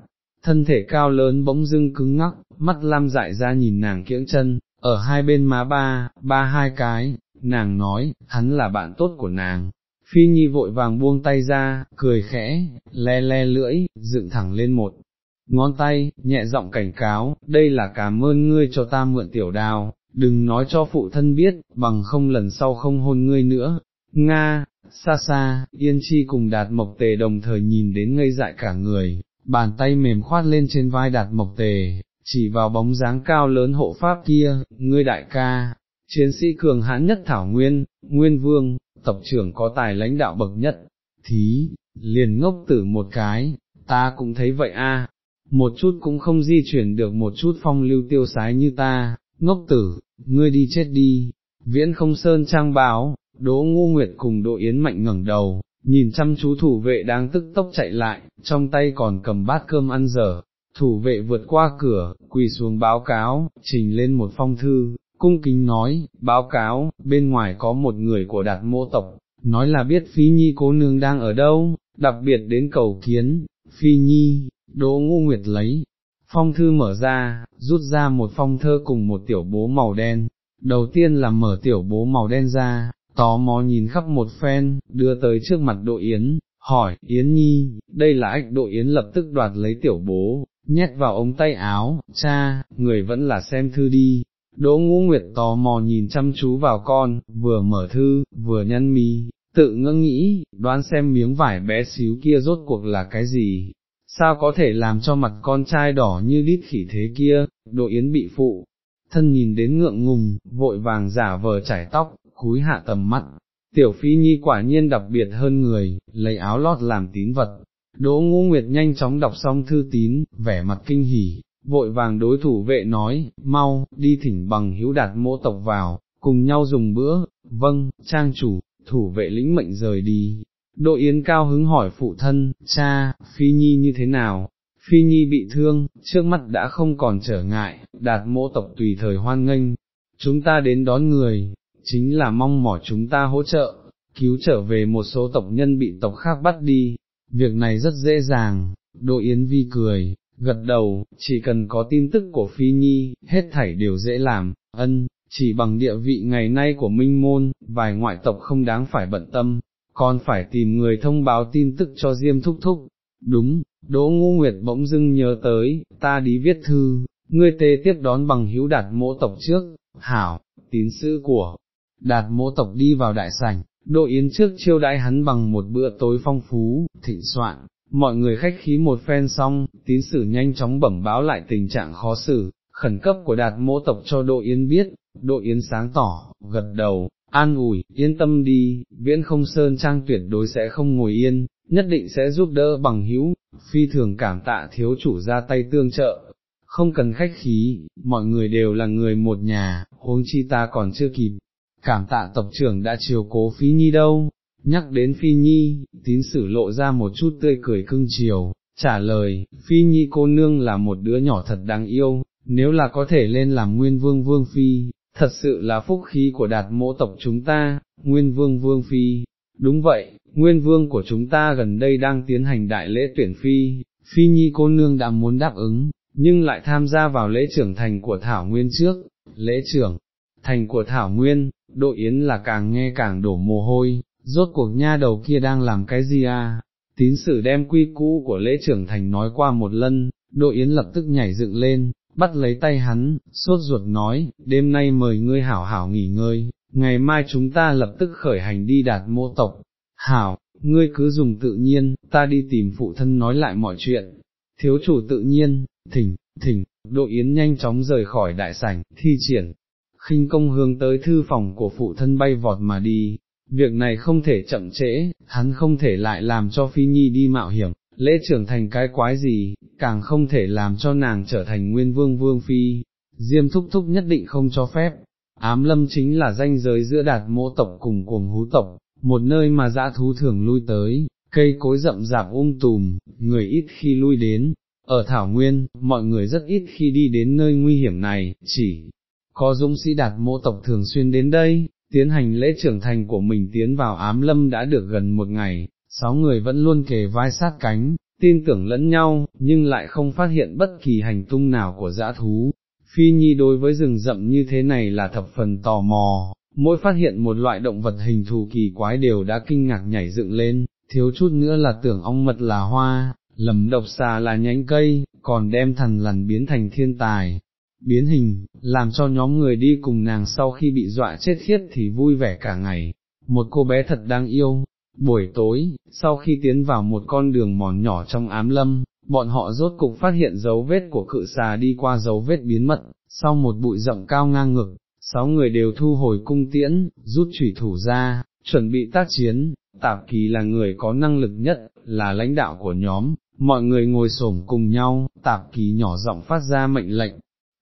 thân thể cao lớn bỗng dưng cứng ngắc, mắt lam dại ra nhìn nàng kiễng chân, ở hai bên má ba, ba hai cái, nàng nói, hắn là bạn tốt của nàng. Phi Nhi vội vàng buông tay ra, cười khẽ, le le lưỡi, dựng thẳng lên một ngón tay, nhẹ giọng cảnh cáo, đây là cảm ơn ngươi cho ta mượn tiểu đào, đừng nói cho phụ thân biết, bằng không lần sau không hôn ngươi nữa. Nga, xa xa, Yên Chi cùng Đạt Mộc Tề đồng thời nhìn đến ngây dại cả người, bàn tay mềm khoát lên trên vai đạt mộc tề, chỉ vào bóng dáng cao lớn hộ pháp kia, ngươi đại ca, chiến sĩ cường hãn nhất thảo nguyên, nguyên vương, tập trưởng có tài lãnh đạo bậc nhất, thí, liền ngốc tử một cái, ta cũng thấy vậy a, một chút cũng không di chuyển được một chút phong lưu tiêu sái như ta, ngốc tử, ngươi đi chết đi, viễn không sơn trang báo, đỗ Ngô nguyệt cùng Đỗ yến mạnh ngẩng đầu, nhìn chăm chú thủ vệ đang tức tốc chạy lại, trong tay còn cầm bát cơm ăn dở, thủ vệ vượt qua cửa, quỳ xuống báo cáo, trình lên một phong thư, cung kính nói, báo cáo, bên ngoài có một người của đạt mô tộc, nói là biết Phi Nhi cố nương đang ở đâu, đặc biệt đến cầu kiến, Phi Nhi, Đỗ Ngô Nguyệt lấy, phong thư mở ra, rút ra một phong thơ cùng một tiểu bố màu đen, đầu tiên là mở tiểu bố màu đen ra, tò mò nhìn khắp một phen, đưa tới trước mặt đội Yến, hỏi, Yến Nhi, đây là ách đội Yến lập tức đoạt lấy tiểu bố, nhét vào ống tay áo, cha, người vẫn là xem thư đi. Đỗ ngũ nguyệt tò mò nhìn chăm chú vào con, vừa mở thư, vừa nhăn mi, tự ngẫm nghĩ, đoán xem miếng vải bé xíu kia rốt cuộc là cái gì, sao có thể làm cho mặt con trai đỏ như đít khỉ thế kia, Đỗ Yến bị phụ, thân nhìn đến ngượng ngùng, vội vàng giả vờ chải tóc, cúi hạ tầm mắt, tiểu phi nhi quả nhiên đặc biệt hơn người, lấy áo lót làm tín vật. Đỗ ngũ nguyệt nhanh chóng đọc xong thư tín, vẻ mặt kinh hỉ, vội vàng đối thủ vệ nói, mau, đi thỉnh bằng hữu đạt mỗ tộc vào, cùng nhau dùng bữa, vâng, trang chủ, thủ vệ lĩnh mệnh rời đi. Đỗ Yến cao hứng hỏi phụ thân, cha, Phi Nhi như thế nào? Phi Nhi bị thương, trước mắt đã không còn trở ngại, đạt mỗ tộc tùy thời hoan nghênh. Chúng ta đến đón người, chính là mong mỏi chúng ta hỗ trợ, cứu trở về một số tộc nhân bị tộc khác bắt đi. Việc này rất dễ dàng, Đỗ Yến Vi cười, gật đầu, chỉ cần có tin tức của Phi Nhi, hết thảy đều dễ làm, ân, chỉ bằng địa vị ngày nay của Minh Môn, vài ngoại tộc không đáng phải bận tâm, còn phải tìm người thông báo tin tức cho Diêm Thúc Thúc. Đúng, Đỗ Ngũ Nguyệt bỗng dưng nhớ tới, ta đi viết thư, ngươi tê tiếp đón bằng hữu đạt mỗ tộc trước, hảo, tín sư của đạt mỗ tộc đi vào đại sảnh, đội Yến trước chiêu đãi hắn bằng một bữa tối phong phú, thịnh soạn, mọi người khách khí một phen xong, tín sử nhanh chóng bẩm báo lại tình trạng khó xử, khẩn cấp của đạt mỗ tộc cho đội Yến biết, đội Yến sáng tỏ, gật đầu, an ủi, yên tâm đi, viễn không sơn trang tuyệt đối sẽ không ngồi yên, nhất định sẽ giúp đỡ bằng hữu, phi thường cảm tạ thiếu chủ ra tay tương trợ, không cần khách khí, mọi người đều là người một nhà, huống chi ta còn chưa kịp, cảm tạ tộc trưởng đã chiều cố Phi Nhi đâu, nhắc đến Phi Nhi, tín sử lộ ra một chút tươi cười cưng chiều, trả lời, Phi Nhi cô nương là một đứa nhỏ thật đáng yêu, nếu là có thể lên làm nguyên vương vương Phi, thật sự là phúc khí của đạt mỗ tộc chúng ta, nguyên vương vương Phi. Đúng vậy, nguyên vương của chúng ta gần đây đang tiến hành đại lễ tuyển Phi, Phi Nhi cô nương đã muốn đáp ứng, nhưng lại tham gia vào lễ trưởng thành của Thảo Nguyên trước, lễ trưởng thành của Thảo Nguyên, Đội Yến là càng nghe càng đổ mồ hôi, rốt cuộc nha đầu kia đang làm cái gì à, tín sử đem quy cũ của lễ trưởng thành nói qua một lần, Đội Yến lập tức nhảy dựng lên, bắt lấy tay hắn, sốt ruột nói, đêm nay mời ngươi hảo hảo nghỉ ngơi, ngày mai chúng ta lập tức khởi hành đi đạt mô tộc, hảo, ngươi cứ dùng tự nhiên, ta đi tìm phụ thân nói lại mọi chuyện, thiếu chủ tự nhiên, thỉnh, thỉnh, Đội Yến nhanh chóng rời khỏi đại sảnh, thi triển, khinh công hướng tới thư phòng của phụ thân bay vọt mà đi, việc này không thể chậm trễ, hắn không thể lại làm cho Phi Nhi đi mạo hiểm, lễ trưởng thành cái quái gì, càng không thể làm cho nàng trở thành nguyên vương vương phi, diêm thúc thúc nhất định không cho phép. Ám lâm chính là danh giới giữa đạt mỗ tộc cùng cuồng hú tộc, một nơi mà dã thú thường lui tới, cây cối rậm rạp um tùm, người ít khi lui đến, ở Thảo Nguyên, mọi người rất ít khi đi đến nơi nguy hiểm này, chỉ có dũng sĩ đạt mô tộc thường xuyên đến đây, tiến hành lễ trưởng thành của mình tiến vào ám lâm đã được gần một ngày, sáu người vẫn luôn kề vai sát cánh, tin tưởng lẫn nhau, nhưng lại không phát hiện bất kỳ hành tung nào của dã thú. Phi Nhi đối với rừng rậm như thế này là thập phần tò mò, mỗi phát hiện một loại động vật hình thù kỳ quái đều đã kinh ngạc nhảy dựng lên, thiếu chút nữa là tưởng ong mật là hoa, lầm độc xà là nhánh cây, còn đem thần lằn biến thành thiên tài, biến hình, làm cho nhóm người đi cùng nàng sau khi bị dọa chết khiết thì vui vẻ cả ngày. Một cô bé thật đáng yêu, buổi tối, sau khi tiến vào một con đường mòn nhỏ trong ám lâm, bọn họ rốt cục phát hiện dấu vết của cự xà đi qua dấu vết biến mật, sau một bụi rậm cao ngang ngực, sáu người đều thu hồi cung tiễn, rút chủy thủ ra, chuẩn bị tác chiến, tạp kỳ là người có năng lực nhất, là lãnh đạo của nhóm, mọi người ngồi xổm cùng nhau, tạp kỳ nhỏ giọng phát ra mệnh lệnh,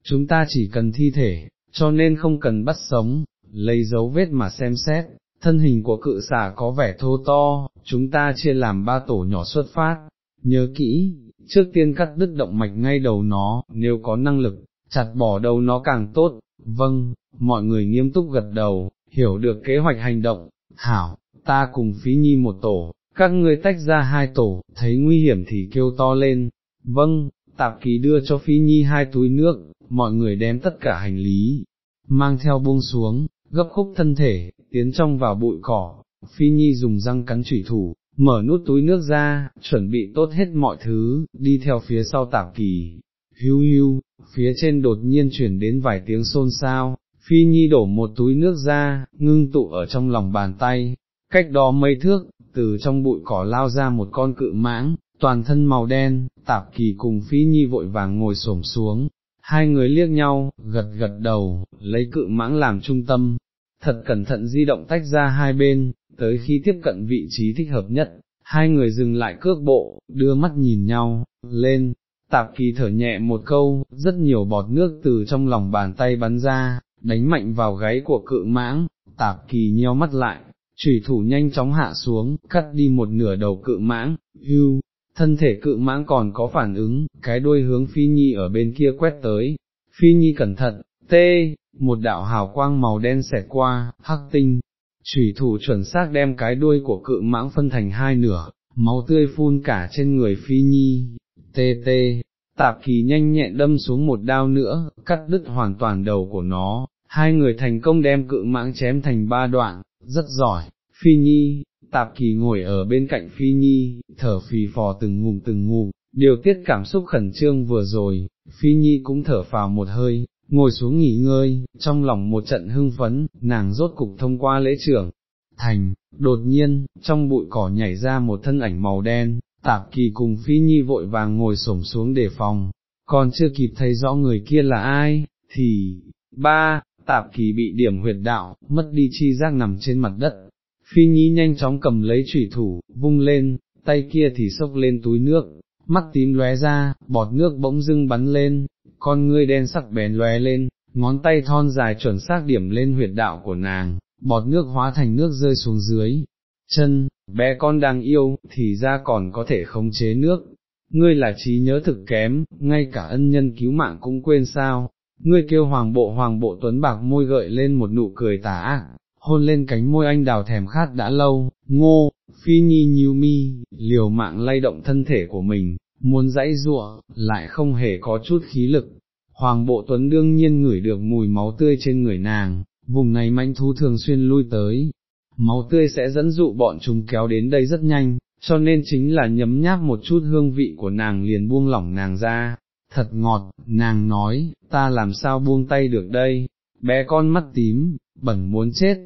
chúng ta chỉ cần thi thể, cho nên không cần bắt sống, lấy dấu vết mà xem xét, thân hình của cự xà có vẻ thô to, chúng ta chia làm ba tổ nhỏ xuất phát, nhớ kỹ, trước tiên cắt đứt động mạch ngay đầu nó, nếu có năng lực, chặt bỏ đầu nó càng tốt, vâng, mọi người nghiêm túc gật đầu, hiểu được kế hoạch hành động, hảo, ta cùng phí nhi một tổ, các ngươi tách ra hai tổ, thấy nguy hiểm thì kêu to lên, vâng, tạp ký đưa cho Phi Nhi hai túi nước, mọi người đem tất cả hành lý, mang theo buông xuống, gấp khúc thân thể, tiến trong vào bụi cỏ, Phi Nhi dùng răng cắn chủy thủ, mở nút túi nước ra, chuẩn bị tốt hết mọi thứ, đi theo phía sau tạp kỳ, hưu hưu, phía trên đột nhiên chuyển đến vài tiếng xôn xao, Phi Nhi đổ một túi nước ra, ngưng tụ ở trong lòng bàn tay, cách đó mấy thước, từ trong bụi cỏ lao ra một con cự mãng, toàn thân màu đen, tạp kỳ cùng Phi Nhi vội vàng ngồi xổm xuống, hai người liếc nhau, gật gật đầu, lấy cự mãng làm trung tâm, thật cẩn thận di động tách ra hai bên, tới khi tiếp cận vị trí thích hợp nhất, hai người dừng lại cước bộ, đưa mắt nhìn nhau, lên, tạp kỳ thở nhẹ một câu, rất nhiều bọt nước từ trong lòng bàn tay bắn ra, đánh mạnh vào gáy của cự mãng, tạp kỳ nheo mắt lại, trùy thủ nhanh chóng hạ xuống, cắt đi một nửa đầu cự mãng, hưu, thân thể cự mãng còn có phản ứng, cái đuôi hướng phi nhi ở bên kia quét tới, phi nhi cẩn thận, tê, một đạo hào quang màu đen xẹt qua, hắc tinh, trùy thủ chuẩn xác đem cái đuôi của cự mãng phân thành hai nửa, máu tươi phun cả trên người phi nhi, tê tê, tạp kỳ nhanh nhẹn đâm xuống một đao nữa, cắt đứt hoàn toàn đầu của nó, hai người thành công đem cự mãng chém thành ba đoạn, rất giỏi, phi nhi, tạp kỳ ngồi ở bên cạnh phi nhi, thở phì phò từng ngụm từng ngụm, điều tiết cảm xúc khẩn trương vừa rồi, phi nhi cũng thở phào một hơi, ngồi xuống nghỉ ngơi, trong lòng một trận hưng phấn, nàng rốt cục thông qua lễ trưởng. Thành, đột nhiên, trong bụi cỏ nhảy ra một thân ảnh màu đen, tạp kỳ cùng phi nhi vội vàng ngồi xổm xuống để phòng, còn chưa kịp thấy rõ người kia là ai, thì, ba, tạp kỳ bị điểm huyệt đạo, mất đi chi giác nằm trên mặt đất, phi nhi nhanh chóng cầm lấy chủy thủ, vung lên, tay kia thì xốc lên túi nước, mắt tím lóe ra, bọt nước bỗng dưng bắn lên, con ngươi đen sắc bén lóe lên, ngón tay thon dài chuẩn xác điểm lên huyệt đạo của nàng, bọt nước hóa thành nước rơi xuống dưới. Chân, bé con đang yêu, thì ra còn có thể khống chế nước. Ngươi là trí nhớ thực kém, ngay cả ân nhân cứu mạng cũng quên sao. Ngươi kêu hoàng bộ hoàng bộ tuấn bạc môi gợi lên một nụ cười tà ác, hôn lên cánh môi anh đào thèm khát đã lâu, ngô, phi nhi nhíu mi, liều mạng lay động thân thể của mình, muốn dãy giụa, lại không hề có chút khí lực. Hoàng bộ tuấn đương nhiên ngửi được mùi máu tươi trên người nàng, vùng này manh thú thường xuyên lui tới, máu tươi sẽ dẫn dụ bọn chúng kéo đến đây rất nhanh, cho nên chính là nhấm nháp một chút hương vị của nàng liền buông lỏng nàng ra, thật ngọt, nàng nói, ta làm sao buông tay được đây, bé con mắt tím, bẩn muốn chết,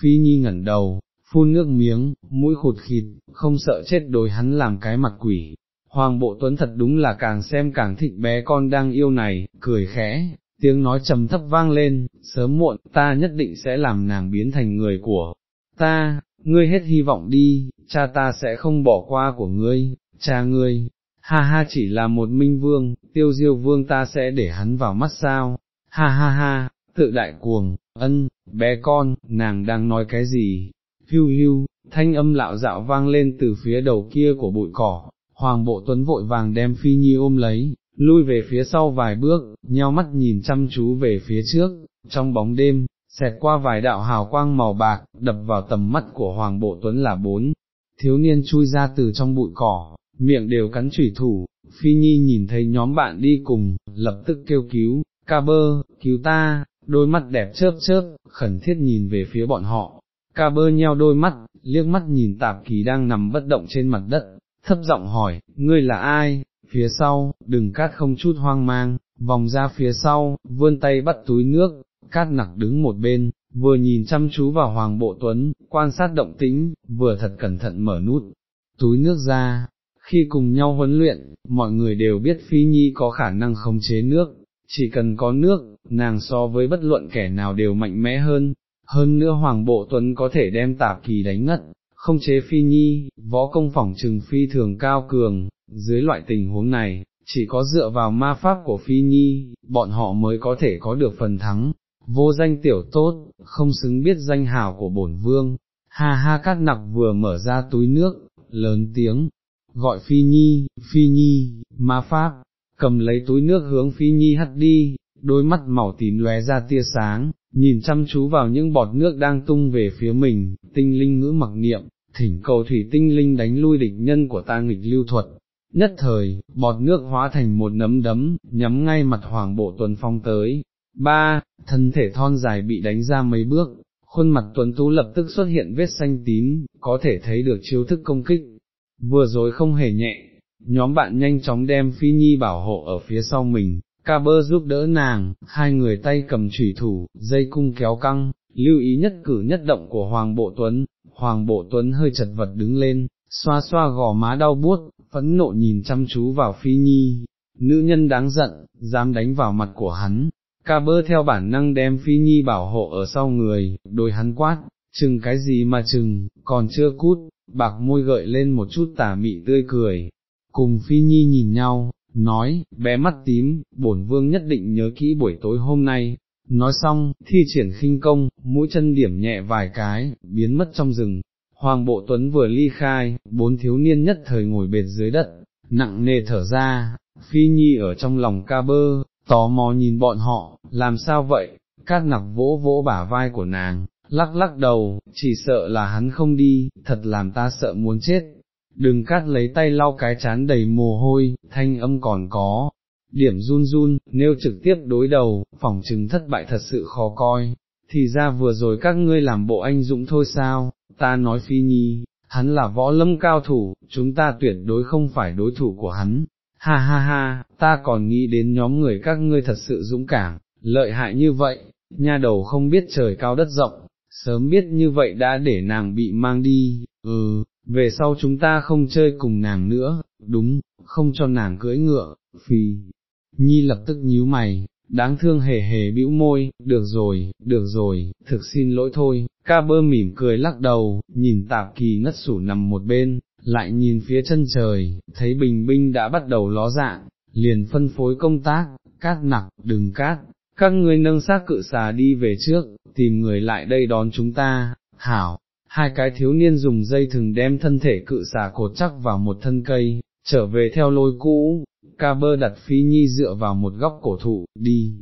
phi nhi ngẩn đầu, phun nước miếng, mũi khụt khịt, không sợ chết đối hắn làm cái mặt quỷ. Hoàng bộ tuấn thật đúng là càng xem càng thích bé con đang yêu này, cười khẽ, tiếng nói trầm thấp vang lên, sớm muộn, ta nhất định sẽ làm nàng biến thành người của ta, ngươi hết hy vọng đi, cha ta sẽ không bỏ qua của ngươi, cha ngươi, ha ha chỉ là một minh vương, tiêu diêu vương ta sẽ để hắn vào mắt sao, ha ha ha, tự đại cuồng, ân, bé con, nàng đang nói cái gì, hưu hưu, thanh âm lạo dạo vang lên từ phía đầu kia của bụi cỏ, hoàng bộ tuấn vội vàng đem phi nhi ôm lấy, lui về phía sau vài bước, nheo mắt nhìn chăm chú về phía trước, trong bóng đêm, xẹt qua vài đạo hào quang màu bạc, đập vào tầm mắt của Hoàng Bộ Tuấn là bốn, thiếu niên chui ra từ trong bụi cỏ, miệng đều cắn chủy thủ, Phi Nhi nhìn thấy nhóm bạn đi cùng, lập tức kêu cứu, ca bơ, cứu ta, đôi mắt đẹp chớp chớp, khẩn thiết nhìn về phía bọn họ, ca bơ nheo đôi mắt, liếc mắt nhìn tạp kỳ đang nằm bất động trên mặt đất, thấp giọng hỏi, ngươi là ai, phía sau, đừng cát không chút hoang mang, vòng ra phía sau, vươn tay bắt túi nước, cát nặc đứng một bên, vừa nhìn chăm chú vào Hoàng Bộ Tuấn, quan sát động tĩnh, vừa thật cẩn thận mở nút, túi nước ra, khi cùng nhau huấn luyện, mọi người đều biết Phi Nhi có khả năng khống chế nước, chỉ cần có nước, nàng so với bất luận kẻ nào đều mạnh mẽ hơn, hơn nữa Hoàng Bộ Tuấn có thể đem tạp kỳ đánh ngất, không chế Phi Nhi, võ công phỏng trừng Phi thường cao cường, dưới loại tình huống này, chỉ có dựa vào ma pháp của Phi Nhi, bọn họ mới có thể có được phần thắng, vô danh tiểu tốt, không xứng biết danh hào của bổn vương, ha ha cát nặc vừa mở ra túi nước, lớn tiếng, gọi Phi Nhi, Phi Nhi, ma pháp, cầm lấy túi nước hướng phí Nhi hắt đi, đôi mắt màu tím lóe ra tia sáng, nhìn chăm chú vào những bọt nước đang tung về phía mình, tinh linh ngữ mặc niệm, thỉnh cầu thủy tinh linh đánh lui địch nhân của ta nghịch lưu thuật. Nhất thời, bọt nước hóa thành một nấm đấm, nhắm ngay mặt hoàng bộ tuần phong tới. Ba, thân thể thon dài bị đánh ra mấy bước, khuôn mặt tuấn tú lập tức xuất hiện vết xanh tím, có thể thấy được chiếu thức công kích. Vừa rồi không hề nhẹ, nhóm bạn nhanh chóng đem Phi Nhi bảo hộ ở phía sau mình, ca bơ giúp đỡ nàng, hai người tay cầm chủy thủ, dây cung kéo căng, lưu ý nhất cử nhất động của Hoàng Bộ Tuấn, Hoàng Bộ Tuấn hơi chật vật đứng lên, xoa xoa gò má đau buốt, phẫn nộ nhìn chăm chú vào Phi Nhi, nữ nhân đáng giận, dám đánh vào mặt của hắn, ca bơ theo bản năng đem phi nhi bảo hộ ở sau người, đôi hắn quát, chừng cái gì mà chừng, còn chưa cút, bạc môi gợi lên một chút tà mị tươi cười, cùng phi nhi nhìn nhau, nói, bé mắt tím, bổn vương nhất định nhớ kỹ buổi tối hôm nay, nói xong, thi triển khinh công, mũi chân điểm nhẹ vài cái, biến mất trong rừng, Hoàng Bộ Tuấn vừa ly khai, bốn thiếu niên nhất thời ngồi bệt dưới đất, nặng nề thở ra, phi nhi ở trong lòng ca bơ, tò mò nhìn bọn họ, làm sao vậy, cát nặc vỗ vỗ bả vai của nàng, lắc lắc đầu, chỉ sợ là hắn không đi, thật làm ta sợ muốn chết. Đừng cát lấy tay lau cái chán đầy mồ hôi, thanh âm còn có, điểm run run, nếu trực tiếp đối đầu, phỏng chứng thất bại thật sự khó coi, thì ra vừa rồi các ngươi làm bộ anh dũng thôi sao, ta nói phi nhi, hắn là võ lâm cao thủ, chúng ta tuyệt đối không phải đối thủ của hắn, ha ha ha, ta còn nghĩ đến nhóm người các ngươi thật sự dũng cảm, lợi hại như vậy, nha đầu không biết trời cao đất rộng, sớm biết như vậy đã để nàng bị mang đi, ừ, về sau chúng ta không chơi cùng nàng nữa, đúng, không cho nàng cưỡi ngựa, phi. Nhi lập tức nhíu mày, đáng thương hề hề bĩu môi, được rồi, được rồi, thực xin lỗi thôi, ca bơ mỉm cười lắc đầu, nhìn tạp kỳ ngất sủ nằm một bên, lại nhìn phía chân trời, thấy bình binh đã bắt đầu ló dạng, liền phân phối công tác, cát nặc, đừng cát, các ngươi nâng xác cự xà đi về trước, tìm người lại đây đón chúng ta, hảo, hai cái thiếu niên dùng dây thừng đem thân thể cự xà cột chắc vào một thân cây, trở về theo lôi cũ, ca bơ đặt phi nhi dựa vào một góc cổ thụ, đi,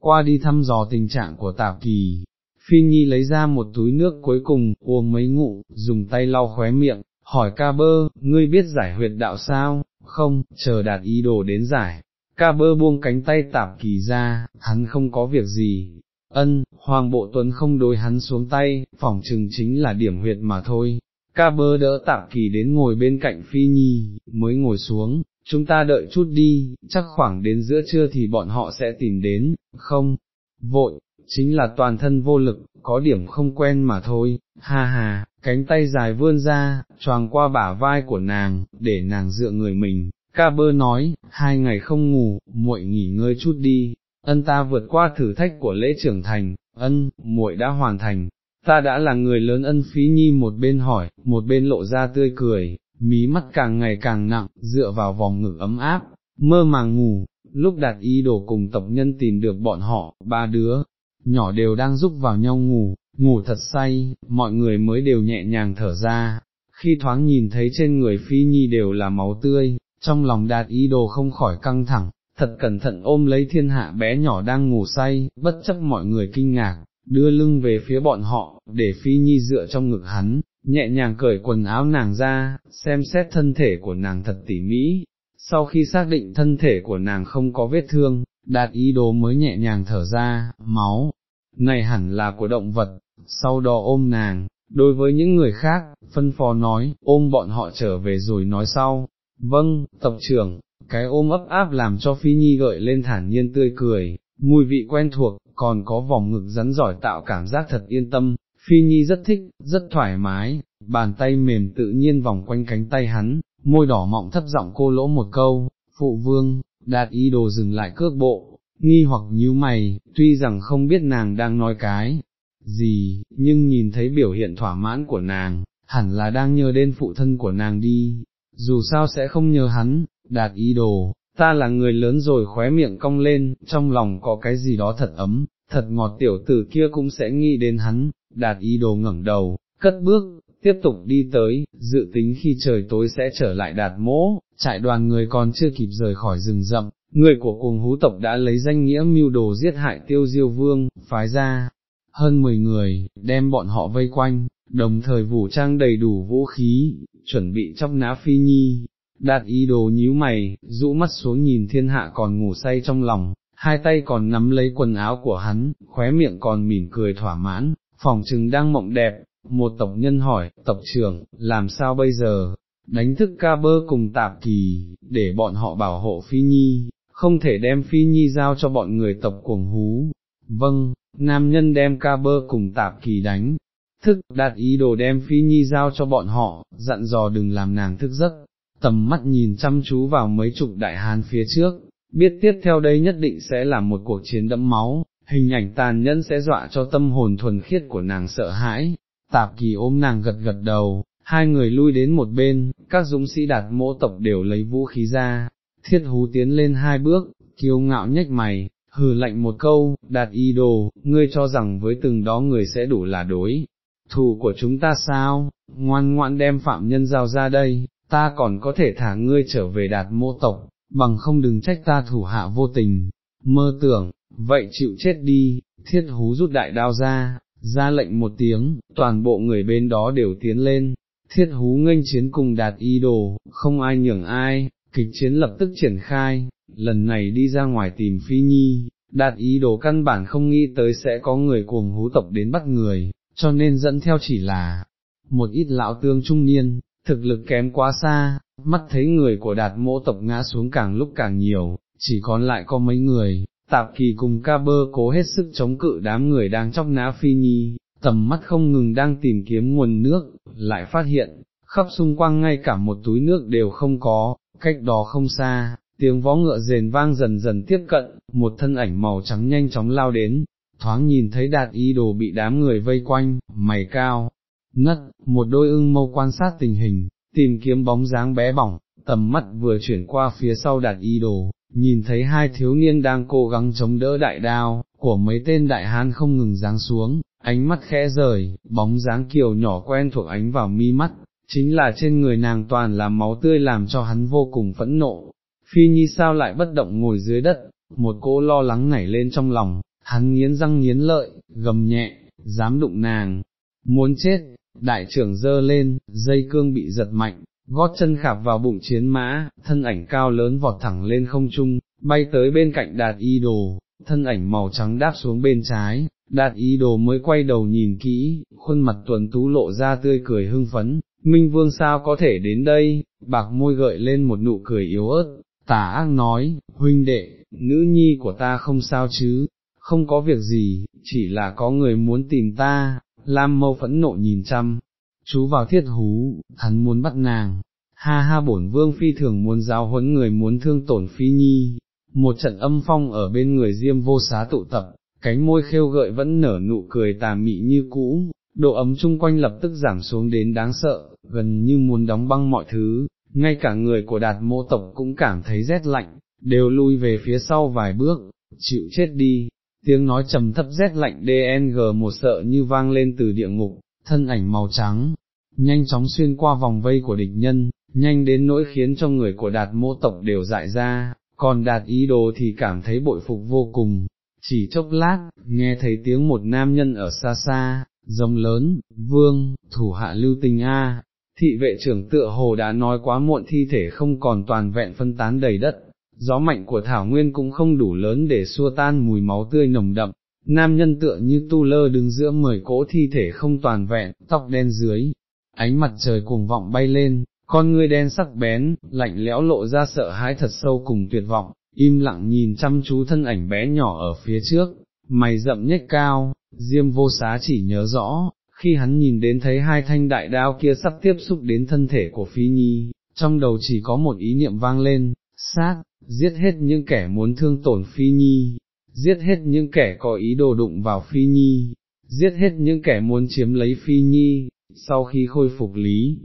qua đi thăm dò tình trạng của tạp kỳ. Phi Nhi lấy ra một túi nước cuối cùng, uống mấy ngụ, dùng tay lau khóe miệng, hỏi ca bơ, ngươi biết giải huyệt đạo sao, không, chờ đạt ý đồ đến giải. Ca bơ buông cánh tay tạp kỳ ra, hắn không có việc gì. Ân, Hoàng Bộ Tuấn không đối hắn xuống tay, phỏng chừng chính là điểm huyệt mà thôi. Ca bơ đỡ tạp kỳ đến ngồi bên cạnh Phi Nhi, mới ngồi xuống, chúng ta đợi chút đi, chắc khoảng đến giữa trưa thì bọn họ sẽ tìm đến, không, vội, chính là toàn thân vô lực, có điểm không quen mà thôi, ha ha, cánh tay dài vươn ra, choàng qua bả vai của nàng, để nàng dựa người mình, ca bơ nói, hai ngày không ngủ, muội nghỉ ngơi chút đi, ân ta vượt qua thử thách của lễ trưởng thành, ân, muội đã hoàn thành, ta đã là người lớn ân phí nhi một bên hỏi, một bên lộ ra tươi cười, mí mắt càng ngày càng nặng, dựa vào vòng ngực ấm áp, mơ màng ngủ, lúc đạt ý đồ cùng tộc nhân tìm được bọn họ, ba đứa, nhỏ đều đang giúp vào nhau ngủ, ngủ thật say, mọi người mới đều nhẹ nhàng thở ra, khi thoáng nhìn thấy trên người phi nhi đều là máu tươi, trong lòng đạt ý đồ không khỏi căng thẳng, thật cẩn thận ôm lấy thiên hạ bé nhỏ đang ngủ say, bất chấp mọi người kinh ngạc, đưa lưng về phía bọn họ, để phi nhi dựa trong ngực hắn, nhẹ nhàng cởi quần áo nàng ra, xem xét thân thể của nàng thật tỉ mỉ. Sau khi xác định thân thể của nàng không có vết thương, đạt ý đồ mới nhẹ nhàng thở ra, máu, này hẳn là của động vật, sau đó ôm nàng, đối với những người khác, phân phó nói, ôm bọn họ trở về rồi nói sau, vâng, tập trưởng, cái ôm ấp áp làm cho Phi Nhi gợi lên thản nhiên tươi cười, mùi vị quen thuộc, còn có vòng ngực rắn giỏi tạo cảm giác thật yên tâm, Phi Nhi rất thích, rất thoải mái, bàn tay mềm tự nhiên vòng quanh cánh tay hắn, môi đỏ mọng thấp giọng cô lỗ một câu, phụ vương, đạt ý đồ dừng lại cước bộ, nghi hoặc nhíu mày, tuy rằng không biết nàng đang nói cái gì, nhưng nhìn thấy biểu hiện thỏa mãn của nàng, hẳn là đang nhớ đến phụ thân của nàng đi, dù sao sẽ không nhớ hắn, đạt ý đồ, ta là người lớn rồi khóe miệng cong lên, trong lòng có cái gì đó thật ấm, thật ngọt. Tiểu tử kia cũng sẽ nghĩ đến hắn, đạt ý đồ ngẩng đầu, cất bước, tiếp tục đi tới, dự tính khi trời tối sẽ trở lại đạt mỗ, trại đoàn người còn chưa kịp rời khỏi rừng rậm, người của cuồng hú tộc đã lấy danh nghĩa mưu đồ giết hại tiêu diêu vương, phái ra, hơn 10 người, đem bọn họ vây quanh, đồng thời vũ trang đầy đủ vũ khí, chuẩn bị chóc ná phi nhi. Đạt ý đồ nhíu mày, rũ mắt xuống nhìn thiên hạ còn ngủ say trong lòng, hai tay còn nắm lấy quần áo của hắn, khóe miệng còn mỉm cười thỏa mãn, phòng trừng đang mộng đẹp, một tộc nhân hỏi, tộc trưởng, làm sao bây giờ, đánh thức ca bơ cùng tạp kỳ, để bọn họ bảo hộ phi nhi, không thể đem phi nhi giao cho bọn người tộc cuồng hú. Vâng, nam nhân đem ca bơ cùng tạp kỳ đánh, thức, đạt ý đồ đem phi nhi giao cho bọn họ, dặn dò đừng làm nàng thức giấc, tầm mắt nhìn chăm chú vào mấy chục đại hán phía trước, biết tiếp theo đây nhất định sẽ là một cuộc chiến đẫm máu, hình ảnh tàn nhẫn sẽ dọa cho tâm hồn thuần khiết của nàng sợ hãi, tạp kỳ ôm nàng gật gật đầu, hai người lui đến một bên, các dũng sĩ đạt mỗ tộc đều lấy vũ khí ra, thiết hú tiến lên hai bước, kiêu ngạo nhếch mày, hừ lạnh một câu, đạt y đồ, ngươi cho rằng với từng đó người sẽ đủ là đối. Thù của chúng ta sao, ngoan ngoãn đem phạm nhân giao ra đây, ta còn có thể thả ngươi trở về đạt mô tộc, bằng không đừng trách ta thủ hạ vô tình, mơ tưởng, vậy chịu chết đi, thiết hú rút đại đao ra, ra lệnh một tiếng, toàn bộ người bên đó đều tiến lên, thiết hú nghênh chiến cùng đạt y đồ, không ai nhường ai, kịch chiến lập tức triển khai, lần này đi ra ngoài tìm phi nhi, đạt ý đồ căn bản không nghĩ tới sẽ có người cuồng hú tộc đến bắt người, cho nên dẫn theo chỉ là một ít lão tương trung niên, thực lực kém quá xa, mắt thấy người của đạt mỗ tộc ngã xuống càng lúc càng nhiều, chỉ còn lại có mấy người, tạp kỳ cùng ca bơ cố hết sức chống cự đám người đang chóc ná phi nhi, tầm mắt không ngừng đang tìm kiếm nguồn nước, lại phát hiện, khắp xung quanh ngay cả một túi nước đều không có, cách đó không xa, tiếng vó ngựa rền vang dần dần tiếp cận, một thân ảnh màu trắng nhanh chóng lao đến, thoáng nhìn thấy đạt y đồ bị đám người vây quanh, mày cao, ngất, một đôi ưng mâu quan sát tình hình, tìm kiếm bóng dáng bé bỏng, tầm mắt vừa chuyển qua phía sau đạt y đồ, nhìn thấy hai thiếu niên đang cố gắng chống đỡ đại đao, của mấy tên đại hán không ngừng giáng xuống, ánh mắt khẽ rời, bóng dáng kiều nhỏ quen thuộc ánh vào mi mắt, chính là trên người nàng toàn là máu tươi làm cho hắn vô cùng phẫn nộ. Phi Nhi sao lại bất động ngồi dưới đất, một cỗ lo lắng nảy lên trong lòng, hắn nghiến răng nghiến lợi, gầm nhẹ, dám đụng nàng, muốn chết, đại trưởng dơ lên, dây cương bị giật mạnh, gót chân khạp vào bụng chiến mã, thân ảnh cao lớn vọt thẳng lên không trung, bay tới bên cạnh đạt y đồ, thân ảnh màu trắng đáp xuống bên trái, đạt y đồ mới quay đầu nhìn kỹ, khuôn mặt tuần tú lộ ra tươi cười hưng phấn, Minh Vương sao có thể đến đây, bạc môi gợi lên một nụ cười yếu ớt, tả ác nói, huynh đệ, nữ nhi của ta không sao chứ, không có việc gì, chỉ là có người muốn tìm ta, Lam mâu phẫn nộ nhìn chăm, chú vào thiết hú, hắn muốn bắt nàng, ha ha bổn vương phi thường muốn giáo huấn người muốn thương tổn phi nhi, một trận âm phong ở bên người diêm vô xá tụ tập, cánh môi khêu gợi vẫn nở nụ cười tà mị như cũ, độ ấm chung quanh lập tức giảm xuống đến đáng sợ, gần như muốn đóng băng mọi thứ, ngay cả người của đạt mô tộc cũng cảm thấy rét lạnh, đều lui về phía sau vài bước, chịu chết đi, tiếng nói trầm thấp rét lạnh DNG một sợ như vang lên từ địa ngục, thân ảnh màu trắng, nhanh chóng xuyên qua vòng vây của địch nhân, nhanh đến nỗi khiến cho người của đạt mô tộc đều dại ra, còn đạt ý đồ thì cảm thấy bội phục vô cùng. Chỉ chốc lát, nghe thấy tiếng một nam nhân ở xa xa, rồng lớn, vương, thủ hạ lưu tình A, thị vệ trưởng tựa hồ đã nói quá muộn thi thể không còn toàn vẹn phân tán đầy đất, gió mạnh của thảo nguyên cũng không đủ lớn để xua tan mùi máu tươi nồng đậm, nam nhân tựa như tu lơ đứng giữa mười cỗ thi thể không toàn vẹn, tóc đen dưới, ánh mặt trời cuồng vọng bay lên, con ngươi đen sắc bén, lạnh lẽo lộ ra sợ hãi thật sâu cùng tuyệt vọng, im lặng nhìn chăm chú thân ảnh bé nhỏ ở phía trước, mày rậm nhếch cao, diêm vô xá chỉ nhớ rõ, khi hắn nhìn đến thấy hai thanh đại đao kia sắp tiếp xúc đến thân thể của Phi Nhi, trong đầu chỉ có một ý niệm vang lên, sát, giết hết những kẻ muốn thương tổn Phi Nhi, giết hết những kẻ có ý đồ đụng vào Phi Nhi, giết hết những kẻ muốn chiếm lấy Phi Nhi, sau khi khôi phục lý.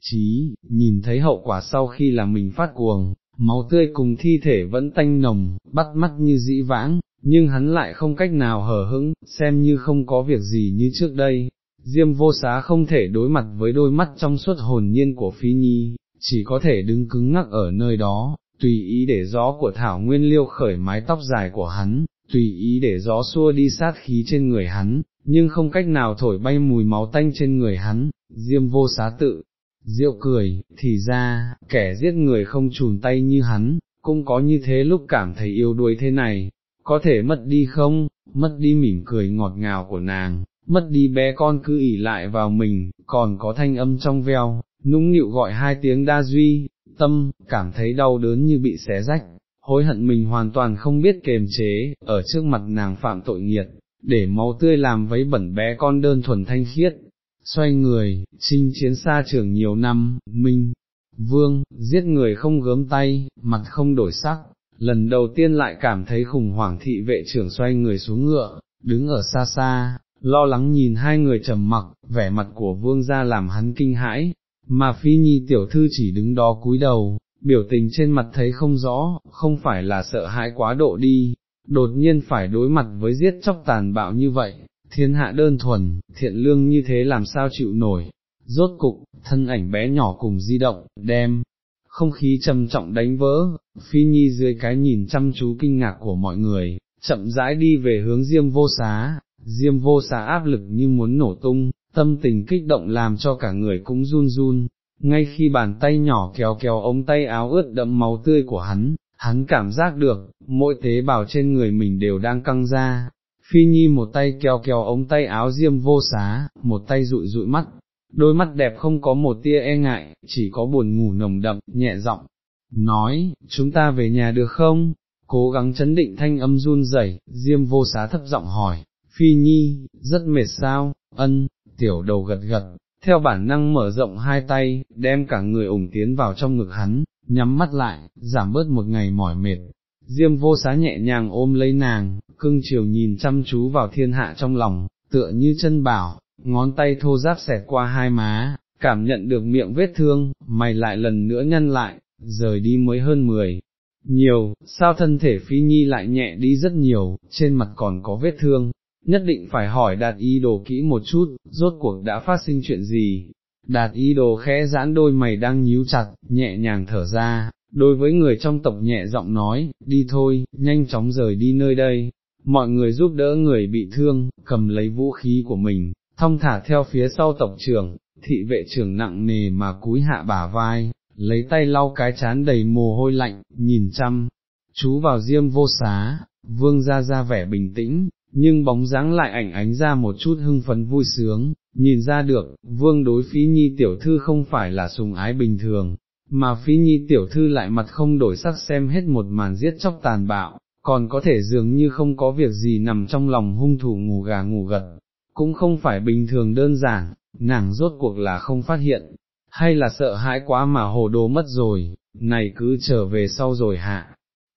Chí, nhìn thấy hậu quả sau khi là mình phát cuồng, máu tươi cùng thi thể vẫn tanh nồng, bắt mắt như dĩ vãng, nhưng hắn lại không cách nào hờ hững, xem như không có việc gì như trước đây. Diêm vô xá không thể đối mặt với đôi mắt trong suốt hồn nhiên của Phi Nhi, chỉ có thể đứng cứng ngắc ở nơi đó, tùy ý để gió của thảo nguyên liêu khởi mái tóc dài của hắn, tùy ý để gió xua đi sát khí trên người hắn, nhưng không cách nào thổi bay mùi máu tanh trên người hắn, diêm vô xá tự, diệu cười, thì ra, kẻ giết người không chùn tay như hắn, cũng có như thế lúc cảm thấy yêu đuối thế này, có thể mất đi không, mất đi mỉm cười ngọt ngào của nàng, mất đi bé con cứ ỉ lại vào mình, còn có thanh âm trong veo, nũng nịu gọi hai tiếng đa duy, tâm, cảm thấy đau đớn như bị xé rách, hối hận mình hoàn toàn không biết kềm chế, ở trước mặt nàng phạm tội nghiệt, để máu tươi làm vấy bẩn bé con đơn thuần thanh khiết, xoay người, chinh chiến xa trường nhiều năm, minh, vương, giết người không gớm tay, mặt không đổi sắc, lần đầu tiên lại cảm thấy khủng hoảng thị vệ trưởng xoay người xuống ngựa, đứng ở xa xa, lo lắng nhìn hai người trầm mặc, vẻ mặt của vương gia làm hắn kinh hãi, mà phi nhi tiểu thư chỉ đứng đó cúi đầu, biểu tình trên mặt thấy không rõ, không phải là sợ hãi quá độ đi, đột nhiên phải đối mặt với giết chóc tàn bạo như vậy, thiên hạ đơn thuần, thiện lương như thế làm sao chịu nổi, rốt cục, thân ảnh bé nhỏ cùng di động, đem, không khí trầm trọng đánh vỡ, phi nhi dưới cái nhìn chăm chú kinh ngạc của mọi người, chậm rãi đi về hướng diêm vô xá, diêm vô xá áp lực như muốn nổ tung, tâm tình kích động làm cho cả người cũng run run, ngay khi bàn tay nhỏ kéo kéo ống tay áo ướt đẫm máu tươi của hắn, hắn cảm giác được, mỗi tế bào trên người mình đều đang căng ra. Phi Nhi một tay kéo kéo ống tay áo diêm vô xá, một tay rụi rụi mắt, đôi mắt đẹp không có một tia e ngại, chỉ có buồn ngủ nồng đậm, nhẹ giọng, nói, chúng ta về nhà được không? Cố gắng chấn định thanh âm run rẩy, diêm vô xá thấp giọng hỏi, Phi Nhi, rất mệt sao, ân, tiểu đầu gật gật, theo bản năng mở rộng hai tay, đem cả người ủng tiến vào trong ngực hắn, nhắm mắt lại, giảm bớt một ngày mỏi mệt. Diêm vô xá nhẹ nhàng ôm lấy nàng, cưng chiều nhìn chăm chú vào thiên hạ trong lòng, tựa như chân bảo, ngón tay thô ráp xẹt qua hai má, cảm nhận được miệng vết thương, mày lại lần nữa nhăn lại, rời đi mới hơn mười. Nhiều, sao thân thể phi nhi lại nhẹ đi rất nhiều, trên mặt còn có vết thương, nhất định phải hỏi đạt y đồ kỹ một chút, rốt cuộc đã phát sinh chuyện gì. Đạt y đồ khẽ giãn đôi mày đang nhíu chặt, nhẹ nhàng thở ra, đối với người trong tộc nhẹ giọng nói, đi thôi, nhanh chóng rời đi nơi đây, mọi người giúp đỡ người bị thương, cầm lấy vũ khí của mình, thông thả theo phía sau tộc trưởng, thị vệ trưởng nặng nề mà cúi hạ bả vai, lấy tay lau cái chán đầy mồ hôi lạnh, nhìn chăm, chú vào diêm vô xá, vương ra ra vẻ bình tĩnh, nhưng bóng dáng lại ảnh ánh ra một chút hưng phấn vui sướng, nhìn ra được, vương đối phí nhi tiểu thư không phải là sùng ái bình thường, mà phí nhi tiểu thư lại mặt không đổi sắc xem hết một màn giết chóc tàn bạo, còn có thể dường như không có việc gì nằm trong lòng hung thủ ngủ gà ngủ gật, cũng không phải bình thường đơn giản, nàng rốt cuộc là không phát hiện, hay là sợ hãi quá mà hồ đồ mất rồi, này cứ trở về sau rồi hạ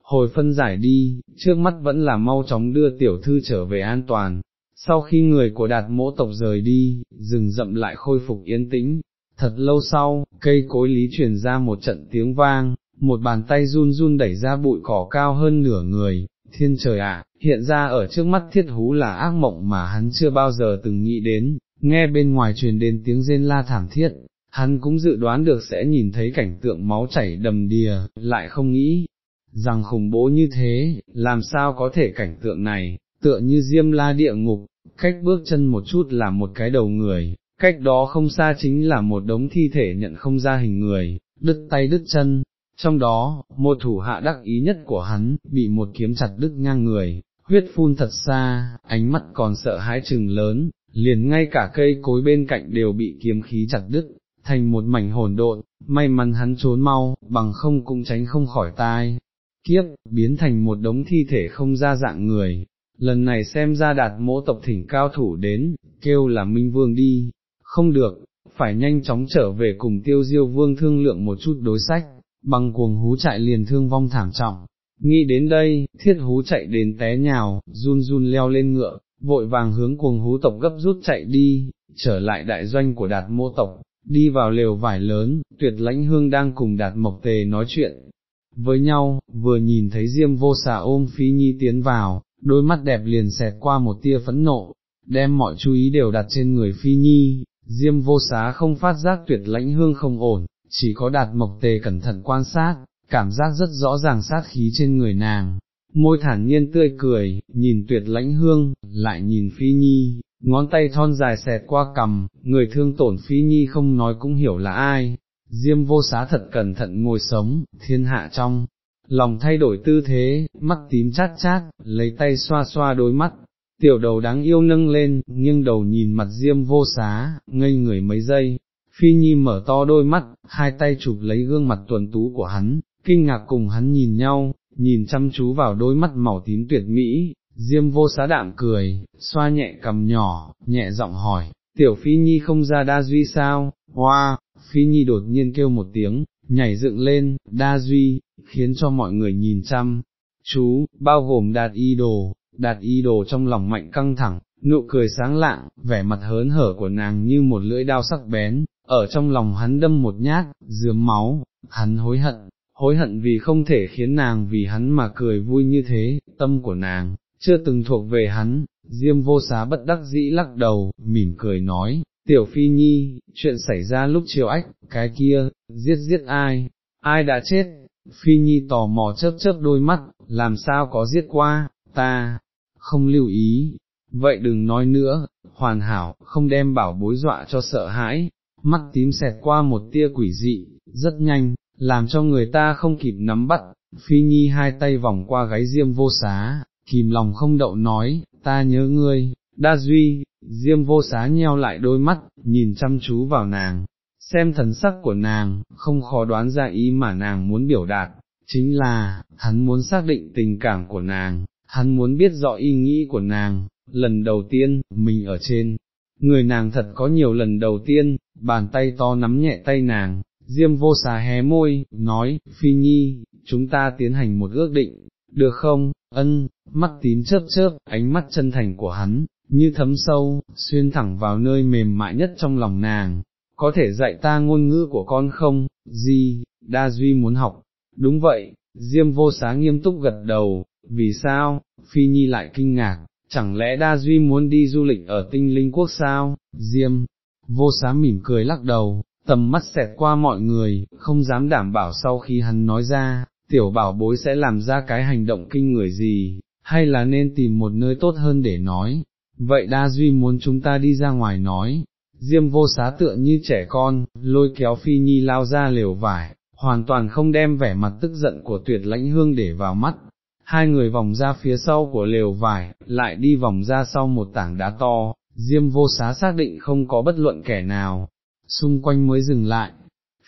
hồi phân giải đi, trước mắt vẫn là mau chóng đưa tiểu thư trở về an toàn. Sau khi người của đạt mỗ tộc rời đi, rừng rậm lại khôi phục yên tĩnh, thật lâu sau, cây cối lý truyền ra một trận tiếng vang, một bàn tay run run đẩy ra bụi cỏ cao hơn nửa người, thiên trời ạ, hiện ra ở trước mắt thiết hú là ác mộng mà hắn chưa bao giờ từng nghĩ đến, nghe bên ngoài truyền đến tiếng rên la thảm thiết, hắn cũng dự đoán được sẽ nhìn thấy cảnh tượng máu chảy đầm đìa, lại không nghĩ, rằng khủng bố như thế, làm sao có thể cảnh tượng này, tựa như diêm la địa ngục, cách bước chân một chút là một cái đầu người, cách đó không xa chính là một đống thi thể nhận không ra hình người, đứt tay đứt chân, trong đó, một thủ hạ đắc ý nhất của hắn, bị một kiếm chặt đứt ngang người, huyết phun thật xa, ánh mắt còn sợ hãi chừng lớn, liền ngay cả cây cối bên cạnh đều bị kiếm khí chặt đứt, thành một mảnh hồn độn, may mắn hắn trốn mau, bằng không cũng tránh không khỏi tai, kiếp, biến thành một đống thi thể không ra dạng người, lần này xem ra đạt mỗ tộc thỉnh cao thủ đến, kêu là Minh Vương đi, không được, phải nhanh chóng trở về cùng tiêu diêu vương thương lượng một chút đối sách, bằng cuồng hú chạy liền thương vong thảm trọng. Nghĩ đến đây, thiết hú chạy đến té nhào, run run leo lên ngựa, vội vàng hướng cuồng hú tộc gấp rút chạy đi, trở lại đại doanh của đạt mô tộc, đi vào lều vải lớn, tuyệt lãnh hương đang cùng đạt mộc tề nói chuyện, với nhau, vừa nhìn thấy Diêm vô xà ôm Phi Nhi tiến vào, đôi mắt đẹp liền xẹt qua một tia phẫn nộ, đem mọi chú ý đều đặt trên người Phi Nhi, Diêm vô xá không phát giác tuyệt lãnh hương không ổn, chỉ có đạt mộc tề cẩn thận quan sát, cảm giác rất rõ ràng sát khí trên người nàng, môi thản nhiên tươi cười, nhìn tuyệt lãnh hương, lại nhìn Phi Nhi, ngón tay thon dài xẹt qua cầm, người thương tổn Phi Nhi không nói cũng hiểu là ai, Diêm vô xá thật cẩn thận ngồi sống, thiên hạ trong, lòng thay đổi tư thế, mắt tím chát chát, lấy tay xoa xoa đôi mắt, tiểu đầu đáng yêu nâng lên, nghiêng đầu nhìn mặt diêm vô xá, ngây người mấy giây, phi nhi mở to đôi mắt, hai tay chụp lấy gương mặt tuần tú của hắn, kinh ngạc cùng hắn nhìn nhau, nhìn chăm chú vào đôi mắt màu tím tuyệt mỹ, diêm vô xá đạm cười, xoa nhẹ cầm nhỏ, nhẹ giọng hỏi, tiểu phi nhi không ra đa duy sao, hoa, phi nhi đột nhiên kêu một tiếng, nhảy dựng lên, đa duy, khiến cho mọi người nhìn chăm, chú, bao gồm đạt y đồ, đạt y đồ trong lòng mạnh căng thẳng, nụ cười sáng lạng, vẻ mặt hớn hở của nàng như một lưỡi đao sắc bén, ở trong lòng hắn đâm một nhát, dướm máu, hắn hối hận, hối hận vì không thể khiến nàng vì hắn mà cười vui như thế, tâm của nàng, chưa từng thuộc về hắn, Diêm vô xá bất đắc dĩ lắc đầu, mỉm cười nói, tiểu phi nhi, chuyện xảy ra lúc chiều ách, cái kia, giết giết ai, ai đã chết, phi nhi tò mò chớp chớp đôi mắt, làm sao có giết qua, ta, không lưu ý, vậy đừng nói nữa, hoàn hảo, không đem bảo bối dọa cho sợ hãi, mắt tím xẹt qua một tia quỷ dị, rất nhanh, làm cho người ta không kịp nắm bắt, phi nhi hai tay vòng qua gáy diêm vô xá, kìm lòng không đậu nói, ta nhớ ngươi, đa duy, diêm vô xá nheo lại đôi mắt, nhìn chăm chú vào nàng, xem thần sắc của nàng, không khó đoán ra ý mà nàng muốn biểu đạt, chính là, hắn muốn xác định tình cảm của nàng, hắn muốn biết rõ ý nghĩ của nàng, lần đầu tiên, mình ở trên, người nàng thật có nhiều lần đầu tiên, bàn tay to nắm nhẹ tay nàng, diêm vô xá hé môi, nói, phi nhi, chúng ta tiến hành một ước định, được không, ân, mắt tím chớp chớp, ánh mắt chân thành của hắn, như thấm sâu, xuyên thẳng vào nơi mềm mại nhất trong lòng nàng, có thể dạy ta ngôn ngữ của con không, gì, đa duy muốn học, đúng vậy, diêm vô xá nghiêm túc gật đầu, vì sao, phi nhi lại kinh ngạc, chẳng lẽ đa duy muốn đi du lịch ở tinh linh quốc sao, diêm, vô xá mỉm cười lắc đầu, tầm mắt xẹt qua mọi người, không dám đảm bảo sau khi hắn nói ra, tiểu bảo bối sẽ làm ra cái hành động kinh người gì, hay là nên tìm một nơi tốt hơn để nói, vậy đa duy muốn chúng ta đi ra ngoài nói, diêm vô xá tựa như trẻ con, lôi kéo phi nhi lao ra lều vải, hoàn toàn không đem vẻ mặt tức giận của tuyệt lãnh hương để vào mắt. Hai người vòng ra phía sau của lều vải, lại đi vòng ra sau một tảng đá to, diêm vô xá xác định không có bất luận kẻ nào, xung quanh mới dừng lại,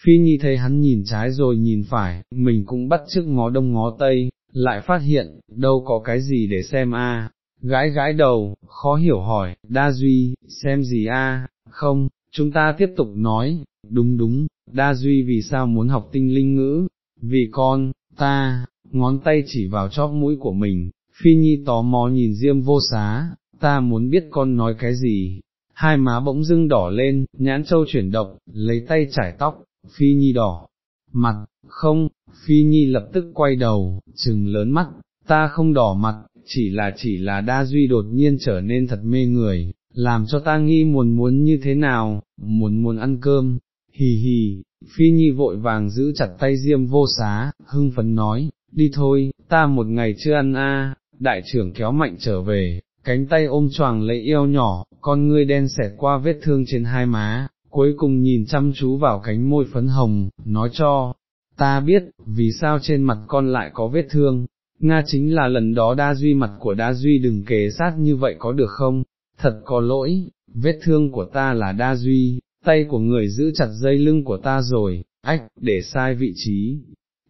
Phi Nhi thấy hắn nhìn trái rồi nhìn phải, mình cũng bắt chước ngó đông ngó tây, lại phát hiện, đâu có cái gì để xem a. Gái gái đầu, khó hiểu hỏi, đa duy, xem gì a? không, chúng ta tiếp tục nói, đúng đúng, đa duy vì sao muốn học tinh linh ngữ, vì con, ta, ngón tay chỉ vào chóp mũi của mình, phi nhi tò mò nhìn diêm vô xá, ta muốn biết con nói cái gì, hai má bỗng dưng đỏ lên, nhãn châu chuyển động, lấy tay trải tóc, Phi Nhi đỏ, mặt, không, Phi Nhi lập tức quay đầu, trừng lớn mắt, ta không đỏ mặt, chỉ là chỉ là đa duy đột nhiên trở nên thật mê người, làm cho ta nghi muốn muốn như thế nào, muốn muốn ăn cơm, hì hì, Phi Nhi vội vàng giữ chặt tay diêm vô xá, hưng phấn nói, đi thôi, ta một ngày chưa ăn a. đại trưởng kéo mạnh trở về, cánh tay ôm choàng lấy eo nhỏ, con ngươi đen xẹt qua vết thương trên hai má, cuối cùng nhìn chăm chú vào cánh môi phấn hồng, nói cho, ta biết, vì sao trên mặt con lại có vết thương, Nga chính là lần đó đa duy mặt của đa duy đừng kế sát như vậy có được không, thật có lỗi, vết thương của ta là đa duy, tay của người giữ chặt dây lưng của ta rồi, ách, để sai vị trí.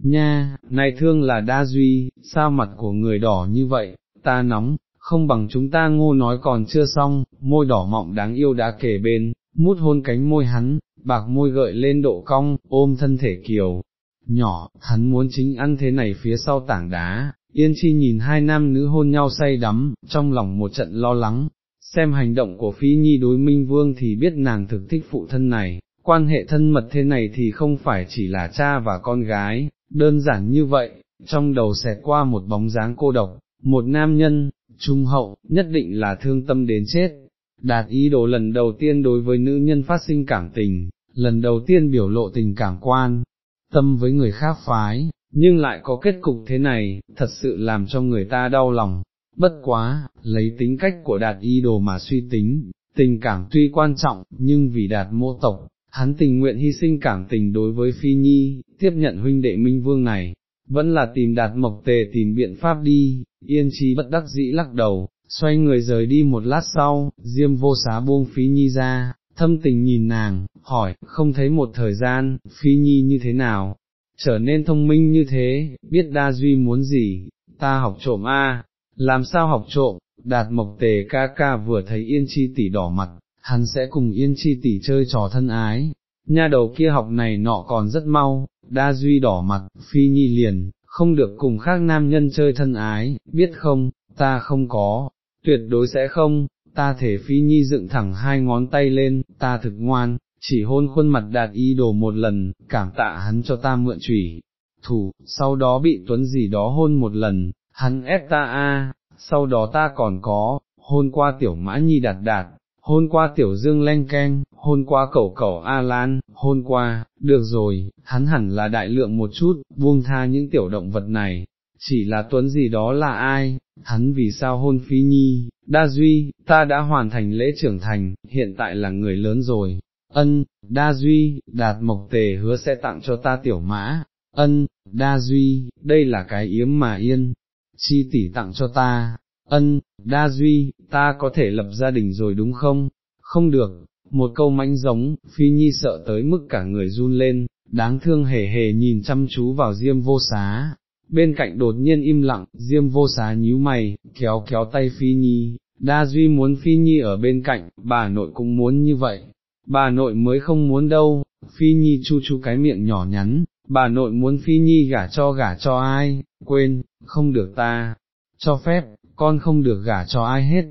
Nha, này thương là đa duy, sao mặt của người đỏ như vậy, ta nóng, không bằng chúng ta ngô nói còn chưa xong, môi đỏ mọng đáng yêu đã kề bên, mút hôn cánh môi hắn, bạc môi gợi lên độ cong, ôm thân thể kiều, nhỏ, hắn muốn chính ăn thế này phía sau tảng đá, yên chi nhìn hai nam nữ hôn nhau say đắm, trong lòng một trận lo lắng, xem hành động của Phi Nhi đối Minh Vương thì biết nàng thực thích phụ thân này, quan hệ thân mật thế này thì không phải chỉ là cha và con gái, đơn giản như vậy, trong đầu xẹt qua một bóng dáng cô độc, một nam nhân, trung hậu, nhất định là thương tâm đến chết, đạt ý đồ lần đầu tiên đối với nữ nhân phát sinh cảm tình, lần đầu tiên biểu lộ tình cảm quan, tâm với người khác phái, nhưng lại có kết cục thế này, thật sự làm cho người ta đau lòng, bất quá, lấy tính cách của đạt y đồ mà suy tính, tình cảm tuy quan trọng, nhưng vì đạt mô tộc, hắn tình nguyện hy sinh cảm tình đối với Phi Nhi, tiếp nhận huynh đệ Minh Vương này, vẫn là tìm đạt mộc tề tìm biện pháp đi, yên trí bất đắc dĩ lắc đầu, xoay người rời đi một lát sau, diêm vô xá buông phi nhi ra, thâm tình nhìn nàng, hỏi, không thấy một thời gian, phi nhi như thế nào, trở nên thông minh như thế, biết đa duy muốn gì, ta học trộm a, làm sao học trộm, đạt mộc tề ca ca vừa thấy yên chi tỷ đỏ mặt, hắn sẽ cùng yên chi tỷ chơi trò thân ái, nha đầu kia học này nọ còn rất mau, đa duy đỏ mặt, phi nhi liền, không được cùng khác nam nhân chơi thân ái, biết không, ta không có, tuyệt đối sẽ không, ta thể phi nhi dựng thẳng hai ngón tay lên, ta thực ngoan, chỉ hôn khuôn mặt đạt y đồ một lần, cảm tạ hắn cho ta mượn chủy, thủ, sau đó bị tuấn gì đó hôn một lần, hắn ép ta a, sau đó ta còn có, hôn qua tiểu mã nhi đạt đạt, hôn qua tiểu dương len keng, hôn qua cẩu cẩu A Lan, hôn qua, được rồi, hắn hẳn là đại lượng một chút, buông tha những tiểu động vật này, chỉ là tuấn gì đó là ai, hắn vì sao hôn phi nhi, đa duy, ta đã hoàn thành lễ trưởng thành, hiện tại là người lớn rồi, ân, đa duy, đạt mộc tề hứa sẽ tặng cho ta tiểu mã, ân, đa duy, đây là cái yếm mà yên, chi tỷ tặng cho ta, ân, đa duy, ta có thể lập gia đình rồi đúng không, không được, một câu mãnh giống, phi nhi sợ tới mức cả người run lên, đáng thương hề hề nhìn chăm chú vào diêm vô xá, bên cạnh đột nhiên im lặng, diêm vô xá nhíu mày, kéo kéo tay phi nhi, đa duy muốn phi nhi ở bên cạnh, bà nội cũng muốn như vậy, bà nội mới không muốn đâu, phi nhi chu chu cái miệng nhỏ nhắn, bà nội muốn phi nhi gả cho gả cho ai, quên, không được ta, cho phép, con không được gả cho ai hết.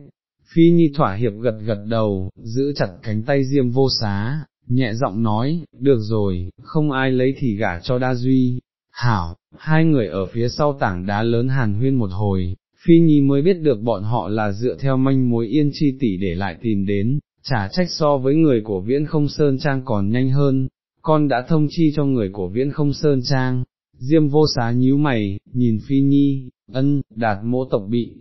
Phi Nhi thỏa hiệp gật gật đầu, giữ chặt cánh tay diêm vô xá, nhẹ giọng nói, được rồi, không ai lấy thì gả cho đa duy. Hảo, hai người ở phía sau tảng đá lớn hàn huyên một hồi, Phi Nhi mới biết được bọn họ là dựa theo manh mối yên chi tỷ để lại tìm đến, chả trách so với người của viễn không sơn trang còn nhanh hơn, con đã thông chi cho người của viễn không sơn trang, diêm vô xá nhíu mày, nhìn Phi Nhi, ân, đạt mỗ tộc bị,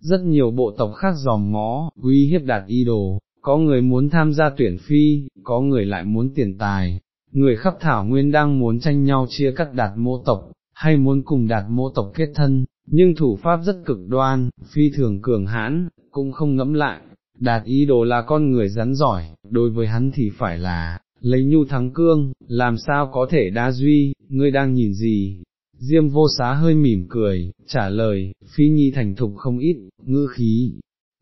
rất nhiều bộ tộc khác dòm ngó, uy hiếp đạt y đồ, có người muốn tham gia tuyển phi, có người lại muốn tiền tài, người khắp thảo nguyên đang muốn tranh nhau chia cắt đạt mô tộc, hay muốn cùng đạt mô tộc kết thân, nhưng thủ pháp rất cực đoan, phi thường cường hãn, cũng không ngẫm lại, đạt ý đồ là con người rắn giỏi, đối với hắn thì phải là, lấy nhu thắng cương, làm sao có thể đa duy, ngươi đang nhìn gì, Diêm vô xá hơi mỉm cười, trả lời, phi nhi thành thục không ít, ngư khí,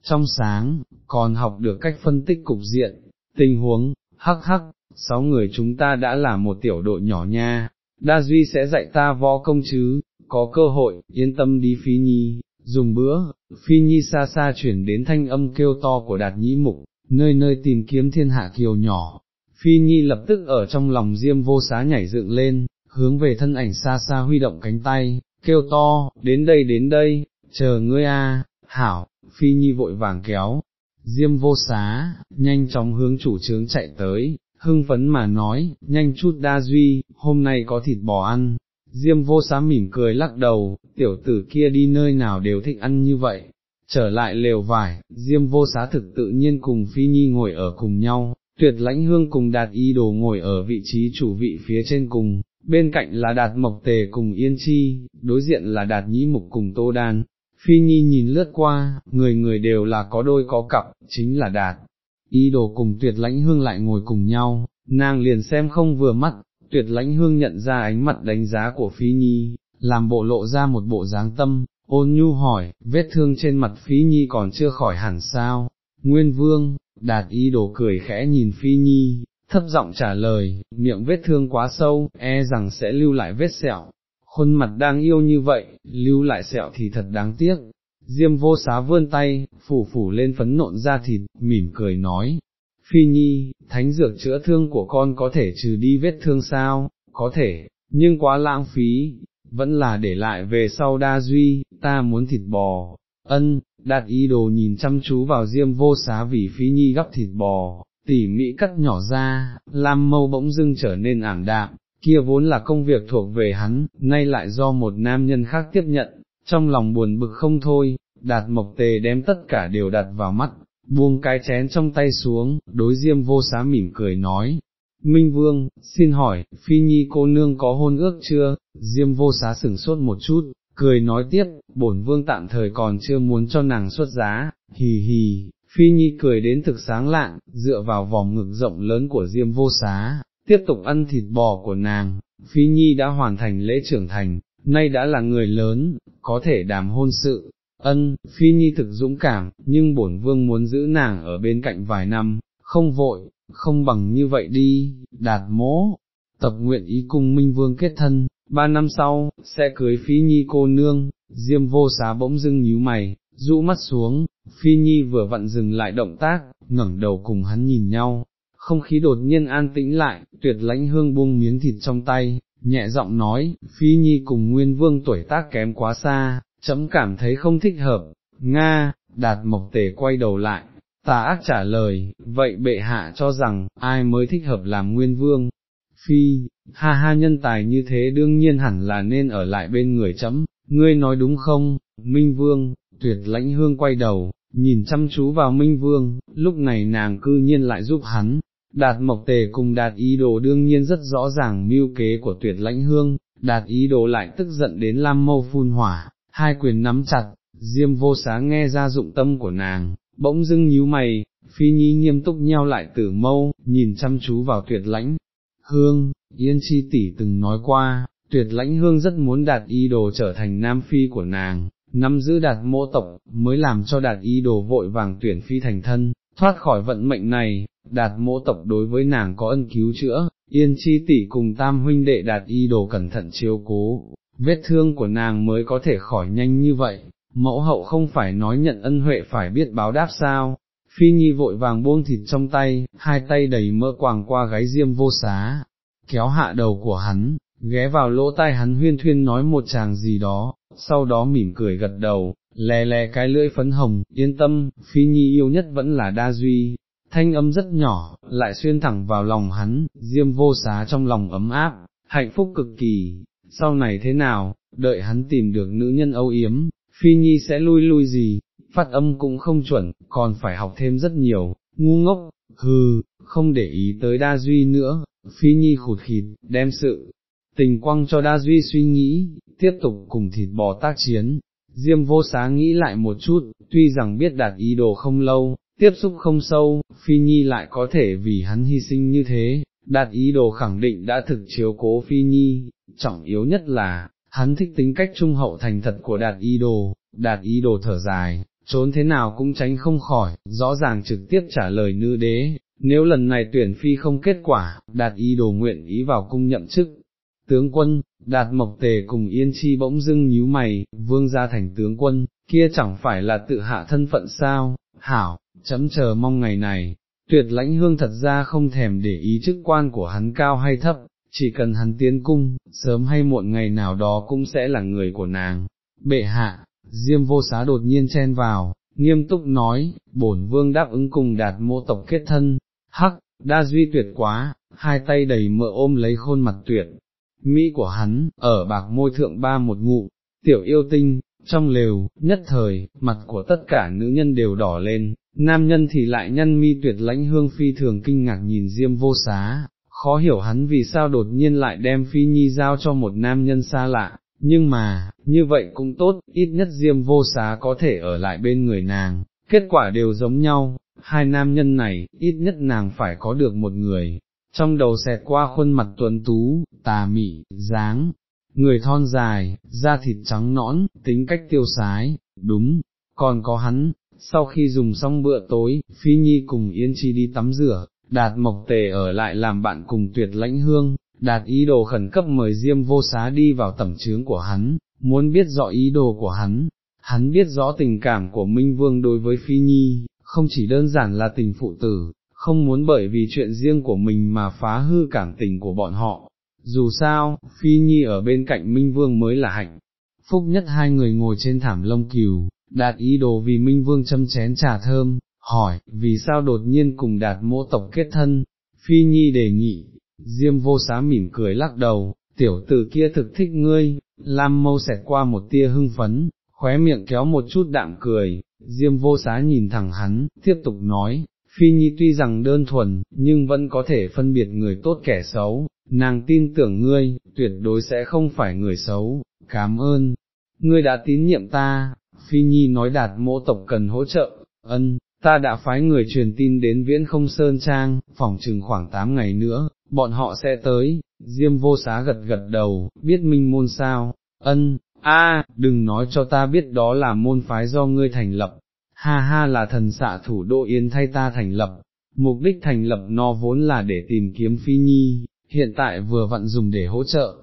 trong sáng, còn học được cách phân tích cục diện, tình huống, hắc hắc, sáu người chúng ta đã là một tiểu đội nhỏ nha, đa duy sẽ dạy ta võ công chứ, có cơ hội, yên tâm đi phi nhi, dùng bữa, phi nhi xa xa chuyển đến thanh âm kêu to của đạt nhĩ mục, nơi nơi tìm kiếm thiên hạ kiều nhỏ, phi nhi lập tức ở trong lòng diêm vô xá nhảy dựng lên, hướng về thân ảnh xa xa huy động cánh tay, kêu to, đến đây đến đây, chờ ngươi a, hảo, phi nhi vội vàng kéo, diêm vô xá, nhanh chóng hướng chủ trướng chạy tới, hưng phấn mà nói, nhanh chút đa duy, hôm nay có thịt bò ăn, diêm vô sá mỉm cười lắc đầu, tiểu tử kia đi nơi nào đều thích ăn như vậy. Trở lại lều vải, Diêm vô xá thực tự nhiên cùng Phi Nhi ngồi ở cùng nhau, tuyệt lãnh hương cùng đạt y đồ ngồi ở vị trí chủ vị phía trên cùng, bên cạnh là đạt mộc tề cùng yên chi, đối diện là đạt nhĩ mục cùng tô đan. Phi Nhi nhìn lướt qua, người người đều là có đôi có cặp, chính là đạt. Y đồ cùng tuyệt lãnh hương lại ngồi cùng nhau, nàng liền xem không vừa mắt, tuyệt lãnh hương nhận ra ánh mặt đánh giá của Phi Nhi, làm bộ lộ ra một bộ dáng tâm, ôn nhu hỏi, vết thương trên mặt Phi Nhi còn chưa khỏi hẳn sao, Nguyên Vương, đạt y đồ cười khẽ nhìn Phi Nhi, thấp giọng trả lời, miệng vết thương quá sâu, e rằng sẽ lưu lại vết sẹo, khuôn mặt đang yêu như vậy, lưu lại sẹo thì thật đáng tiếc. Diêm vô xá vươn tay, phủ phủ lên phấn nộn ra thịt, mỉm cười nói, Phi Nhi, thánh dược chữa thương của con có thể trừ đi vết thương sao, có thể, nhưng quá lãng phí, vẫn là để lại về sau đa duy, ta muốn thịt bò, ân, đạt ý đồ nhìn chăm chú vào diêm vô xá vì Phi Nhi gắp thịt bò, tỉ mỹ cắt nhỏ ra, Lam mâu bỗng dưng trở nên ảm đạm, kia vốn là công việc thuộc về hắn, nay lại do một nam nhân khác tiếp nhận, trong lòng buồn bực không thôi, đạt mộc tề đem tất cả đều đặt vào mắt, buông cái chén trong tay xuống, đối diêm vô xá mỉm cười nói. Minh Vương, xin hỏi, Phi Nhi cô nương có hôn ước chưa? Diêm vô xá sửng sốt một chút, cười nói tiếp, bổn vương tạm thời còn chưa muốn cho nàng xuất giá, hì hì, Phi Nhi cười đến thực sáng lạng, dựa vào vòng ngực rộng lớn của Diêm vô xá, tiếp tục ăn thịt bò của nàng, Phi Nhi đã hoàn thành lễ trưởng thành, nay đã là người lớn, có thể đàm hôn sự. Ân, Phi Nhi thực dũng cảm, nhưng bổn vương muốn giữ nàng ở bên cạnh vài năm, không vội, không bằng như vậy đi, đạt mố, tập nguyện ý cùng minh vương kết thân, ba năm sau, sẽ cưới Phi Nhi cô nương, Diêm vô xá bỗng dưng nhíu mày, rũ mắt xuống, Phi Nhi vừa vặn dừng lại động tác, ngẩng đầu cùng hắn nhìn nhau, không khí đột nhiên an tĩnh lại, tuyệt lãnh hương buông miếng thịt trong tay, nhẹ giọng nói, Phi Nhi cùng Nguyên Vương tuổi tác kém quá xa, chấm cảm thấy không thích hợp, Nga, đạt mộc tề quay đầu lại, tà ác trả lời, vậy bệ hạ cho rằng, ai mới thích hợp làm Nguyên Vương, Phi, ha ha nhân tài như thế đương nhiên hẳn là nên ở lại bên người chấm, ngươi nói đúng không, Minh Vương, tuyệt lãnh hương quay đầu, nhìn chăm chú vào Minh Vương, lúc này nàng cư nhiên lại giúp hắn, đạt mộc tề cùng đạt ý đồ đương nhiên rất rõ ràng mưu kế của tuyệt lãnh hương, đạt ý đồ lại tức giận đến lam mâu phun hỏa, hai quyền nắm chặt, diêm vô sáng nghe ra dụng tâm của nàng, bỗng dưng nhíu mày, phi nhi nghiêm túc nheo lại tử mâu, nhìn chăm chú vào tuyệt lãnh. Hương, Yên Chi tỷ từng nói qua, tuyệt lãnh hương rất muốn đạt y đồ trở thành nam phi của nàng, nắm giữ đạt mộ tộc, mới làm cho đạt y đồ vội vàng tuyển phi thành thân, thoát khỏi vận mệnh này, đạt mộ tộc đối với nàng có ân cứu chữa, yên chi tỷ cùng tam huynh đệ đạt y đồ cẩn thận chiếu cố, vết thương của nàng mới có thể khỏi nhanh như vậy, mẫu hậu không phải nói nhận ân huệ phải biết báo đáp sao. Phi Nhi vội vàng buông thịt trong tay, hai tay đầy mỡ quàng qua gáy diêm vô xá, kéo hạ đầu của hắn, ghé vào lỗ tai hắn huyên thuyên nói một chàng gì đó, sau đó mỉm cười gật đầu, lè lè cái lưỡi phấn hồng, yên tâm, phi nhi yêu nhất vẫn là đa duy, thanh âm rất nhỏ, lại xuyên thẳng vào lòng hắn, diêm vô xá trong lòng ấm áp, hạnh phúc cực kỳ, sau này thế nào, đợi hắn tìm được nữ nhân âu yếm, phi nhi sẽ lui lui gì, phát âm cũng không chuẩn, còn phải học thêm rất nhiều, ngu ngốc, hừ, không để ý tới đa duy nữa, phi nhi khụt khịt, đem sự tình quăng cho đa duy suy nghĩ, tiếp tục cùng thịt bò tác chiến. Diêm vô xá nghĩ lại một chút, tuy rằng biết đạt ý đồ không lâu, tiếp xúc không sâu, Phi Nhi lại có thể vì hắn hy sinh như thế, đạt ý đồ khẳng định đã thực chiếu cố Phi Nhi, trọng yếu nhất là, hắn thích tính cách trung hậu thành thật của đạt y đồ, đạt y đồ thở dài, trốn thế nào cũng tránh không khỏi, rõ ràng trực tiếp trả lời nữ đế, nếu lần này tuyển phi không kết quả, đạt y đồ nguyện ý vào cung nhậm chức. Tướng quân, đạt mộc tề cùng yên chi bỗng dưng nhíu mày, vương gia thành tướng quân, kia chẳng phải là tự hạ thân phận sao, hảo, chấm chờ mong ngày này, tuyệt lãnh hương thật ra không thèm để ý chức quan của hắn cao hay thấp, chỉ cần hắn tiến cung, sớm hay muộn ngày nào đó cũng sẽ là người của nàng. Bệ hạ, Diêm vô xá đột nhiên chen vào, nghiêm túc nói, bổn vương đáp ứng cùng đạt mô tộc kết thân, hắc, đa duy tuyệt quá, hai tay đầy mỡ ôm lấy khuôn mặt tuyệt, mỹ của hắn, ở bạc môi thượng ba một ngụ, tiểu yêu tinh, trong lều, nhất thời, mặt của tất cả nữ nhân đều đỏ lên, nam nhân thì lại nhân mi tuyệt lãnh hương phi thường kinh ngạc nhìn diêm vô xá, khó hiểu hắn vì sao đột nhiên lại đem phi nhi giao cho một nam nhân xa lạ, nhưng mà, như vậy cũng tốt, ít nhất diêm vô xá có thể ở lại bên người nàng, kết quả đều giống nhau, hai nam nhân này, ít nhất nàng phải có được một người, trong đầu xẹt qua khuôn mặt tuấn tú, tà mị, dáng, người thon dài, da thịt trắng nõn, tính cách tiêu sái, đúng, còn có hắn, sau khi dùng xong bữa tối, Phi Nhi cùng Yên Chi đi tắm rửa, Đạt Mộc Tề ở lại làm bạn cùng tuyệt lãnh hương, Đạt ý đồ khẩn cấp mời Diêm vô xá đi vào tẩm trướng của hắn, muốn biết rõ ý đồ của hắn, hắn biết rõ tình cảm của Minh Vương đối với Phi Nhi, không chỉ đơn giản là tình phụ tử, không muốn bởi vì chuyện riêng của mình mà phá hư cảm tình của bọn họ. Dù sao, Phi Nhi ở bên cạnh Minh Vương mới là hạnh, phúc nhất hai người ngồi trên thảm lông cừu, đạt ý đồ vì Minh Vương châm chén trà thơm, hỏi, vì sao đột nhiên cùng đạt mô tộc kết thân, Phi Nhi đề nghị, Diêm vô xá mỉm cười lắc đầu, tiểu tử kia thực thích ngươi, Lam mâu xẹt qua một tia hưng phấn, khóe miệng kéo một chút đạm cười, Diêm vô xá nhìn thẳng hắn, tiếp tục nói, Phi Nhi tuy rằng đơn thuần, nhưng vẫn có thể phân biệt người tốt kẻ xấu, nàng tin tưởng ngươi, tuyệt đối sẽ không phải người xấu, cảm ơn, ngươi đã tín nhiệm ta, Phi Nhi nói đạt mỗ tộc cần hỗ trợ, ân, ta đã phái người truyền tin đến viễn không sơn trang, phòng chừng khoảng 8 ngày nữa, bọn họ sẽ tới, Diêm vô xá gật gật đầu, biết minh môn sao, ân, a, đừng nói cho ta biết đó là môn phái do ngươi thành lập, ha ha là thần xạ thủ đô yên thay ta thành lập, mục đích thành lập nó vốn là để tìm kiếm phi nhi, hiện tại vừa vặn dùng để hỗ trợ,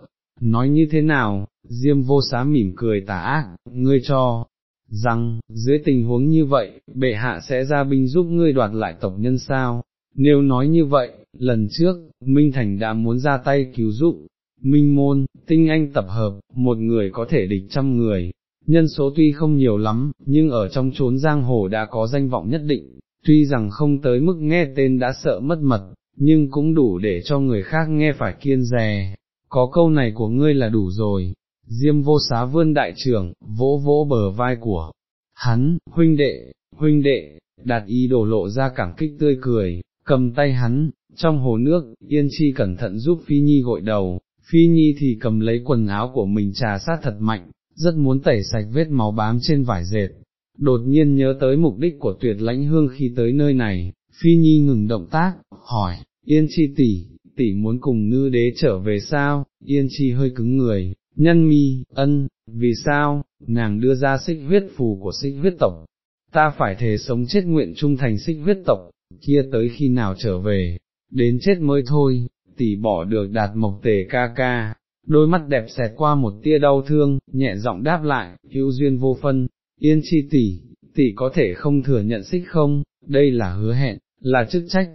nói như thế nào, diêm vô xá mỉm cười tà ác, ngươi cho, rằng, dưới tình huống như vậy, bệ hạ sẽ ra binh giúp ngươi đoạt lại tộc nhân sao, nếu nói như vậy, lần trước, Minh Thành đã muốn ra tay cứu giúp, Minh Môn, tinh anh tập hợp, một người có thể địch trăm người, nhân số tuy không nhiều lắm, nhưng ở trong chốn giang hồ đã có danh vọng nhất định, tuy rằng không tới mức nghe tên đã sợ mất mật, nhưng cũng đủ để cho người khác nghe phải kiên rè, có câu này của ngươi là đủ rồi. Diêm vô xá vươn đại trưởng, vỗ vỗ bờ vai của hắn, huynh đệ, huynh đệ, đạt ý đổ lộ ra cảm kích tươi cười, cầm tay hắn, trong hồ nước, yên chi cẩn thận giúp Phi Nhi gội đầu, Phi Nhi thì cầm lấy quần áo của mình trà sát thật mạnh, rất muốn tẩy sạch vết máu bám trên vải dệt. Đột nhiên nhớ tới mục đích của tuyệt lãnh hương khi tới nơi này, Phi Nhi ngừng động tác, hỏi, Yên Chi tỷ, tỷ muốn cùng nữ đế trở về sao, Yên Chi hơi cứng người, nhân mi, ân, vì sao, nàng đưa ra xích huyết phù của xích huyết tộc, ta phải thề sống chết nguyện trung thành xích huyết tộc, kia tới khi nào trở về, đến chết mới thôi, tỷ bỏ được đạt mộc tề ca ca, đôi mắt đẹp xẹt qua một tia đau thương, nhẹ giọng đáp lại, hữu duyên vô phân, yên chi tỷ, tỷ có thể không thừa nhận xích không, đây là hứa hẹn, là chức trách,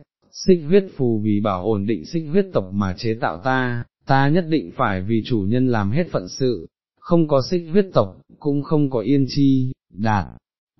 xích huyết phù vì bảo ổn định xích huyết tộc mà chế tạo ta, ta nhất định phải vì chủ nhân làm hết phận sự, không có xích huyết tộc, cũng không có yên chi, đạt.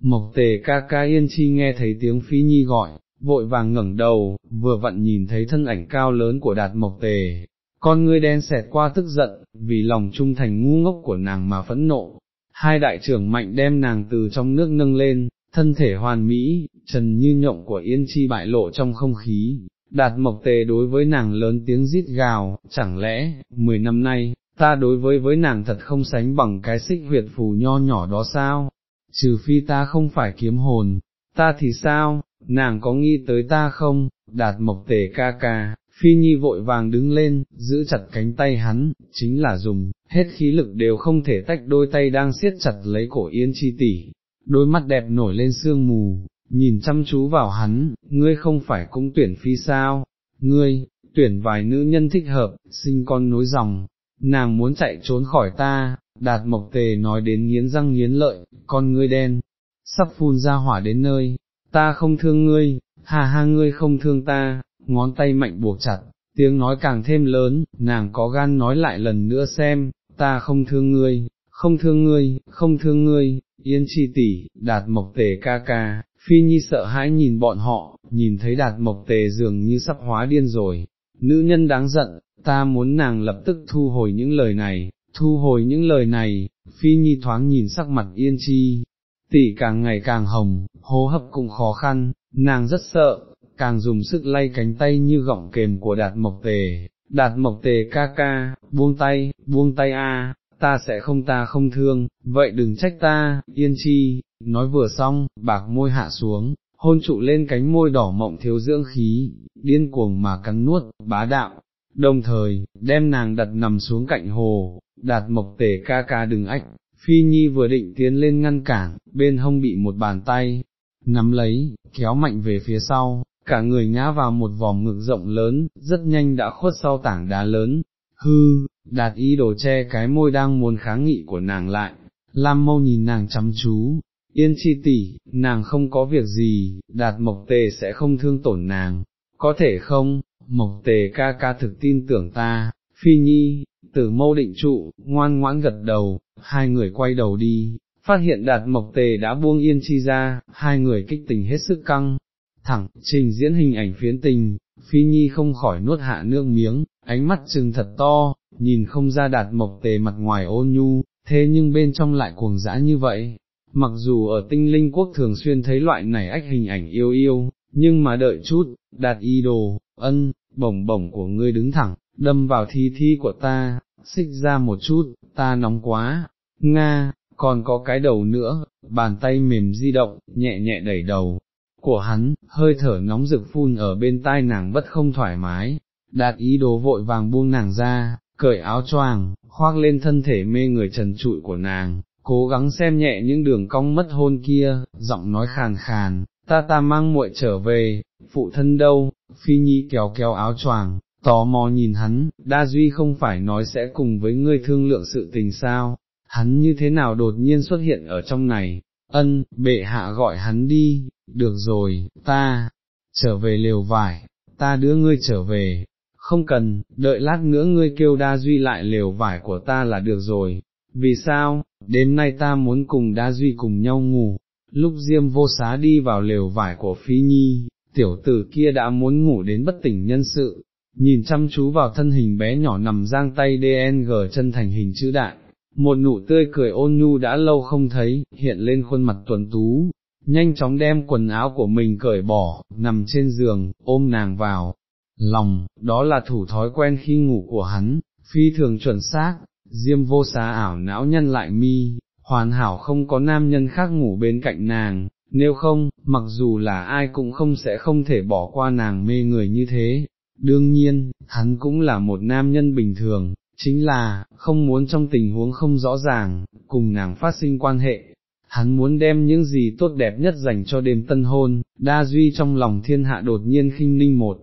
Mộc tề ca ca yên chi nghe thấy tiếng phí nhi gọi, vội vàng ngẩng đầu, vừa vặn nhìn thấy thân ảnh cao lớn của đạt mộc tề, con ngươi đen xẹt qua tức giận, vì lòng trung thành ngu ngốc của nàng mà phẫn nộ. Hai đại trưởng mạnh đem nàng từ trong nước nâng lên, thân thể hoàn mỹ, trần như nhộng của yên chi bại lộ trong không khí, đạt mộc tề đối với nàng lớn tiếng rít gào, chẳng lẽ, mười năm nay, ta đối với với nàng thật không sánh bằng cái xích huyệt phù nho nhỏ đó sao, trừ phi ta không phải kiếm hồn, ta thì sao, nàng có nghĩ tới ta không, đạt mộc tề ca ca, phi nhi vội vàng đứng lên, giữ chặt cánh tay hắn, chính là dùng, hết khí lực đều không thể tách đôi tay đang siết chặt lấy cổ yên chi tỷ, đôi mắt đẹp nổi lên sương mù, nhìn chăm chú vào hắn, ngươi không phải cũng tuyển phi sao, ngươi, tuyển vài nữ nhân thích hợp, sinh con nối dòng, nàng muốn chạy trốn khỏi ta, đạt mộc tề nói đến nghiến răng nghiến lợi, con ngươi đen, sắp phun ra hỏa đến nơi, ta không thương ngươi, hà ha ngươi không thương ta, ngón tay mạnh buộc chặt, tiếng nói càng thêm lớn, nàng có gan nói lại lần nữa xem, ta không thương ngươi, không thương ngươi, không thương ngươi, yên chi tỷ, đạt mộc tề ca ca, phi nhi sợ hãi nhìn bọn họ, nhìn thấy đạt mộc tề dường như sắp hóa điên rồi, nữ nhân đáng giận, ta muốn nàng lập tức thu hồi những lời này, thu hồi những lời này, phi nhi thoáng nhìn sắc mặt yên chi, tỷ càng ngày càng hồng, hô hấp cũng khó khăn, nàng rất sợ, càng dùng sức lay cánh tay như gọng kềm của đạt mộc tề, đạt mộc tề ca ca, buông tay, buông tay a, ta sẽ không ta không thương, vậy đừng trách ta, yên chi, nói vừa xong, bạc môi hạ xuống, hôn trụ lên cánh môi đỏ mộng thiếu dưỡng khí, điên cuồng mà cắn nuốt, bá đạo, đồng thời, đem nàng đặt nằm xuống cạnh hồ, đạt mộc tể ca ca đừng ách, phi nhi vừa định tiến lên ngăn cản, bên hông bị một bàn tay, nắm lấy, kéo mạnh về phía sau, cả người ngã vào một vòng ngực rộng lớn, rất nhanh đã khuất sau tảng đá lớn, hư, đạt ý đồ che cái môi đang muốn kháng nghị của nàng lại, Lam mâu nhìn nàng chăm chú, yên chi tỷ, nàng không có việc gì, đạt mộc tề sẽ không thương tổn nàng, có thể không, mộc tề ca ca thực tin tưởng ta, phi nhi, tử mâu định trụ, ngoan ngoãn gật đầu, hai người quay đầu đi, phát hiện đạt mộc tề đã buông yên chi ra, hai người kích tình hết sức căng, thẳng, trình diễn hình ảnh phiến tình, phi nhi không khỏi nuốt hạ nước miếng, ánh mắt trừng thật to, nhìn không ra đạt mộc tề mặt ngoài ôn nhu, thế nhưng bên trong lại cuồng dã như vậy. Mặc dù ở tinh linh quốc thường xuyên thấy loại này ách hình ảnh yêu yêu, nhưng mà đợi chút, đạt y đồ, ân, bổng bổng của ngươi đứng thẳng, đâm vào thi thi của ta, xích ra một chút, ta nóng quá, Nga, còn có cái đầu nữa, bàn tay mềm di động, nhẹ nhẹ đẩy đầu, của hắn, hơi thở nóng rực phun ở bên tai nàng bất không thoải mái, đạt ý đồ vội vàng buông nàng ra, cởi áo choàng, khoác lên thân thể mê người trần trụi của nàng, cố gắng xem nhẹ những đường cong mất hôn kia, giọng nói khàn khàn, ta ta mang muội trở về, phụ thân đâu, phi nhi kéo kéo áo choàng, tò mò nhìn hắn, đa duy không phải nói sẽ cùng với ngươi thương lượng sự tình sao, hắn như thế nào đột nhiên xuất hiện ở trong này, ân, bệ hạ gọi hắn đi, được rồi, ta, trở về lều vải, ta đưa ngươi trở về, không cần, đợi lát nữa ngươi kêu đa duy lại lều vải của ta là được rồi, vì sao, đêm nay ta muốn cùng đa duy cùng nhau ngủ, lúc diêm vô xá đi vào lều vải của phi nhi, tiểu tử kia đã muốn ngủ đến bất tỉnh nhân sự, nhìn chăm chú vào thân hình bé nhỏ nằm giang tay DNG chân thành hình chữ đại, một nụ tươi cười ôn nhu đã lâu không thấy, hiện lên khuôn mặt tuần tú, nhanh chóng đem quần áo của mình cởi bỏ, nằm trên giường, ôm nàng vào, lòng, đó là thủ thói quen khi ngủ của hắn, phi thường chuẩn xác, diêm vô xá ảo não nhân lại mi, hoàn hảo không có nam nhân khác ngủ bên cạnh nàng, nếu không, mặc dù là ai cũng không sẽ không thể bỏ qua nàng mê người như thế. Đương nhiên, hắn cũng là một nam nhân bình thường, chính là, không muốn trong tình huống không rõ ràng, cùng nàng phát sinh quan hệ. Hắn muốn đem những gì tốt đẹp nhất dành cho đêm tân hôn, đa duy trong lòng thiên hạ đột nhiên khinh ninh một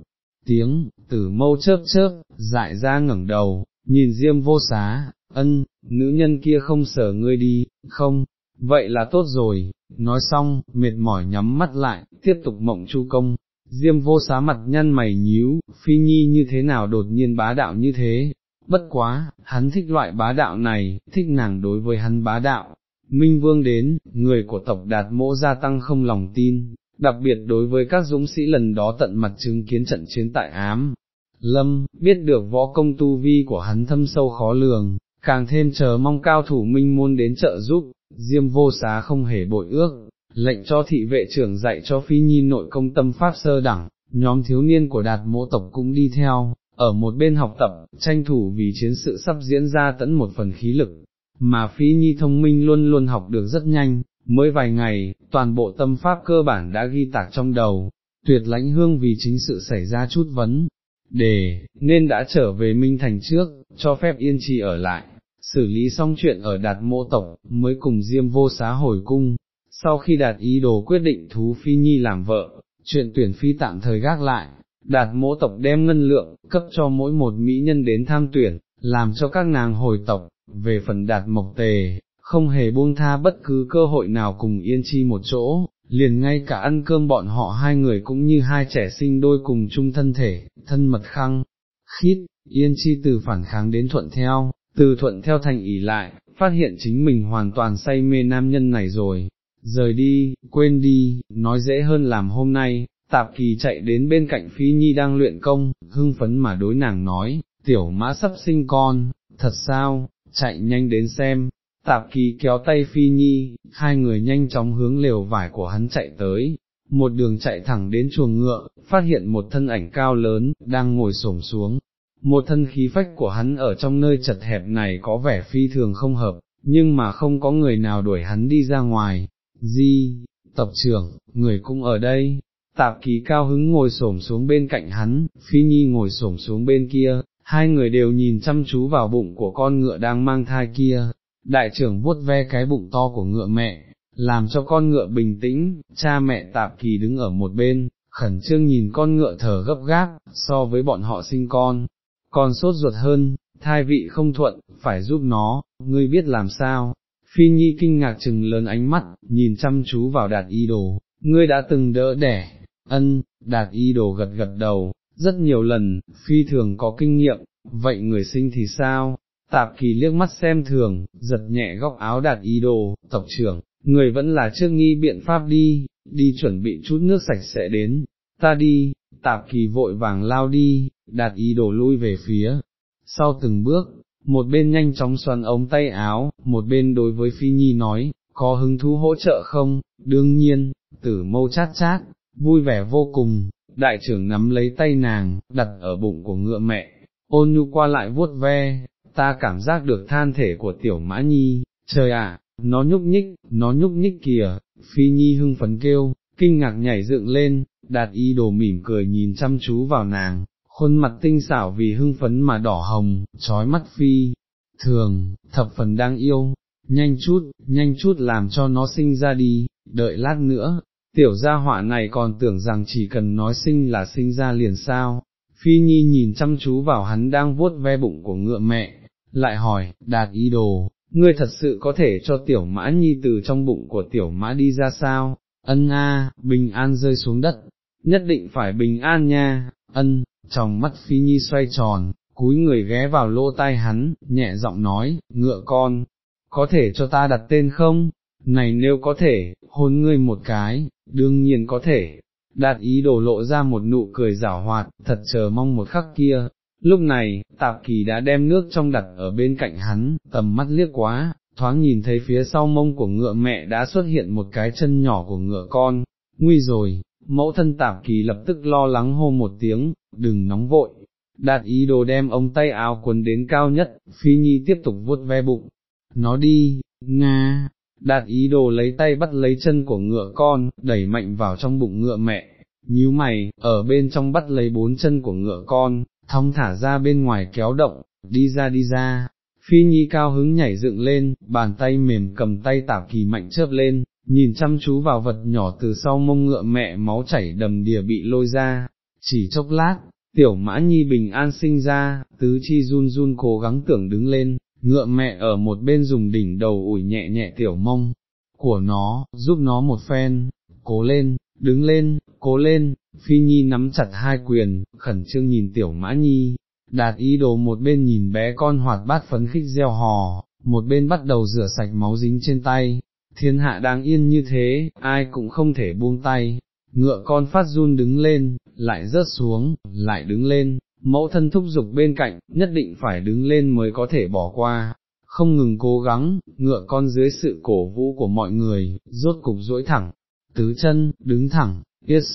tiếng, tử mâu chớp chớp, dại ra ngẩng đầu, nhìn diêm vô xá, ân, nữ nhân kia không sở ngươi đi, không, vậy là tốt rồi, nói xong, mệt mỏi nhắm mắt lại, tiếp tục mộng chu công, diêm vô xá mặt nhăn mày nhíu, phi nhi như thế nào đột nhiên bá đạo như thế, bất quá, hắn thích loại bá đạo này, thích nàng đối với hắn bá đạo. Minh Vương đến, người của tộc đạt mỗ gia tăng không lòng tin, đặc biệt đối với các dũng sĩ lần đó tận mặt chứng kiến trận chiến tại ám. Lâm, biết được võ công tu vi của hắn thâm sâu khó lường, càng thêm chờ mong cao thủ minh môn đến trợ giúp, diêm vô xá không hề bội ước, lệnh cho thị vệ trưởng dạy cho phi nhi nội công tâm pháp sơ đẳng, nhóm thiếu niên của đạt mộ tộc cũng đi theo, ở một bên học tập, tranh thủ vì chiến sự sắp diễn ra tẫn một phần khí lực, mà phi nhi thông minh luôn luôn học được rất nhanh, mới vài ngày, toàn bộ tâm pháp cơ bản đã ghi tạc trong đầu, tuyệt lãnh hương vì chính sự xảy ra chút vấn, đề, nên đã trở về Minh Thành trước, cho phép yên trì ở lại, xử lý xong chuyện ở đạt mộ tộc, mới cùng Diêm vô xá hồi cung, sau khi đạt ý đồ quyết định thú Phi Nhi làm vợ, chuyện tuyển Phi tạm thời gác lại, đạt mộ tộc đem ngân lượng, cấp cho mỗi một mỹ nhân đến tham tuyển, làm cho các nàng hồi tộc, về phần đạt mộc tề, không hề buông tha bất cứ cơ hội nào cùng yên chi một chỗ, liền ngay cả ăn cơm bọn họ hai người cũng như hai trẻ sinh đôi cùng chung thân thể, thân mật khăng, khít, yên chi từ phản kháng đến thuận theo, từ thuận theo thành ỉ lại, phát hiện chính mình hoàn toàn say mê nam nhân này rồi, rời đi, quên đi, nói dễ hơn làm hôm nay, tạp kỳ chạy đến bên cạnh Phi Nhi đang luyện công, hưng phấn mà đối nàng nói, tiểu mã sắp sinh con, thật sao, chạy nhanh đến xem, tạp kỳ kéo tay Phi Nhi, hai người nhanh chóng hướng lều vải của hắn chạy tới, một đường chạy thẳng đến chuồng ngựa, phát hiện một thân ảnh cao lớn, đang ngồi xổm xuống. Một thân khí phách của hắn ở trong nơi chật hẹp này có vẻ phi thường không hợp, nhưng mà không có người nào đuổi hắn đi ra ngoài. Di, tập trưởng, người cũng ở đây, tạp kỳ cao hứng ngồi xổm xuống bên cạnh hắn, phi nhi ngồi xổm xuống bên kia, hai người đều nhìn chăm chú vào bụng của con ngựa đang mang thai kia, đại trưởng vuốt ve cái bụng to của ngựa mẹ, làm cho con ngựa bình tĩnh, cha mẹ tạp kỳ đứng ở một bên, khẩn trương nhìn con ngựa thở gấp gáp, so với bọn họ sinh con, còn sốt ruột hơn, thai vị không thuận, phải giúp nó, ngươi biết làm sao. Phi Nhi kinh ngạc chừng lớn ánh mắt, nhìn chăm chú vào đạt y đồ, ngươi đã từng đỡ đẻ, ân, đạt y đồ gật gật đầu, rất nhiều lần, phi thường có kinh nghiệm, vậy người sinh thì sao? Tạp kỳ liếc mắt xem thường, giật nhẹ góc áo đạt y đồ, tộc trưởng, người vẫn là trước nghi biện pháp đi, đi chuẩn bị chút nước sạch sẽ đến, ta đi, tạp kỳ vội vàng lao đi, đạt y đồ lui về phía, sau từng bước, một bên nhanh chóng xoắn ống tay áo, một bên đối với Phi Nhi nói, có hứng thú hỗ trợ không, đương nhiên, tử mâu chát chát, vui vẻ vô cùng, đại trưởng nắm lấy tay nàng, đặt ở bụng của ngựa mẹ, ôn nhu qua lại vuốt ve, ta cảm giác được than thể của tiểu mã nhi, trời ạ, nó nhúc nhích, nó nhúc nhích kìa, phi nhi hưng phấn kêu, kinh ngạc nhảy dựng lên, đạt y đồ mỉm cười nhìn chăm chú vào nàng, khuôn mặt tinh xảo vì hưng phấn mà đỏ hồng, trói mắt phi, thường, thập phần đang yêu, nhanh chút, nhanh chút làm cho nó sinh ra đi, đợi lát nữa, tiểu gia họa này còn tưởng rằng chỉ cần nói sinh là sinh ra liền sao, Phi Nhi nhìn chăm chú vào hắn đang vuốt ve bụng của ngựa mẹ, lại hỏi, đạt ý đồ, ngươi thật sự có thể cho tiểu mã nhi từ trong bụng của tiểu mã đi ra sao, ân a, bình an rơi xuống đất, nhất định phải bình an nha, ân, trong mắt phi nhi xoay tròn, cúi người ghé vào lỗ tai hắn, nhẹ giọng nói, ngựa con, có thể cho ta đặt tên không? Này nếu có thể, hôn ngươi một cái, đương nhiên có thể. Đạt ý đổ lộ ra một nụ cười giả hoạt, thật chờ mong một khắc kia. Lúc này, tạp kỳ đã đem nước trong đặt ở bên cạnh hắn, tầm mắt liếc quá, thoáng nhìn thấy phía sau mông của ngựa mẹ đã xuất hiện một cái chân nhỏ của ngựa con, nguy rồi, mẫu thân tạp kỳ lập tức lo lắng hô một tiếng, đừng nóng vội, đạt ý đồ đem ông tay áo quần đến cao nhất, phi nhi tiếp tục vuốt ve bụng, nó đi, nga, đạt ý đồ lấy tay bắt lấy chân của ngựa con, đẩy mạnh vào trong bụng ngựa mẹ, nhíu mày, ở bên trong bắt lấy bốn chân của ngựa con, thong thả ra bên ngoài kéo động, đi ra đi ra. Phi Nhi cao hứng nhảy dựng lên, bàn tay mềm cầm tay tảo kỳ mạnh chớp lên, nhìn chăm chú vào vật nhỏ từ sau mông ngựa mẹ máu chảy đầm đìa bị lôi ra, chỉ chốc lát, tiểu mã nhi bình an sinh ra, tứ chi run run cố gắng tưởng đứng lên, ngựa mẹ ở một bên dùng đỉnh đầu ủi nhẹ nhẹ tiểu mông. Của nó, giúp nó một phen, cố lên, đứng lên, cố lên, phi nhi nắm chặt hai quyền, khẩn trương nhìn tiểu mã nhi, đạt ý đồ một bên nhìn bé con hoạt bát phấn khích gieo hò, một bên bắt đầu rửa sạch máu dính trên tay, thiên hạ đang yên như thế, ai cũng không thể buông tay, ngựa con phát run đứng lên, lại rớt xuống, lại đứng lên, mẫu thân thúc giục bên cạnh, nhất định phải đứng lên mới có thể bỏ qua, không ngừng cố gắng, ngựa con dưới sự cổ vũ của mọi người, rốt cục duỗi thẳng, tứ chân, đứng thẳng, yes,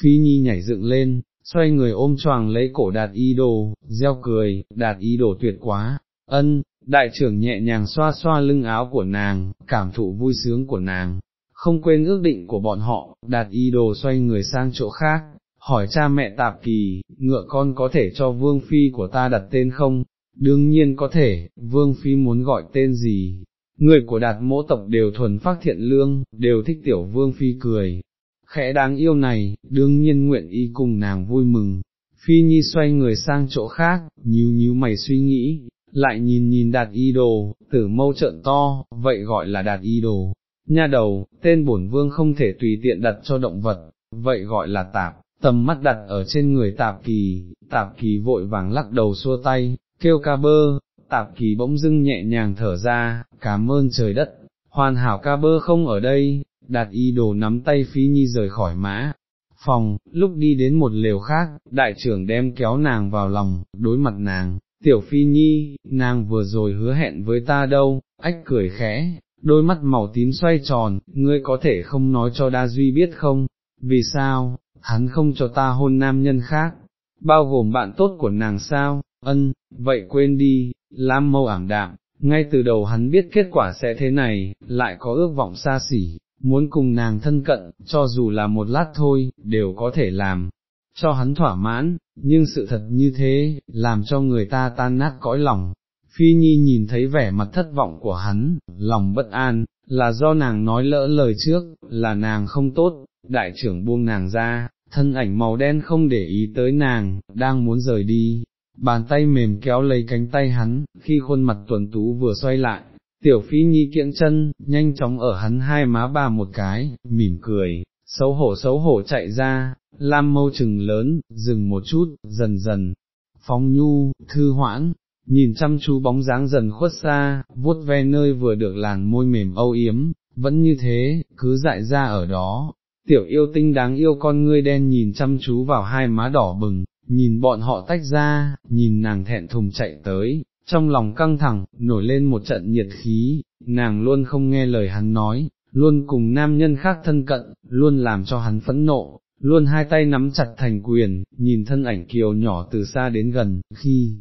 phi nhi nhảy dựng lên, xoay người ôm choàng lấy cổ đạt y đồ, gieo cười, đạt y đồ tuyệt quá, ân, đại trưởng nhẹ nhàng xoa xoa lưng áo của nàng, cảm thụ vui sướng của nàng, không quên ước định của bọn họ, đạt y đồ xoay người sang chỗ khác, hỏi cha mẹ tạp kỳ, ngựa con có thể cho vương phi của ta đặt tên không? Đương nhiên có thể, vương phi muốn gọi tên gì? Người của đạt mỗ tộc đều thuần phát thiện lương, đều thích tiểu vương phi cười. Khẽ đáng yêu này, đương nhiên nguyện y cùng nàng vui mừng. Phi Nhi xoay người sang chỗ khác, nhíu nhíu mày suy nghĩ, lại nhìn nhìn đạt y đồ, tử mâu trợn to, vậy gọi là đạt y đồ. Nha đầu, tên bổn vương không thể tùy tiện đặt cho động vật, vậy gọi là tạp, tầm mắt đặt ở trên người tạp kỳ, tạp kỳ vội vàng lắc đầu xua tay, kêu ca bơ, tạp kỳ bỗng dưng nhẹ nhàng thở ra, cảm ơn trời đất, hoàn hảo ca bơ không ở đây, đạt y đồ nắm tay phí nhi rời khỏi mã. Phòng, lúc đi đến một lều khác, đại trưởng đem kéo nàng vào lòng, đối mặt nàng, tiểu phi nhi, nàng vừa rồi hứa hẹn với ta đâu, ách cười khẽ, đôi mắt màu tím xoay tròn, ngươi có thể không nói cho đa duy biết không, vì sao, hắn không cho ta hôn nam nhân khác, bao gồm bạn tốt của nàng sao, ân, vậy quên đi, Lam mâu ảm đạm, ngay từ đầu hắn biết kết quả sẽ thế này, lại có ước vọng xa xỉ, muốn cùng nàng thân cận, cho dù là một lát thôi, đều có thể làm, cho hắn thỏa mãn, nhưng sự thật như thế, làm cho người ta tan nát cõi lòng. Phi Nhi nhìn thấy vẻ mặt thất vọng của hắn, lòng bất an, là do nàng nói lỡ lời trước, là nàng không tốt, đại trưởng buông nàng ra, thân ảnh màu đen không để ý tới nàng, đang muốn rời đi, bàn tay mềm kéo lấy cánh tay hắn, khi khuôn mặt tuần tú vừa xoay lại, tiểu phi nhi kiễng chân, nhanh chóng ở hắn hai má ba một cái, mỉm cười, xấu hổ xấu hổ chạy ra, lam mâu trừng lớn, dừng một chút, dần dần, phóng nhu, thư hoãn, nhìn chăm chú bóng dáng dần khuất xa, vuốt ve nơi vừa được làn môi mềm âu yếm, vẫn như thế, cứ dại ra ở đó, tiểu yêu tinh đáng yêu con ngươi đen nhìn chăm chú vào hai má đỏ bừng, nhìn bọn họ tách ra, nhìn nàng thẹn thùng chạy tới, trong lòng căng thẳng, nổi lên một trận nhiệt khí, nàng luôn không nghe lời hắn nói, luôn cùng nam nhân khác thân cận, luôn làm cho hắn phẫn nộ, luôn hai tay nắm chặt thành quyền, nhìn thân ảnh kiều nhỏ từ xa đến gần, khi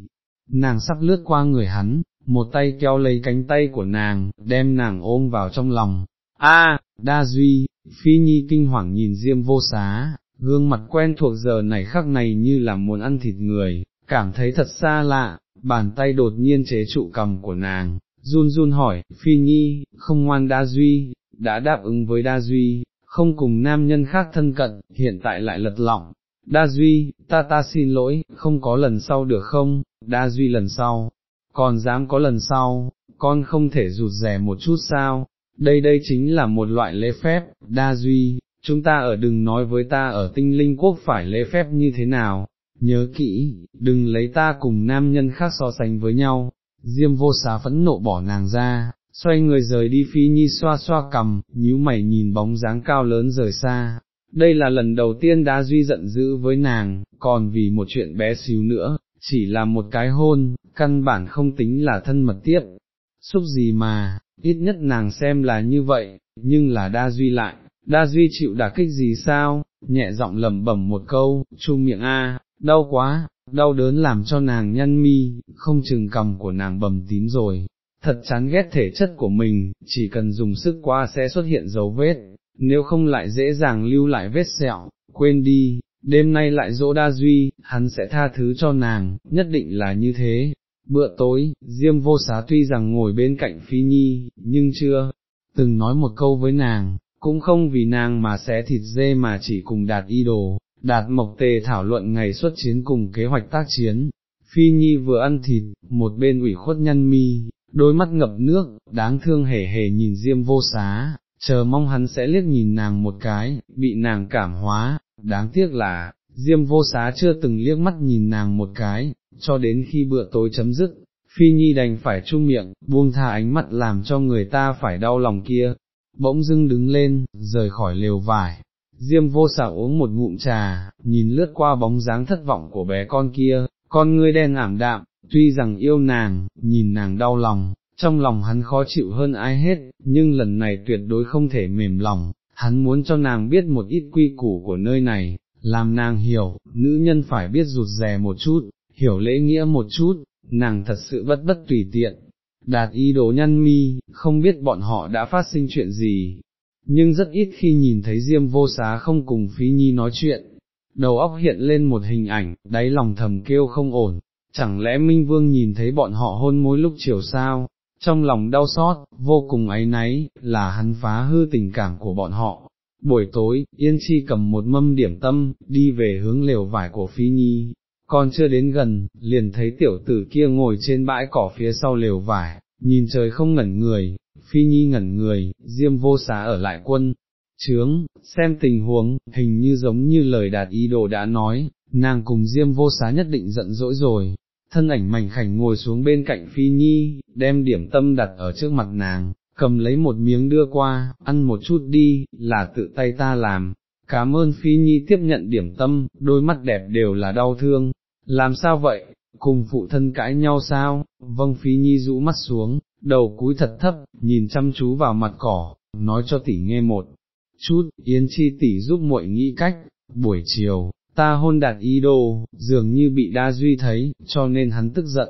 nàng sắp lướt qua người hắn, một tay kéo lấy cánh tay của nàng, đem nàng ôm vào trong lòng. A, Đa Duy, Phi Nhi kinh hoàng nhìn Diêm vô xá, gương mặt quen thuộc giờ này khắc này như là muốn ăn thịt người, cảm thấy thật xa lạ, bàn tay đột nhiên chế trụ cầm của nàng, run run hỏi, Phi Nhi, không ngoan Đa Duy, đã đáp ứng với Đa Duy, không cùng nam nhân khác thân cận, hiện tại lại lật lọng, Đa Duy, ta ta xin lỗi, không có lần sau được không, Đa Duy lần sau, còn dám có lần sau, con không thể rụt rè một chút sao, đây đây chính là một loại lễ phép, Đa Duy, chúng ta ở đừng nói với ta ở tinh linh quốc phải lễ phép như thế nào, nhớ kỹ, đừng lấy ta cùng nam nhân khác so sánh với nhau, Diêm vô xá phẫn nộ bỏ nàng ra, xoay người rời đi phi nhi xoa xoa cầm, nhíu mày nhìn bóng dáng cao lớn rời xa. Đây là lần đầu tiên đa duy giận dữ với nàng, còn vì một chuyện bé xíu nữa, chỉ là một cái hôn, căn bản không tính là thân mật tiếp. Xúc gì mà, ít nhất nàng xem là như vậy, nhưng là đa duy lại, đa duy chịu đả kích gì sao, nhẹ giọng lẩm bẩm một câu, chu miệng a, đau quá, đau đớn làm cho nàng nhăn mi, không chừng cầm của nàng bầm tím rồi, thật chán ghét thể chất của mình, chỉ cần dùng sức qua sẽ xuất hiện dấu vết, nếu không lại dễ dàng lưu lại vết sẹo, quên đi, đêm nay lại dỗ đa duy, hắn sẽ tha thứ cho nàng, nhất định là như thế. Bữa tối, Diêm vô xá tuy rằng ngồi bên cạnh Phi Nhi, nhưng chưa từng nói một câu với nàng, cũng không vì nàng mà xé thịt dê mà chỉ cùng đạt y đồ, đạt mộc tề thảo luận ngày xuất chiến cùng kế hoạch tác chiến. Phi Nhi vừa ăn thịt, một bên ủy khuất nhăn mi, đôi mắt ngập nước, đáng thương hề hề nhìn Diêm vô xá, chờ mong hắn sẽ liếc nhìn nàng một cái, bị nàng cảm hóa, đáng tiếc là, Diêm vô xá chưa từng liếc mắt nhìn nàng một cái, cho đến khi bữa tối chấm dứt, Phi Nhi đành phải chung miệng, buông tha ánh mắt làm cho người ta phải đau lòng kia, bỗng dưng đứng lên, rời khỏi lều vải. Diêm vô xảo uống một ngụm trà, nhìn lướt qua bóng dáng thất vọng của bé con kia, con ngươi đen ảm đạm, tuy rằng yêu nàng, nhìn nàng đau lòng, trong lòng hắn khó chịu hơn ai hết, nhưng lần này tuyệt đối không thể mềm lòng, hắn muốn cho nàng biết một ít quy củ của nơi này, làm nàng hiểu, nữ nhân phải biết rụt rè một chút, hiểu lễ nghĩa một chút, nàng thật sự bất bất tùy tiện. Đạt ý đồ nhăn mi, không biết bọn họ đã phát sinh chuyện gì, nhưng rất ít khi nhìn thấy Diêm vô xá không cùng Phí Nhi nói chuyện. Đầu óc hiện lên một hình ảnh, đáy lòng thầm kêu không ổn, chẳng lẽ Minh Vương nhìn thấy bọn họ hôn mối lúc chiều sao, trong lòng đau xót, vô cùng áy náy, là hắn phá hư tình cảm của bọn họ. Buổi tối, Yên Chi cầm một mâm điểm tâm, đi về hướng lều vải của Phi Nhi, còn chưa đến gần, liền thấy tiểu tử kia ngồi trên bãi cỏ phía sau lều vải, nhìn trời không ngẩn người, Phi Nhi ngẩn người, Diêm vô xá ở lại quân, trướng, xem tình huống, hình như giống như lời đạt ý đồ đã nói, nàng cùng Diêm vô xá nhất định giận dỗi rồi, thân ảnh mảnh khảnh ngồi xuống bên cạnh Phi Nhi, đem điểm tâm đặt ở trước mặt nàng, cầm lấy một miếng đưa qua, ăn một chút đi, là tự tay ta làm. Cảm ơn Phi Nhi tiếp nhận điểm tâm, đôi mắt đẹp đều là đau thương, làm sao vậy, cùng phụ thân cãi nhau sao, vâng Phi Nhi rũ mắt xuống, đầu cúi thật thấp, nhìn chăm chú vào mặt cỏ, nói cho tỷ nghe một chút, Yến Chi tỷ giúp muội nghĩ cách, buổi chiều, ta hôn đạt ý đồ, dường như bị đa duy thấy, cho nên hắn tức giận,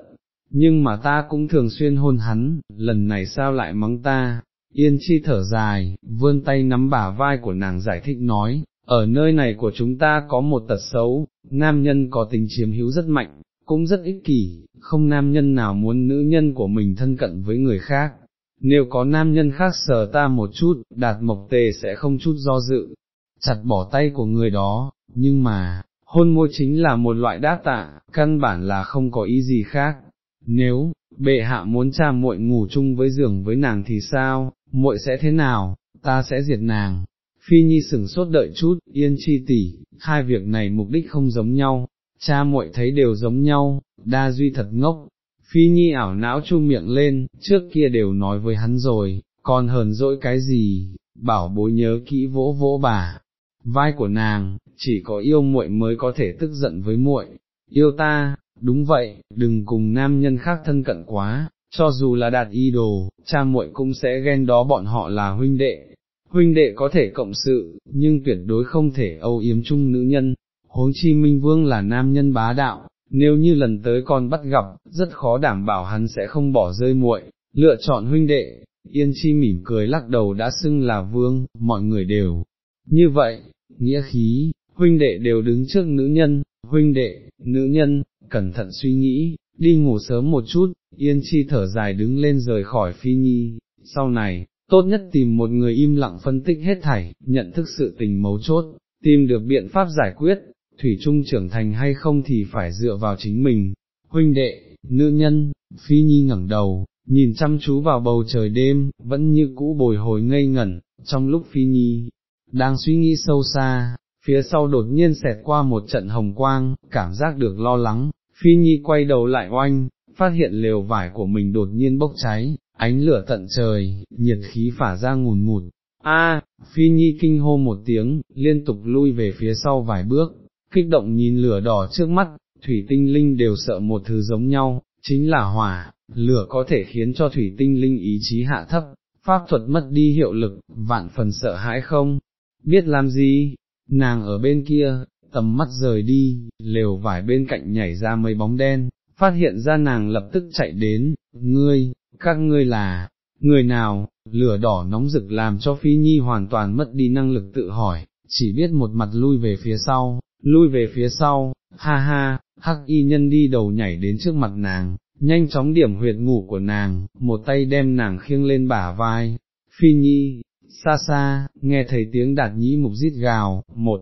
nhưng mà ta cũng thường xuyên hôn hắn, lần này sao lại mắng ta, yên chi thở dài, vươn tay nắm bả vai của nàng giải thích nói, ở nơi này của chúng ta có một tật xấu, nam nhân có tình chiếm hữu rất mạnh, cũng rất ích kỷ, không nam nhân nào muốn nữ nhân của mình thân cận với người khác. Nếu có nam nhân khác sờ ta một chút, đạt mộc tề sẽ không chút do dự, chặt bỏ tay của người đó, nhưng mà, hôn môi chính là một loại đáp tạ, căn bản là không có ý gì khác. Nếu, bệ hạ muốn cha muội ngủ chung với giường với nàng thì sao, muội sẽ thế nào, ta sẽ diệt nàng. Phi Nhi sửng sốt đợi chút, yên chi tỷ, hai việc này mục đích không giống nhau, cha muội thấy đều giống nhau, đa duy thật ngốc. Phi Nhi ảo não chu miệng lên, trước kia đều nói với hắn rồi, còn hờn dỗi cái gì, bảo bối nhớ kỹ vỗ vỗ bà, vai của nàng, chỉ có yêu muội mới có thể tức giận với muội, yêu ta, đúng vậy, đừng cùng nam nhân khác thân cận quá, cho dù là đạt y đồ, cha muội cũng sẽ ghen đó bọn họ là huynh đệ, huynh đệ có thể cộng sự, nhưng tuyệt đối không thể âu yếm chung nữ nhân, huống chi minh vương là nam nhân bá đạo, nếu như lần tới con bắt gặp, rất khó đảm bảo hắn sẽ không bỏ rơi muội, lựa chọn huynh đệ, yên chi mỉm cười lắc đầu đã xưng là vương, mọi người đều, như vậy, nghĩa khí, huynh đệ đều đứng trước nữ nhân, huynh đệ, nữ nhân, cẩn thận suy nghĩ, đi ngủ sớm một chút, yên chi thở dài đứng lên rời khỏi phi nhi, sau này, tốt nhất tìm một người im lặng phân tích hết thảy, nhận thức sự tình mấu chốt, tìm được biện pháp giải quyết, thủy trung trưởng thành hay không thì phải dựa vào chính mình, huynh đệ, nữ nhân, phi nhi ngẩng đầu, nhìn chăm chú vào bầu trời đêm, vẫn như cũ bồi hồi ngây ngẩn, trong lúc phi nhi, đang suy nghĩ sâu xa, phía sau đột nhiên xẹt qua một trận hồng quang, cảm giác được lo lắng, phi nhi quay đầu lại oanh, phát hiện lều vải của mình đột nhiên bốc cháy, ánh lửa tận trời, nhiệt khí phả ra ngùn ngụt. A, phi nhi kinh hô một tiếng, liên tục lui về phía sau vài bước, kích động nhìn lửa đỏ trước mắt, thủy tinh linh đều sợ một thứ giống nhau, chính là hỏa, lửa có thể khiến cho thủy tinh linh ý chí hạ thấp, pháp thuật mất đi hiệu lực, vạn phần sợ hãi không, biết làm gì, nàng ở bên kia, tầm mắt rời đi, lều vải bên cạnh nhảy ra mấy bóng đen, phát hiện ra nàng lập tức chạy đến, ngươi, các ngươi là, người nào, lửa đỏ nóng rực làm cho Phi Nhi hoàn toàn mất đi năng lực tự hỏi, chỉ biết một mặt lui về phía sau, lui về phía sau, ha ha, hắc y nhân đi đầu nhảy đến trước mặt nàng, nhanh chóng điểm huyệt ngủ của nàng, một tay đem nàng khiêng lên bả vai, Phi Nhi, xa xa, nghe thấy tiếng đạt nhĩ mục rít gào, một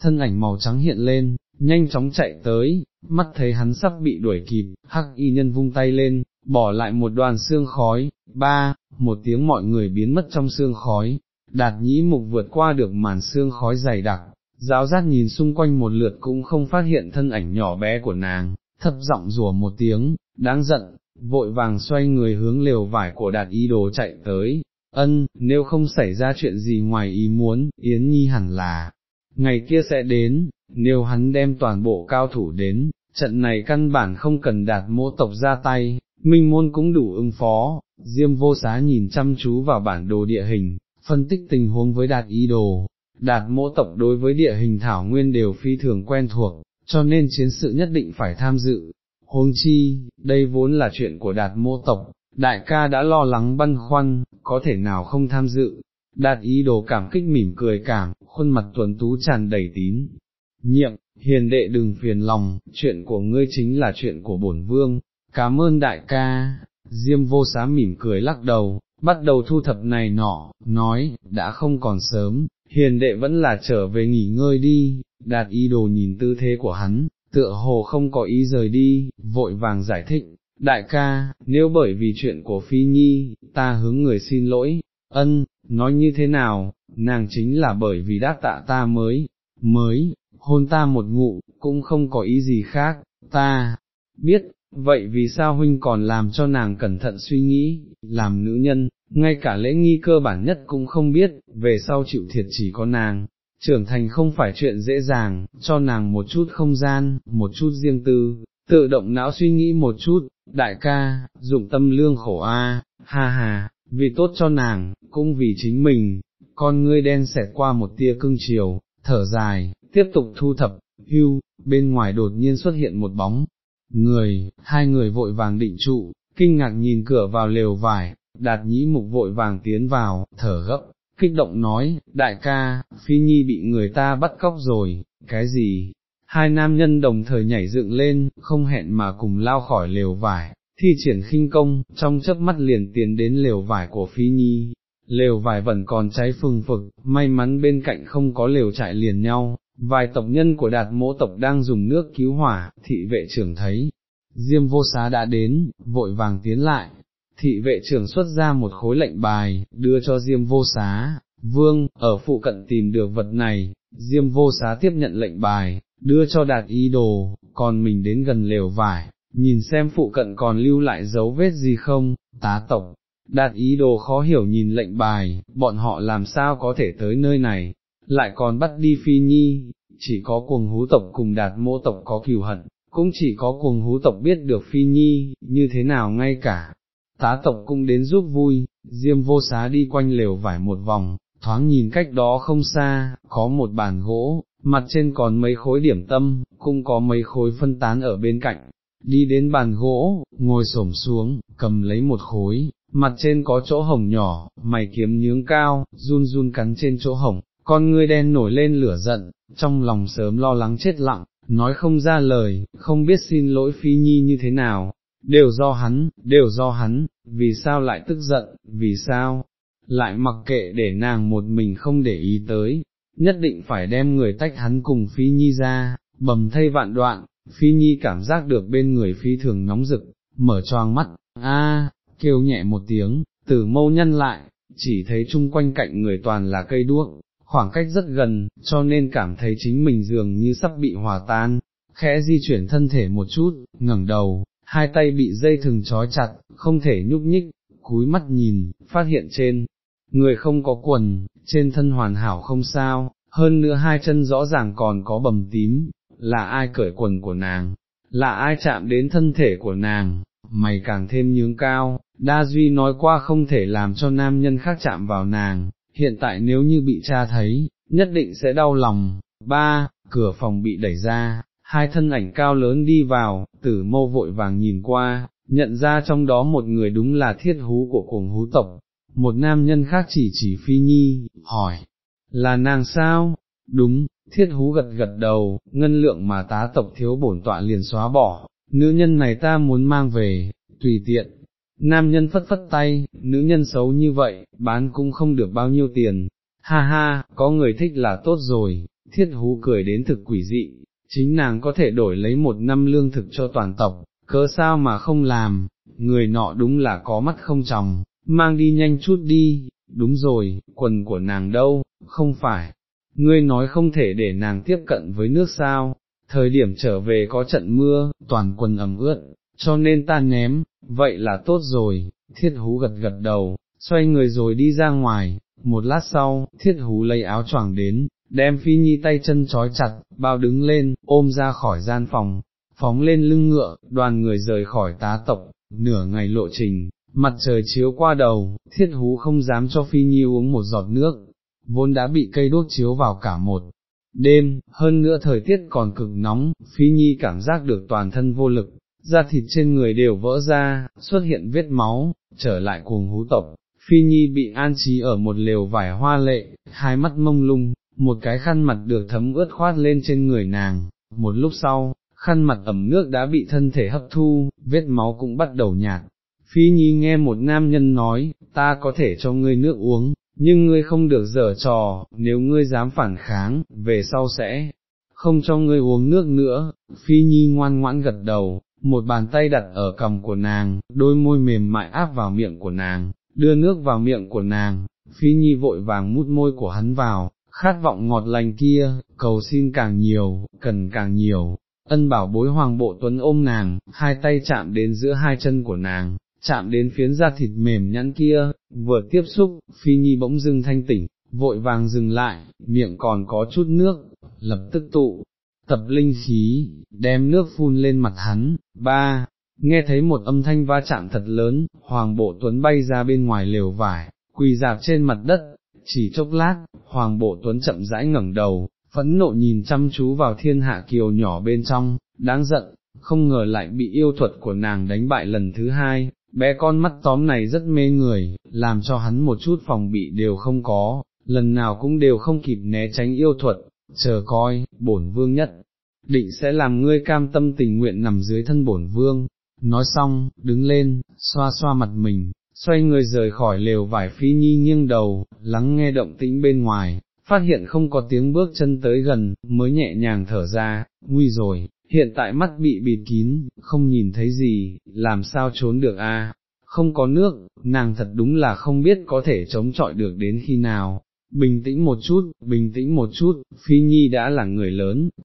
thân ảnh màu trắng hiện lên, nhanh chóng chạy tới, mắt thấy hắn sắp bị đuổi kịp, hắc y nhân vung tay lên, bỏ lại một đoàn xương khói, ba, một tiếng mọi người biến mất trong xương khói, đạt nhĩ mục vượt qua được màn xương khói dày đặc, giáo giác nhìn xung quanh một lượt cũng không phát hiện thân ảnh nhỏ bé của nàng, thấp giọng rủa một tiếng, đáng giận, vội vàng xoay người hướng lều vải của đạt y đồ chạy tới, ân, nếu không xảy ra chuyện gì ngoài ý muốn, Yến Nhi hẳn là, ngày kia sẽ đến, nếu hắn đem toàn bộ cao thủ đến, trận này căn bản không cần đạt mô tộc ra tay, minh môn cũng đủ ứng phó, Diêm vô xá nhìn chăm chú vào bản đồ địa hình, phân tích tình huống với đạt ý đồ, đạt mô tộc đối với địa hình thảo nguyên đều phi thường quen thuộc, cho nên chiến sự nhất định phải tham dự. Huống chi, đây vốn là chuyện của đạt mô tộc, đại ca đã lo lắng băn khoăn, có thể nào không tham dự, đạt ý đồ cảm kích mỉm cười cảm, khuôn mặt tuấn tú tràn đầy tín. Nhiệm, hiền đệ đừng phiền lòng, chuyện của ngươi chính là chuyện của bổn vương, cảm ơn đại ca, diêm vô xá mỉm cười lắc đầu, bắt đầu thu thập này nọ, nói, đã không còn sớm, hiền đệ vẫn là trở về nghỉ ngơi đi, đạt ý đồ nhìn tư thế của hắn, tựa hồ không có ý rời đi, vội vàng giải thích, đại ca, nếu bởi vì chuyện của Phi Nhi, ta hướng người xin lỗi, ân, nói như thế nào, nàng chính là bởi vì đáp tạ ta mới, mới, hôn ta một ngụ, cũng không có ý gì khác, ta, biết, vậy vì sao huynh còn làm cho nàng cẩn thận suy nghĩ, làm nữ nhân, ngay cả lễ nghi cơ bản nhất cũng không biết, về sau chịu thiệt chỉ có nàng, trưởng thành không phải chuyện dễ dàng, cho nàng một chút không gian, một chút riêng tư, tự động não suy nghĩ một chút, đại ca, dụng tâm lương khổ a, ha ha, vì tốt cho nàng, cũng vì chính mình, con ngươi đen xẹt qua một tia cưng chiều, thở dài, tiếp tục thu thập, hưu, bên ngoài đột nhiên xuất hiện một bóng, người, hai người vội vàng định trụ, kinh ngạc nhìn cửa vào lều vải, đạt nhĩ mục vội vàng tiến vào, thở gấp, kích động nói, đại ca, phi nhi bị người ta bắt cóc rồi, cái gì? Hai nam nhân đồng thời nhảy dựng lên, không hẹn mà cùng lao khỏi lều vải, thi triển khinh công, trong chớp mắt liền tiến đến lều vải của phi nhi. Lều vải vẫn còn cháy phừng phực, may mắn bên cạnh không có lều trại liền nhau, vài tộc nhân của đạt mỗ tộc đang dùng nước cứu hỏa, thị vệ trưởng thấy, Diêm vô xá đã đến, vội vàng tiến lại, thị vệ trưởng xuất ra một khối lệnh bài, đưa cho Diêm vô xá, vương, ở phụ cận tìm được vật này, Diêm vô xá tiếp nhận lệnh bài, đưa cho đạt ý đồ, còn mình đến gần lều vải, nhìn xem phụ cận còn lưu lại dấu vết gì không, tá tộc. Đạt ý đồ khó hiểu nhìn lệnh bài, bọn họ làm sao có thể tới nơi này, lại còn bắt đi phi nhi, chỉ có cuồng hú tộc cùng đạt mô tộc có cừu hận, cũng chỉ có cuồng hú tộc biết được phi nhi, như thế nào ngay cả, tá tộc cũng đến giúp vui, diêm vô xá đi quanh lều vải một vòng, thoáng nhìn cách đó không xa, có một bàn gỗ, mặt trên còn mấy khối điểm tâm, cũng có mấy khối phân tán ở bên cạnh, đi đến bàn gỗ, ngồi xổm xuống, cầm lấy một khối, mặt trên có chỗ hồng nhỏ, mày kiếm nhướng cao, run run cắn trên chỗ hồng, con ngươi đen nổi lên lửa giận, trong lòng sớm lo lắng chết lặng, nói không ra lời, không biết xin lỗi phi nhi như thế nào, đều do hắn, đều do hắn, vì sao lại tức giận, vì sao, lại mặc kệ để nàng một mình không để ý tới, nhất định phải đem người tách hắn cùng phi nhi ra, bầm thay vạn đoạn, phi nhi cảm giác được bên người phi thường nóng rực, mở choang mắt, a kêu nhẹ một tiếng, tử mâu nhân lại, chỉ thấy chung quanh cạnh người toàn là cây đuốc, khoảng cách rất gần, cho nên cảm thấy chính mình dường như sắp bị hòa tan, khẽ di chuyển thân thể một chút, ngẩng đầu, hai tay bị dây thừng trói chặt, không thể nhúc nhích, cúi mắt nhìn, phát hiện trên, người không có quần, trên thân hoàn hảo không sao, hơn nữa hai chân rõ ràng còn có bầm tím, là ai cởi quần của nàng, là ai chạm đến thân thể của nàng, mày càng thêm nhướng cao, Đa Duy nói qua không thể làm cho nam nhân khác chạm vào nàng, hiện tại nếu như bị cha thấy, nhất định sẽ đau lòng. Ba, cửa phòng bị đẩy ra, hai thân ảnh cao lớn đi vào, tử mâu vội vàng nhìn qua, nhận ra trong đó một người đúng là thiết hú của cuồng hú tộc, một nam nhân khác chỉ chỉ phi nhi, hỏi, là nàng sao? Đúng, thiết hú gật gật đầu, ngân lượng mà tá tộc thiếu bổn tọa liền xóa bỏ, nữ nhân này ta muốn mang về, tùy tiện. Nam nhân phất phất tay, nữ nhân xấu như vậy, bán cũng không được bao nhiêu tiền, ha ha, có người thích là tốt rồi, thiết hú cười đến thực quỷ dị, chính nàng có thể đổi lấy một năm lương thực cho toàn tộc, cớ sao mà không làm, người nọ đúng là có mắt không chồng, mang đi nhanh chút đi, đúng rồi, quần của nàng đâu, không phải, ngươi nói không thể để nàng tiếp cận với nước sao, thời điểm trở về có trận mưa, toàn quần ẩm ướt, cho nên ta ném, vậy là tốt rồi, thiết hú gật gật đầu, xoay người rồi đi ra ngoài, một lát sau, thiết hú lấy áo choàng đến, đem phi nhi tay chân trói chặt, bao đứng lên, ôm ra khỏi gian phòng, phóng lên lưng ngựa, đoàn người rời khỏi tá tộc, nửa ngày lộ trình, mặt trời chiếu qua đầu, thiết hú không dám cho phi nhi uống một giọt nước, vốn đã bị cây đốt chiếu vào cả một đêm, hơn nữa thời tiết còn cực nóng, phi nhi cảm giác được toàn thân vô lực, da thịt trên người đều vỡ ra, xuất hiện vết máu, trở lại cuồng hú tộc. Phi Nhi bị an trí ở một lều vải hoa lệ, hai mắt mông lung, một cái khăn mặt được thấm ướt khoát lên trên người nàng, một lúc sau, khăn mặt ẩm nước đã bị thân thể hấp thu, vết máu cũng bắt đầu nhạt. Phi Nhi nghe một nam nhân nói, ta có thể cho ngươi nước uống, nhưng ngươi không được dở trò, nếu ngươi dám phản kháng, về sau sẽ không cho ngươi uống nước nữa. Phi Nhi ngoan ngoãn gật đầu, một bàn tay đặt ở cầm của nàng, đôi môi mềm mại áp vào miệng của nàng, đưa nước vào miệng của nàng, Phi Nhi vội vàng mút môi của hắn vào, khát vọng ngọt lành kia, cầu xin càng nhiều, cần càng nhiều, ân bảo bối hoàng bộ tuấn ôm nàng, hai tay chạm đến giữa hai chân của nàng, chạm đến phiến da thịt mềm nhẵn kia, vừa tiếp xúc, phi nhi bỗng dưng thanh tỉnh, vội vàng dừng lại, miệng còn có chút nước, lập tức tụ, tập linh khí, đem nước phun lên mặt hắn, ba, nghe thấy một âm thanh va chạm thật lớn, hoàng bộ tuấn bay ra bên ngoài lều vải, quỳ dạp trên mặt đất, chỉ chốc lát, Hoàng Bộ Tuấn chậm rãi ngẩng đầu, phẫn nộ nhìn chăm chú vào thiên hạ kiều nhỏ bên trong, đáng giận, không ngờ lại bị yêu thuật của nàng đánh bại lần thứ hai, bé con mắt tóm này rất mê người, làm cho hắn một chút phòng bị đều không có, lần nào cũng đều không kịp né tránh yêu thuật, chờ coi, bổn vương nhất, định sẽ làm ngươi cam tâm tình nguyện nằm dưới thân bổn vương, nói xong, đứng lên, xoa xoa mặt mình, xoay người rời khỏi lều vải phi nhi nghiêng đầu, lắng nghe động tĩnh bên ngoài, phát hiện không có tiếng bước chân tới gần, mới nhẹ nhàng thở ra, nguy rồi, hiện tại mắt bị bịt kín, không nhìn thấy gì, làm sao trốn được a? không có nước, nàng thật đúng là không biết có thể chống chọi được đến khi nào. Bình tĩnh một chút, bình tĩnh một chút, Phi Nhi đã là người lớn,